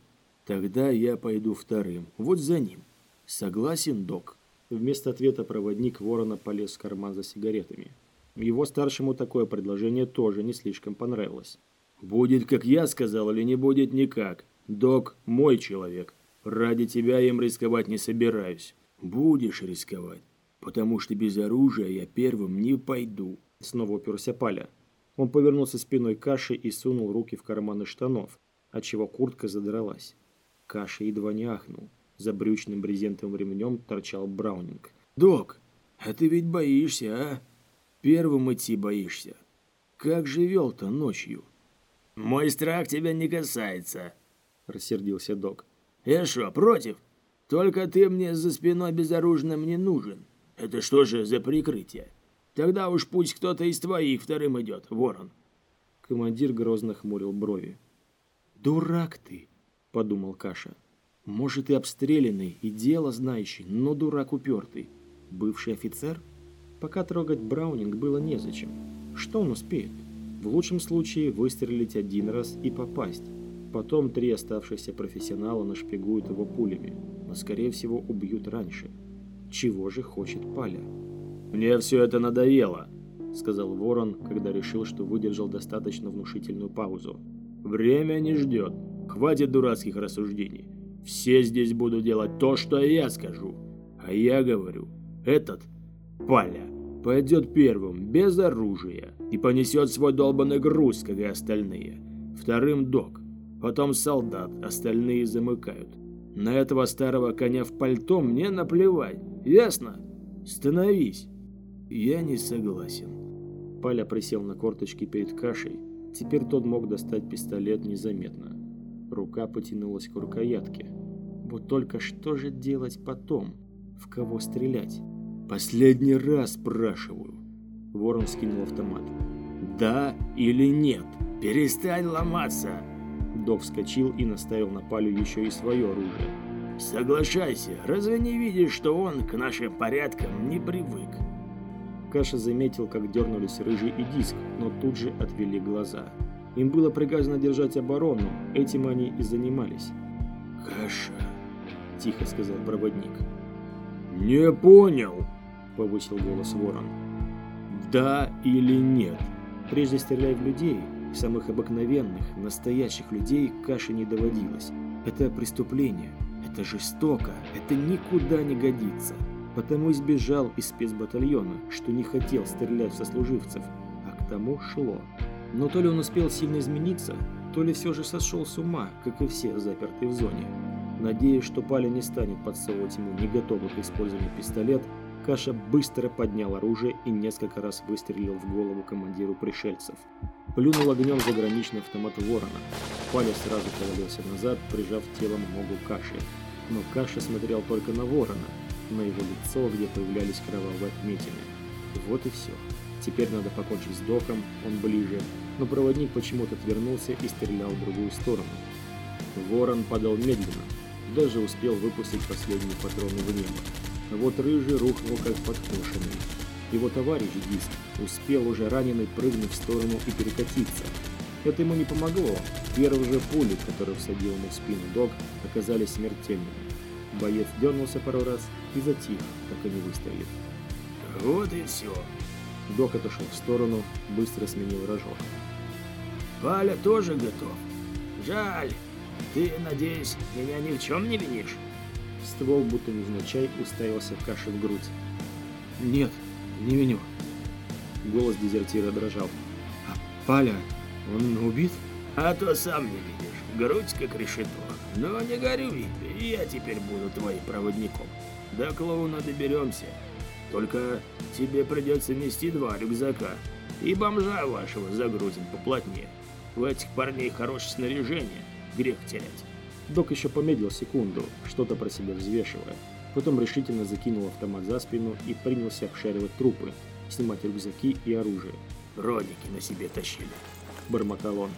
S3: тогда я пойду вторым, вот за ним. Согласен, док?
S1: Вместо ответа проводник ворона полез в карман за сигаретами. Его старшему такое предложение тоже не слишком понравилось.
S3: Будет, как я сказал, или не будет никак. Док – мой человек. Ради тебя им рисковать не собираюсь.
S2: Будешь рисковать, потому что без оружия я первым не пойду.
S1: Снова уперся Паля. Он повернулся спиной к Каше и сунул руки в карманы штанов, отчего куртка задралась. Каша едва не ахнул. За брючным брезентовым ремнем торчал Браунинг.
S2: «Док, а ты ведь боишься, а? Первым идти боишься. Как же вел-то ночью?» «Мой страх тебя не касается», — рассердился док. «Я что, против? Только ты мне за спиной безоружным не нужен. Это что же за прикрытие? Тогда уж пусть кто-то из твоих вторым идет, ворон».
S1: Командир грозно хмурил брови. «Дурак ты», — подумал Каша. «Может, и обстрелянный, и дело знающий, но дурак упертый. Бывший офицер? Пока трогать Браунинг было незачем. Что он успеет?» В лучшем случае выстрелить один раз и попасть. Потом три оставшихся профессионала нашпигуют его пулями, но скорее всего убьют раньше. Чего же хочет Паля?
S3: «Мне все это надоело», —
S1: сказал Ворон, когда решил, что выдержал достаточно внушительную паузу.
S3: «Время не ждет. Хватит дурацких рассуждений. Все здесь будут делать то, что я скажу. А я говорю, этот Паля пойдет первым, без оружия, и понесет свой долбанный груз, как и остальные. Вторым док, потом солдат, остальные замыкают. На этого старого коня в пальто мне наплевать, ясно? Становись.
S2: Я не согласен.
S1: Паля присел на корточки перед кашей. Теперь тот мог достать пистолет незаметно. Рука потянулась к рукоятке. Вот только что же делать потом? В кого стрелять?
S2: Последний раз спрашиваю. Ворон скинул автомат. Да или нет? Перестань ломаться. Док вскочил и наставил на Палю еще и свое оружие. Соглашайся, разве не видишь, что он к нашим порядкам не привык?
S1: Каша заметил, как дернулись рыжий и диск, но тут же отвели глаза. Им было приказано держать оборону, этим они и занимались.
S2: «Каша», —
S1: тихо сказал проводник.
S2: «Не понял», —
S1: повысил голос ворон.
S2: «Да или нет?»
S1: Прежде стреляй в людей, самых обыкновенных, настоящих людей Каше не доводилось. Это преступление, это жестоко, это никуда не годится. Потому избежал из спецбатальона, что не хотел стрелять в сослуживцев, а к тому шло. Но то ли он успел сильно измениться, то ли все же сошел с ума, как и все запертые в зоне. Надеясь, что Паля не станет подсовывать ему не готовый к использованию пистолет, Каша быстро поднял оружие и несколько раз выстрелил в голову командиру пришельцев. Плюнул огнем заграничный автомат ворона. Паля сразу повалился назад, прижав телом ногу Каши. Но Каша смотрел только на ворона, на его лицо, где появлялись кровавые отметины. Вот и все. Теперь надо покончить с доком, он ближе, но проводник почему-то отвернулся и стрелял в другую сторону. Ворон падал медленно, даже успел выпустить последние патроны в небо. Вот рыжий рухнул как подкошенный. Его товарищ Диск успел уже раненый прыгнуть в сторону и перекатиться. Это ему не помогло. Первые же пули, которые всадил ему в спину Дог, оказались смертельными. Боец дернулся пару раз и затих, так и не выстрелив.
S2: Вот и все.
S1: Док отошел в сторону, быстро сменил рожок.
S2: Валя тоже готов. Жаль. Ты, надеюсь, меня ни в чем не винишь?
S1: Ствол, будто невзначай, уставился каши в грудь.
S6: Нет, не виню.
S1: Голос дезертира дрожал.
S6: А Паля, он убит?
S2: А то сам не видишь. Грудь как решето. Но не горюй, я теперь буду твоим проводником. До клоуна доберемся. Только тебе придется нести два рюкзака. И бомжа вашего загрузим поплотнее. У этих парней хорошее снаряжение. Грех терять.
S1: Док еще помедлил секунду, что-то про себя взвешивая. Потом решительно закинул автомат за спину и принялся обшаривать трупы, снимать рюкзаки и оружие.
S2: «Броники на себе тащили», —
S1: бормотал он.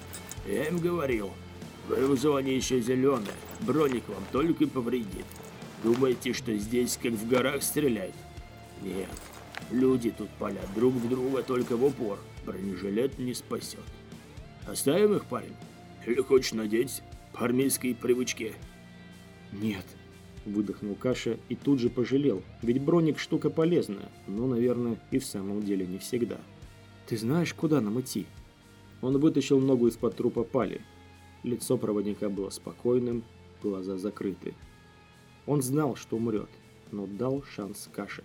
S2: «Я им говорил, вы в зоне еще зеленая, броник вам только повредит. Думаете, что здесь как в горах стреляют? Нет, люди тут палят друг в друга только в упор, бронежилет не спасет. Оставим их, парень? Или хочешь надеть по армейской привычке?»
S1: «Нет», — выдохнул Каша и тут же пожалел, ведь броник штука полезная, но, наверное, и в самом деле не всегда. «Ты знаешь, куда нам идти?» Он вытащил ногу из-под трупа Пали. Лицо проводника было спокойным, глаза закрыты. Он знал, что умрет, но дал шанс Каше.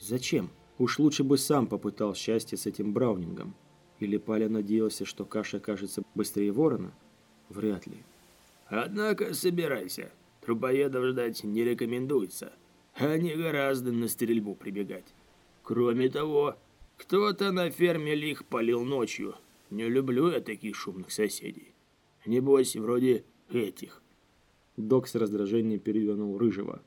S1: Зачем? Уж лучше бы сам попытал счастье с этим Браунингом. Или Паля надеялся, что Каша окажется быстрее ворона? Вряд ли.
S2: Однако собирайся. Трупоедов ждать не рекомендуется. Они гораздо на стрельбу прибегать. Кроме того, кто-то на ферме лих полил ночью. Не люблю я таких шумных соседей. Небось, вроде этих.
S1: Док с раздражением перевернул рыжего.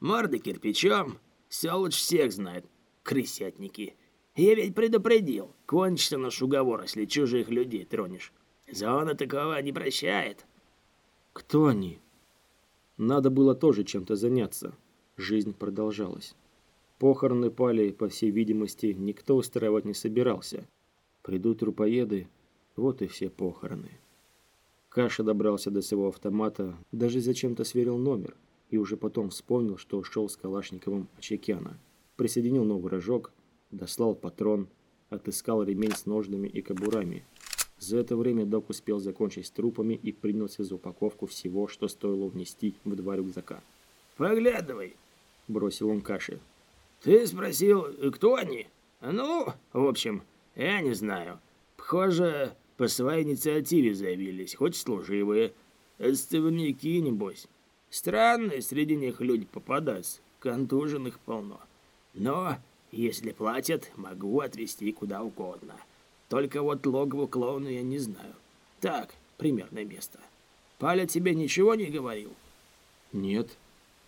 S2: Морды кирпичом. Селыч всех знает. Крысятники. Я ведь предупредил. Кончится наш уговор, если чужих людей тронешь. Зона такого не прощает.
S1: Кто они? Надо было тоже чем-то заняться. Жизнь продолжалась. Похороны пали, по всей видимости, никто устраивать не собирался. Придут трупоеды, вот и все похороны. Каша добрался до своего автомата, даже зачем-то сверил номер, и уже потом вспомнил, что ушел с Калашниковым Очекяна. Присоединил новый рожок, дослал патрон, отыскал ремень с ножными и кобурами – за это время док успел закончить с трупами и принялся за упаковку всего, что стоило внести в два рюкзака.
S2: «Поглядывай», — бросил он каши. «Ты спросил, кто они? Ну, в общем, я не знаю. Похоже, по своей инициативе заявились, хоть служивые. Отставники, небось. Странные среди них люди попадаются, контуженных полно. Но, если платят, могу отвезти куда угодно». Только вот логово клоуна я не знаю. Так, примерное место. Паля тебе ничего не говорил?
S1: Нет.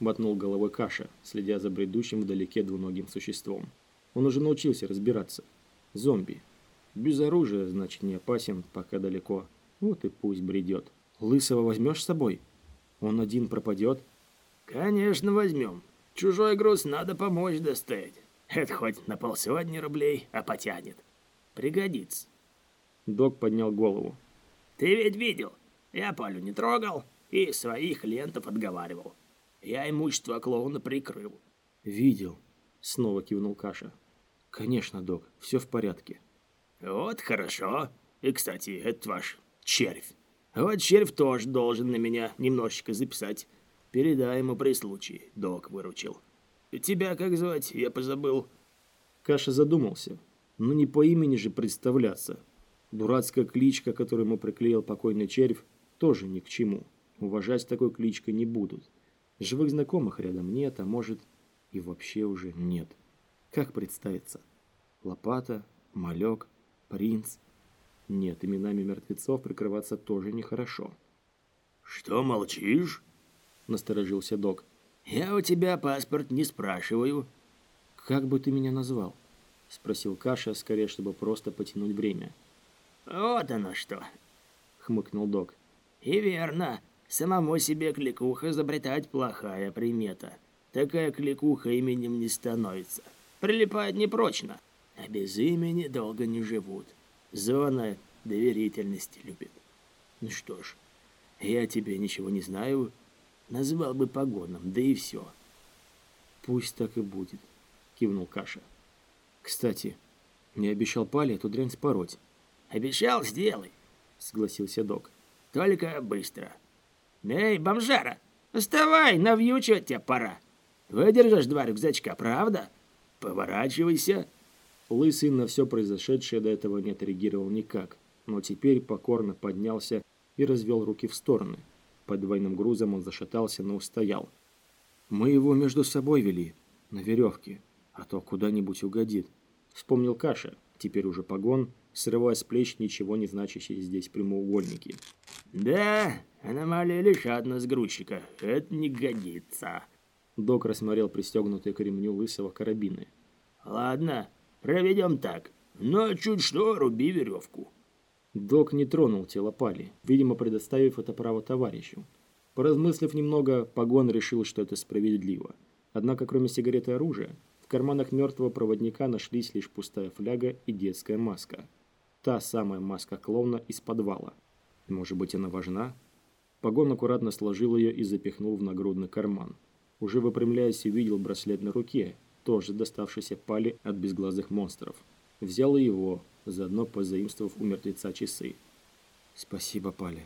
S4: мотнул головой Каша, следя за бредущим вдалеке двуногим существом. Он уже научился разбираться. Зомби. Без оружия, значит, не опасен, пока далеко. Вот и пусть бредет. Лысого возьмешь с собой? Он один пропадет?
S2: Конечно, возьмем. Чужой груз надо помочь достать. Это хоть на полсотни рублей, а потянет. Пригодится.
S4: Док поднял голову.
S2: Ты ведь видел, я Палю не трогал и своих клиентов отговаривал. Я имущество клоуна прикрыл.
S4: Видел. Снова кивнул Каша. Конечно, док, все в порядке.
S2: Вот хорошо. И, кстати, это ваш червь. Вот червь тоже должен на меня немножечко записать. Передай ему при случае, док выручил. Тебя как звать, я позабыл.
S4: Каша задумался. Ну не по имени же представляться. Дурацкая кличка, которую ему приклеил покойный червь, тоже ни к чему. Уважать такой кличкой не будут. Живых знакомых рядом нет, а может и вообще уже нет. Как представиться? Лопата, малек, принц. Нет, именами мертвецов прикрываться тоже нехорошо.
S2: «Что молчишь?» – насторожился док. «Я у тебя паспорт не спрашиваю».
S4: «Как бы ты меня назвал?» – спросил Каша, скорее, чтобы просто потянуть время.
S2: «Вот оно что!»
S4: – хмыкнул док.
S2: «И верно. Самому себе кликуха изобретать плохая примета. Такая кликуха именем не становится. Прилипает непрочно, а без имени долго не живут. Зона доверительности любит. Ну что ж, я тебе ничего не знаю, назвал бы погоном, да и все».
S4: «Пусть так и будет», – кивнул Каша. «Кстати, не обещал Пали эту дрянь спороть».
S2: «Обещал, сделай», — согласился док. «Только быстро». «Эй, бомжара, вставай, навьючивать тебя пора. Выдержишь два рюкзачка, правда? Поворачивайся».
S4: Лысый на все произошедшее до этого не отреагировал никак, но теперь покорно поднялся и развел руки в стороны. Под двойным грузом он зашатался, но устоял. «Мы его между собой вели, на веревке, а то куда-нибудь угодит», — вспомнил Каша, теперь уже погон, срывая с плеч ничего не значащие здесь прямоугольники.
S2: «Да, аномалия лишат нас грузчика. Это не годится».
S4: Док рассмотрел пристегнутые к ремню лысого карабины.
S2: «Ладно, проведем так. Но чуть что, руби веревку».
S4: Док не тронул тело Пали, видимо, предоставив это право товарищу. Поразмыслив немного, Погон решил, что это справедливо. Однако, кроме сигареты и оружия, в карманах мертвого проводника нашлись лишь пустая фляга и детская маска. Та самая маска клоуна из подвала. Может быть, она важна? Погон аккуратно сложил ее и запихнул в нагрудный карман. Уже выпрямляясь, увидел браслет на руке, тоже доставшийся пали от безглазых монстров. Взял его, заодно позаимствовав у мертвеца часы. «Спасибо, Пали.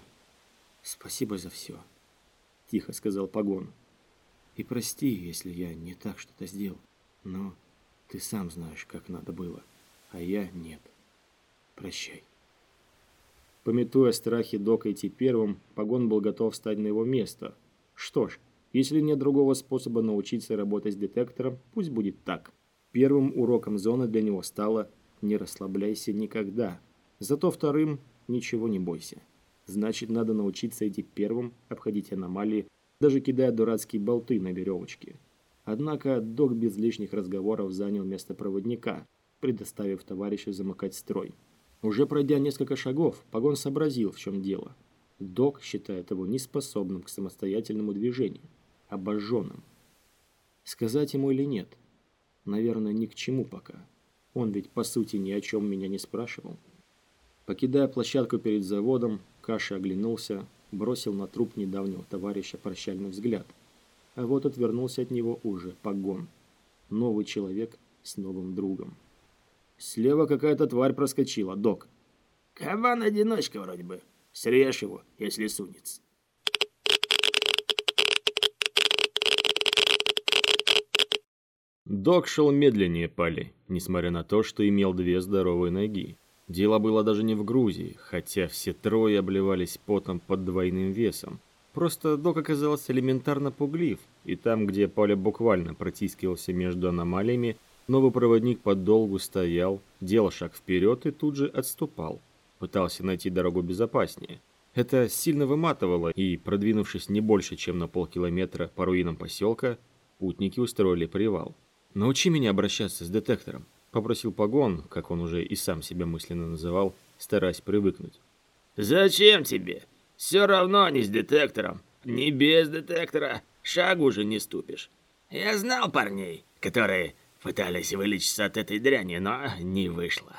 S4: Спасибо за все», – тихо сказал Погон. «И прости, если я не так что-то сделал, но ты сам знаешь, как надо было, а я нет». Прощай. Пометуя страхи Дока идти первым, Погон был готов встать на его место. Что ж, если нет другого способа научиться работать с детектором, пусть будет так. Первым уроком зоны для него стало «не расслабляйся никогда». Зато вторым «ничего не бойся». Значит, надо научиться идти первым, обходить аномалии, даже кидая дурацкие болты на веревочке. Однако Док без лишних разговоров занял место проводника, предоставив товарищу замыкать строй. Уже пройдя несколько шагов, Погон сообразил, в чем дело. Док считает его неспособным к самостоятельному движению, обожженным. Сказать ему или нет? Наверное, ни к чему пока. Он ведь, по сути, ни о чем меня не спрашивал. Покидая площадку перед заводом, Каша оглянулся, бросил на труп недавнего товарища прощальный взгляд. А вот отвернулся от него уже Погон. Новый человек с новым другом. Слева какая-то тварь проскочила, док.
S2: Кабан-одиночка вроде бы. Срежь его, если сунется.
S4: Док шел медленнее Пали, несмотря на то, что имел две здоровые ноги. Дело было даже не в Грузии, хотя все трое обливались потом под двойным весом. Просто Док оказался элементарно пуглив, и там, где Паля буквально протискивался между аномалиями, Новый проводник подолгу стоял, делал шаг вперед и тут же отступал. Пытался найти дорогу безопаснее. Это сильно выматывало, и, продвинувшись не больше, чем на полкилометра по руинам поселка, путники устроили привал. «Научи меня обращаться с детектором», — попросил Погон, как он уже и сам себя мысленно называл, стараясь привыкнуть.
S2: «Зачем тебе? Все равно не с детектором, не без детектора, шагу уже не ступишь. Я знал парней, которые пытались вылечиться от этой дряни, но не вышло.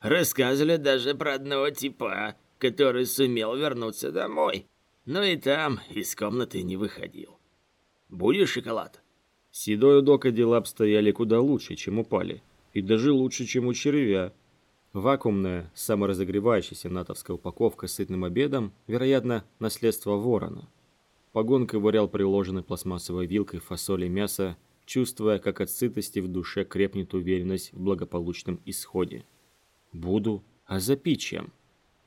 S2: Рассказывали даже про одного типа, который сумел вернуться домой, но и там из комнаты не выходил. Будешь шоколад?
S4: Седой у Дока дела обстояли куда лучше, чем у Пали, и даже лучше, чем у червя. Вакуумная, саморазогревающаяся натовская упаковка с сытным обедом, вероятно, наследство ворона. Погон ковырял приложенной пластмассовой вилкой фасоли мяса, чувствуя, как от сытости в душе крепнет уверенность в благополучном исходе. «Буду. А запить чем?»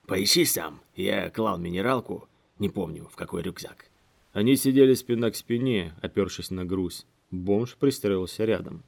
S2: Поищи сам. Я клал минералку, не помню, в какой рюкзак.
S4: Они сидели спина к спине, опершись на груз. Бомж пристроился рядом.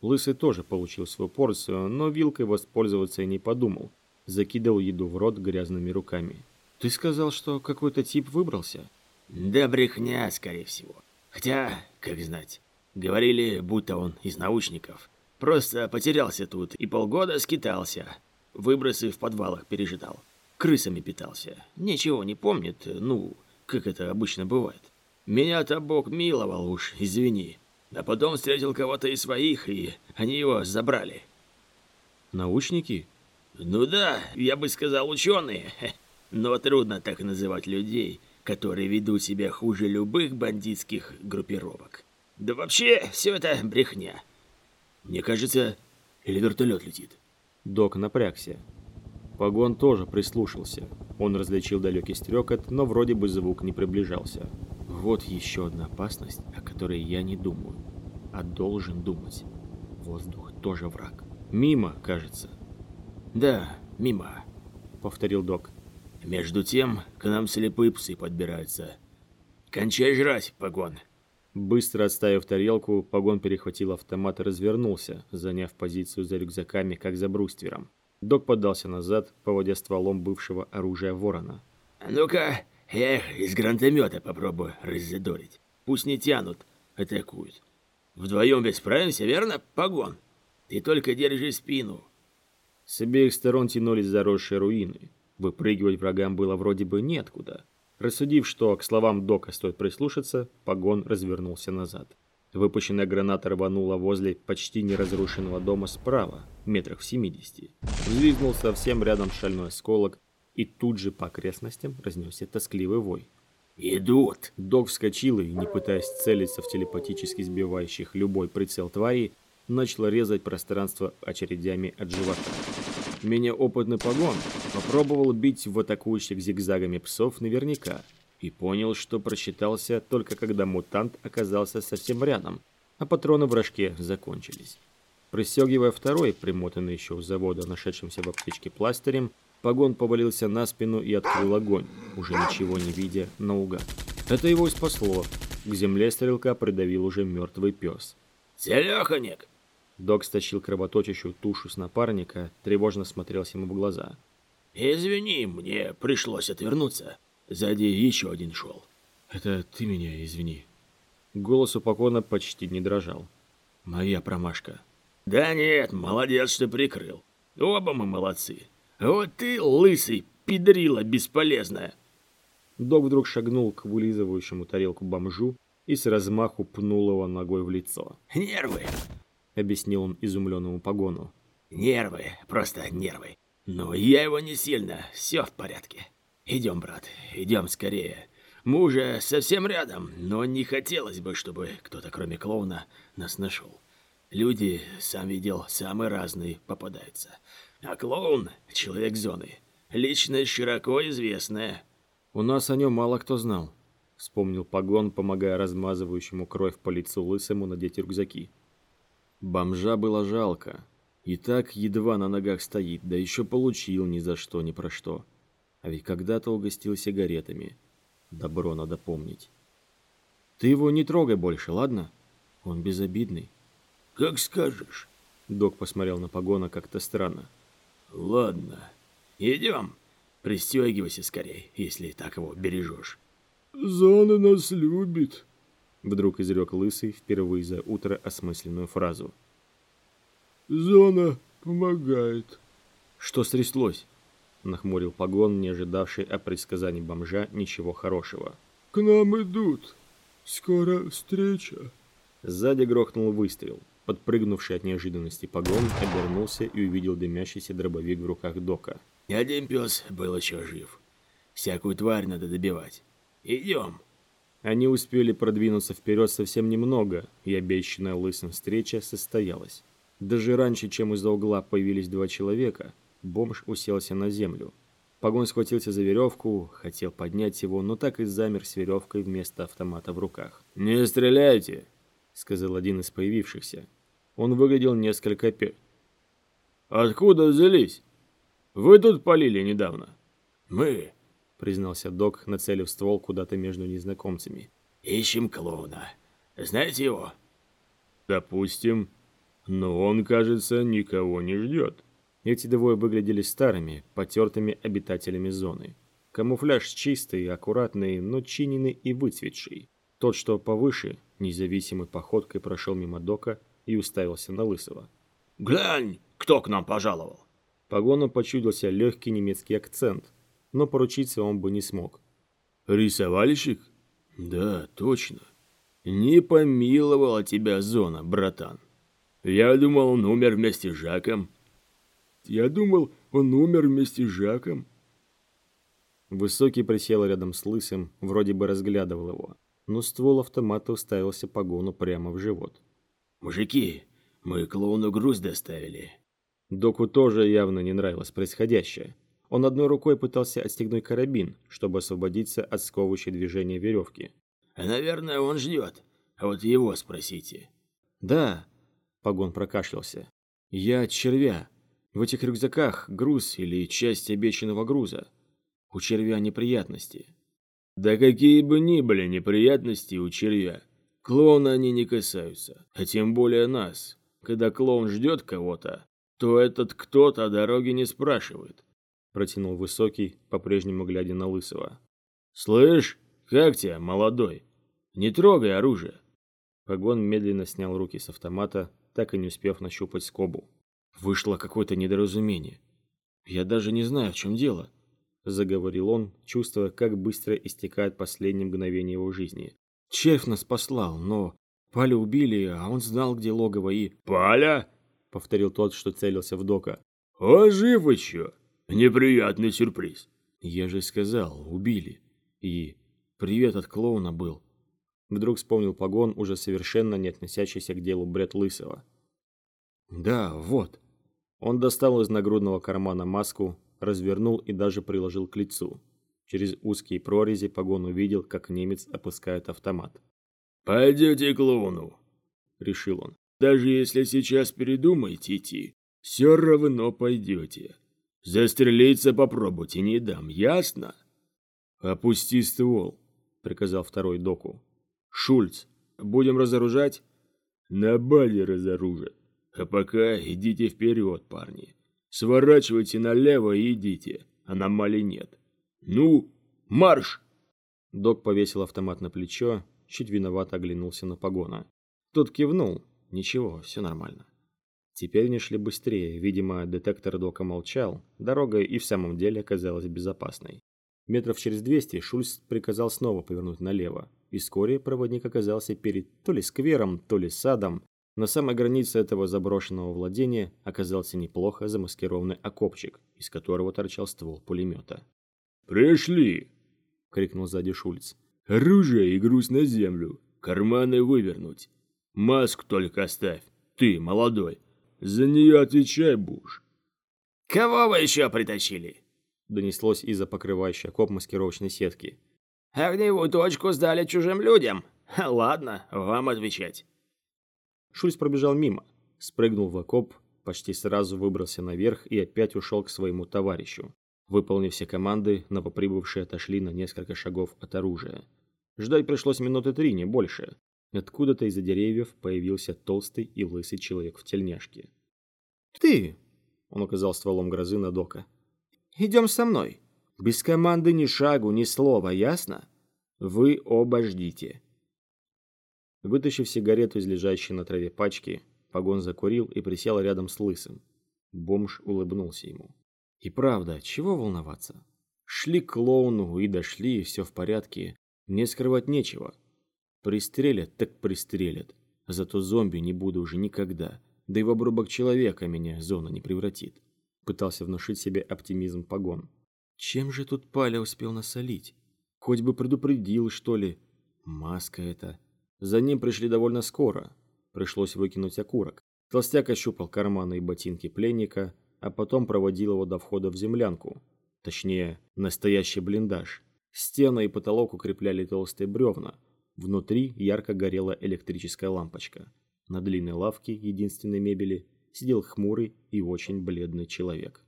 S4: Лысый тоже получил свою порцию, но вилкой воспользоваться и не подумал. Закидывал еду в рот грязными руками. «Ты сказал, что какой-то тип выбрался?»
S2: «Да брехня, скорее всего. Хотя, как знать, говорили, будто он из научников. Просто потерялся тут и полгода скитался. Выбросы в подвалах пережидал крысами питался. Ничего не помнит, ну, как это обычно бывает. Меня-то Бог миловал уж, извини. А потом встретил кого-то из своих, и они его забрали.
S4: Научники?
S2: Ну да, я бы сказал ученые. Но трудно так называть людей, которые ведут себя хуже любых бандитских группировок. Да вообще, все это брехня. Мне кажется, или вертолет летит.
S4: Док напрягся. Погон тоже прислушался. Он различил далекий стрекот, но вроде бы звук не приближался. Вот еще одна опасность, о которой я не думаю, а должен думать. Воздух тоже враг. Мимо, кажется.
S2: Да, мимо,
S4: повторил док.
S2: Между тем, к нам слепые псы подбираются. Кончай жрать, Погон.
S4: Быстро отставив тарелку, Погон перехватил автомат и развернулся, заняв позицию за рюкзаками, как за бруствером. Док подался назад, поводя стволом бывшего оружия ворона.
S2: «А ну-ка, их из гранатомета попробую раззадорить. Пусть не тянут, атакуют. Вдвоем ведь справимся, верно, погон? Ты только держи спину».
S4: С обеих сторон тянулись заросшие руины. Выпрыгивать врагам было вроде бы неоткуда. Рассудив, что к словам Дока стоит прислушаться, погон развернулся назад. Выпущенная граната рванула возле почти неразрушенного дома справа, метрах в 70. Взвизгнул совсем рядом шальной осколок, и тут же по окрестностям разнесся тоскливый вой.
S2: «Идут!»
S4: Док вскочил и, не пытаясь целиться в телепатически сбивающих любой прицел твари, начал резать пространство очередями от живота. Меня опытный погон попробовал бить в атакующих зигзагами псов наверняка – и понял, что просчитался только когда мутант оказался совсем рядом, а патроны в рожке закончились. Пристегивая второй, примотанный еще у завода, нашедшимся в аптечке пластырем, погон повалился на спину и открыл огонь, уже ничего не видя, наугад. Это его и спасло. К земле стрелка придавил уже мертвый пес.
S2: «Селеханик!»
S4: Док стащил кровоточащую тушу с напарника, тревожно смотрелся ему в глаза.
S2: «Извини, мне пришлось отвернуться. Сзади еще один шел.
S4: Это ты меня извини. Голос у Покона почти не дрожал. Моя промашка.
S2: Да нет, молодец, что прикрыл. Оба мы молодцы. Вот ты, лысый, педрила бесполезная.
S4: Док вдруг шагнул к вылизывающему тарелку бомжу и с размаху пнул его ногой в лицо.
S2: «Нервы!»
S4: — объяснил он изумленному погону.
S2: «Нервы, просто нервы. Но я его не сильно, все в порядке». «Идем, брат, идем скорее. Мы уже совсем рядом, но не хотелось бы, чтобы кто-то, кроме клоуна, нас нашел. Люди, сам видел, самые разные попадаются. А клоун — человек зоны. Личность широко известная».
S4: «У нас о нем мало кто знал», — вспомнил Погон, помогая размазывающему кровь по лицу лысому надеть рюкзаки. Бомжа было жалко. И так едва на ногах стоит, да еще получил ни за что, ни про что. А ведь когда-то угостил сигаретами. Добро надо помнить. Ты его не трогай больше, ладно? Он безобидный.
S2: Как скажешь.
S4: Док посмотрел на погона как-то странно.
S2: Ладно. Идем. Пристегивайся скорей, если так его бережешь.
S6: Зона нас любит.
S4: Вдруг изрек Лысый впервые за утро осмысленную фразу.
S6: Зона помогает.
S4: Что стряслось? Нахмурил погон, не ожидавший о предсказании бомжа ничего хорошего.
S6: К нам идут. Скоро встреча.
S4: Сзади грохнул выстрел. Подпрыгнувший от неожиданности погон обернулся и увидел дымящийся дробовик в руках Дока.
S2: И один пес был еще жив. Всякую тварь надо добивать. Идем.
S4: Они успели продвинуться вперед совсем немного, и обещанная лысым встреча состоялась. Даже раньше, чем из-за угла появились два человека, бомж уселся на землю. Погон схватился за веревку, хотел поднять его, но так и замер с веревкой вместо автомата в руках.
S2: «Не стреляйте!»
S4: — сказал один из появившихся. Он выглядел несколько пе...
S2: «Откуда взялись? Вы тут полили недавно?»
S4: «Мы», — признался док, нацелив ствол куда-то между незнакомцами.
S2: «Ищем клоуна. Знаете его?»
S6: «Допустим. Но он, кажется, никого не ждет».
S4: Эти двое выглядели старыми, потертыми обитателями зоны. Камуфляж чистый, аккуратный, но чиненный и выцветший. Тот, что повыше, независимой походкой прошел мимо Дока и уставился на Лысого.
S2: «Глянь, кто к нам пожаловал!»
S4: Погону почудился легкий немецкий акцент, но поручиться он бы не смог.
S2: «Рисовальщик? Да, точно. Не помиловала тебя зона, братан. Я думал, он умер вместе с Жаком».
S6: «Я думал, он умер вместе с Жаком».
S4: Высокий присел рядом с Лысым, вроде бы разглядывал его, но ствол автомата уставился погону прямо в живот.
S2: «Мужики, мы клоуну груз доставили».
S4: Доку тоже явно не нравилось происходящее. Он одной рукой пытался отстегнуть карабин, чтобы освободиться от сковывающей движения веревки.
S2: «Наверное, он ждет. А вот его спросите».
S4: «Да», — Погон прокашлялся. «Я червя. В этих рюкзаках груз или часть обещанного груза. У червя неприятности».
S2: «Да какие бы ни были неприятности у червя, клоуна они не касаются, а тем более нас. Когда клоун ждет кого-то, то этот кто-то о дороге не спрашивает
S4: протянул Высокий, по-прежнему глядя на Лысого.
S2: «Слышь, как тебя, молодой? Не трогай оружие!»
S4: Погон медленно снял руки с автомата, так и не успев нащупать скобу. «Вышло какое-то недоразумение. Я даже не знаю, в чем дело», — заговорил он, чувствуя, как быстро истекает последнее мгновение его жизни. «Червь нас послал, но Паля убили, а он знал, где логово и...»
S2: «Паля?»
S4: — повторил тот, что целился в Дока.
S2: «Он жив еще!» Неприятный сюрприз.
S4: Я же сказал, убили. И привет от клоуна был. Вдруг вспомнил погон, уже совершенно не относящийся к делу бред Лысого. Да, вот. Он достал из нагрудного кармана маску, развернул и даже приложил к лицу. Через узкие прорези погон увидел, как немец опускает автомат.
S2: «Пойдете к клоуну», — решил он. «Даже если сейчас передумаете идти, все равно пойдете. Застрелиться попробуйте не дам, ясно?
S4: Опусти ствол, приказал второй доку. Шульц, будем разоружать?
S2: На бале разоружат. А пока идите вперед, парни. Сворачивайте налево и идите, аномалий нет. Ну, марш!
S4: Док повесил автомат на плечо, чуть виновато оглянулся на погона. Тот кивнул. Ничего, все нормально. Теперь они шли быстрее, видимо, детектор Дока молчал, дорога и в самом деле оказалась безопасной. Метров через 200 Шульц приказал снова повернуть налево, и вскоре проводник оказался перед то ли сквером, то ли садом. На самой границе этого заброшенного владения оказался неплохо замаскированный окопчик, из которого торчал ствол пулемета.
S2: «Пришли!»
S4: — крикнул сзади Шульц.
S2: «Оружие и груз на землю, карманы вывернуть. Маску только оставь, ты, молодой, за нее отвечай будешь.
S5: «Кого вы еще притащили?»
S4: Донеслось из-за покрывающей окоп маскировочной сетки.
S5: «Огневую точку сдали чужим людям. Ладно, вам отвечать».
S4: Шульц пробежал мимо, спрыгнул в окоп, почти сразу выбрался наверх и опять ушел к своему товарищу. Выполнив все команды, новоприбывшие отошли на несколько шагов от оружия. Ждать пришлось минуты три, не больше. Откуда-то из-за деревьев появился толстый и лысый человек в тельняшке.
S1: «Ты!» — он указал стволом грозы на Дока. «Идем со мной. Без команды ни шагу, ни слова, ясно? Вы оба ждите. Вытащив сигарету из лежащей на траве пачки, Погон закурил и присел рядом с Лысым. Бомж улыбнулся ему. И правда, чего волноваться? Шли к клоуну и дошли, и все в порядке. Не скрывать нечего. Пристрелят, так пристрелят. Зато зомби не буду уже никогда. Да и в обрубок человека меня зона не превратит. Пытался внушить себе оптимизм погон. Чем же тут Паля успел насолить? Хоть бы предупредил, что ли. Маска это. За ним пришли довольно скоро. Пришлось выкинуть окурок. Толстяк ощупал карманы и ботинки пленника, а потом проводил его до входа в землянку. Точнее, настоящий блиндаж. Стены и потолок укрепляли толстые бревна. Внутри ярко горела электрическая лампочка. На длинной лавке единственной мебели сидел хмурый и очень бледный человек.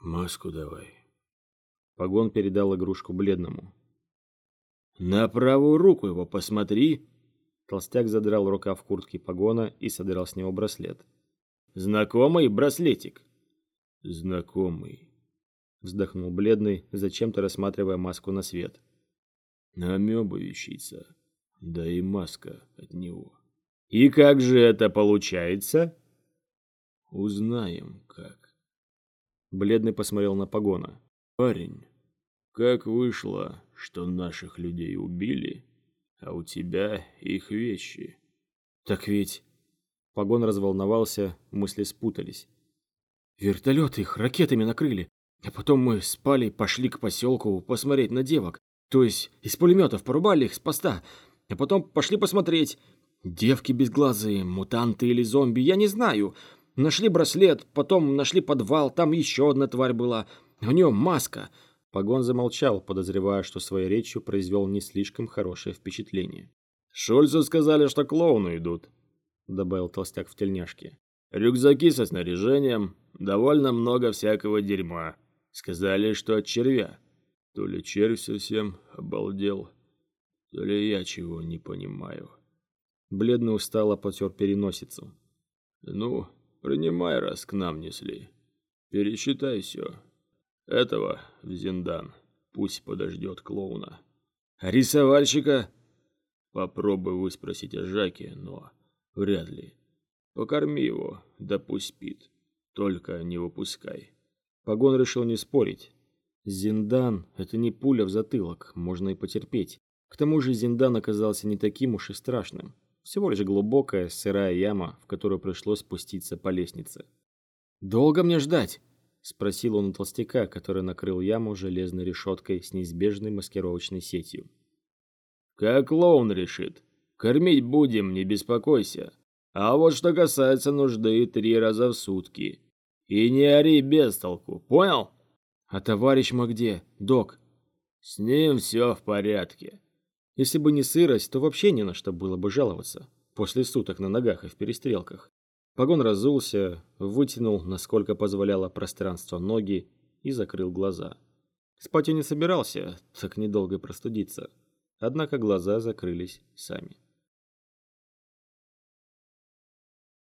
S2: «Маску давай».
S1: Погон передал игрушку бледному.
S2: «На правую руку его посмотри!»
S1: Толстяк задрал рукав куртки погона и содрал с него браслет.
S2: «Знакомый браслетик?»
S1: «Знакомый», — вздохнул бледный, зачем-то рассматривая маску на свет.
S2: «Амеба вещица, да и маска от него».
S1: «И как же это получается?»
S2: «Узнаем, как».
S1: Бледный посмотрел на погона.
S2: «Парень, как вышло, что наших людей убили, а у тебя их вещи?»
S1: «Так ведь...» Погон разволновался, мысли спутались. «Вертолеты их ракетами накрыли, а потом мы спали, пошли к поселку посмотреть на девок. То есть из пулеметов порубали их с поста, а потом пошли посмотреть. Девки безглазые, мутанты или зомби, я не знаю. Нашли браслет, потом нашли подвал, там еще одна тварь была. У нее маска. Погон замолчал, подозревая, что своей речью произвел не слишком хорошее впечатление.
S2: «Шульцу сказали, что клоуны идут», — добавил толстяк в тельняшке. «Рюкзаки со снаряжением, довольно много всякого дерьма. Сказали, что от червя. То ли червь совсем обалдел, то ли я чего не понимаю».
S1: Бледно устало потер переносицу.
S2: «Ну, принимай, раз к нам несли. Пересчитай все. Этого в Зиндан. Пусть подождет клоуна.
S1: Рисовальщика?
S2: Попробуй выспросить о Жаке, но вряд ли. Покорми его, да пусть спит. Только не выпускай.
S1: Погон решил не спорить. Зиндан — это не пуля в затылок, можно и потерпеть. К тому же Зиндан оказался не таким уж и страшным. Всего лишь глубокая сырая яма, в которую пришлось спуститься по лестнице. «Долго мне ждать?» — спросил он у толстяка, который накрыл яму железной решеткой с неизбежной маскировочной сетью.
S2: «Как клоун решит. Кормить будем, не беспокойся. А вот что касается нужды три раза в сутки. И не ори без толку, понял?»
S1: «А товарищ мой где, док?»
S2: «С ним все в порядке».
S1: Если бы не сырость, то вообще не на что было бы жаловаться. После суток на ногах и в перестрелках. Погон разулся, вытянул, насколько позволяло пространство ноги, и закрыл глаза. Спать он не собирался, так недолго простудиться. Однако глаза закрылись сами.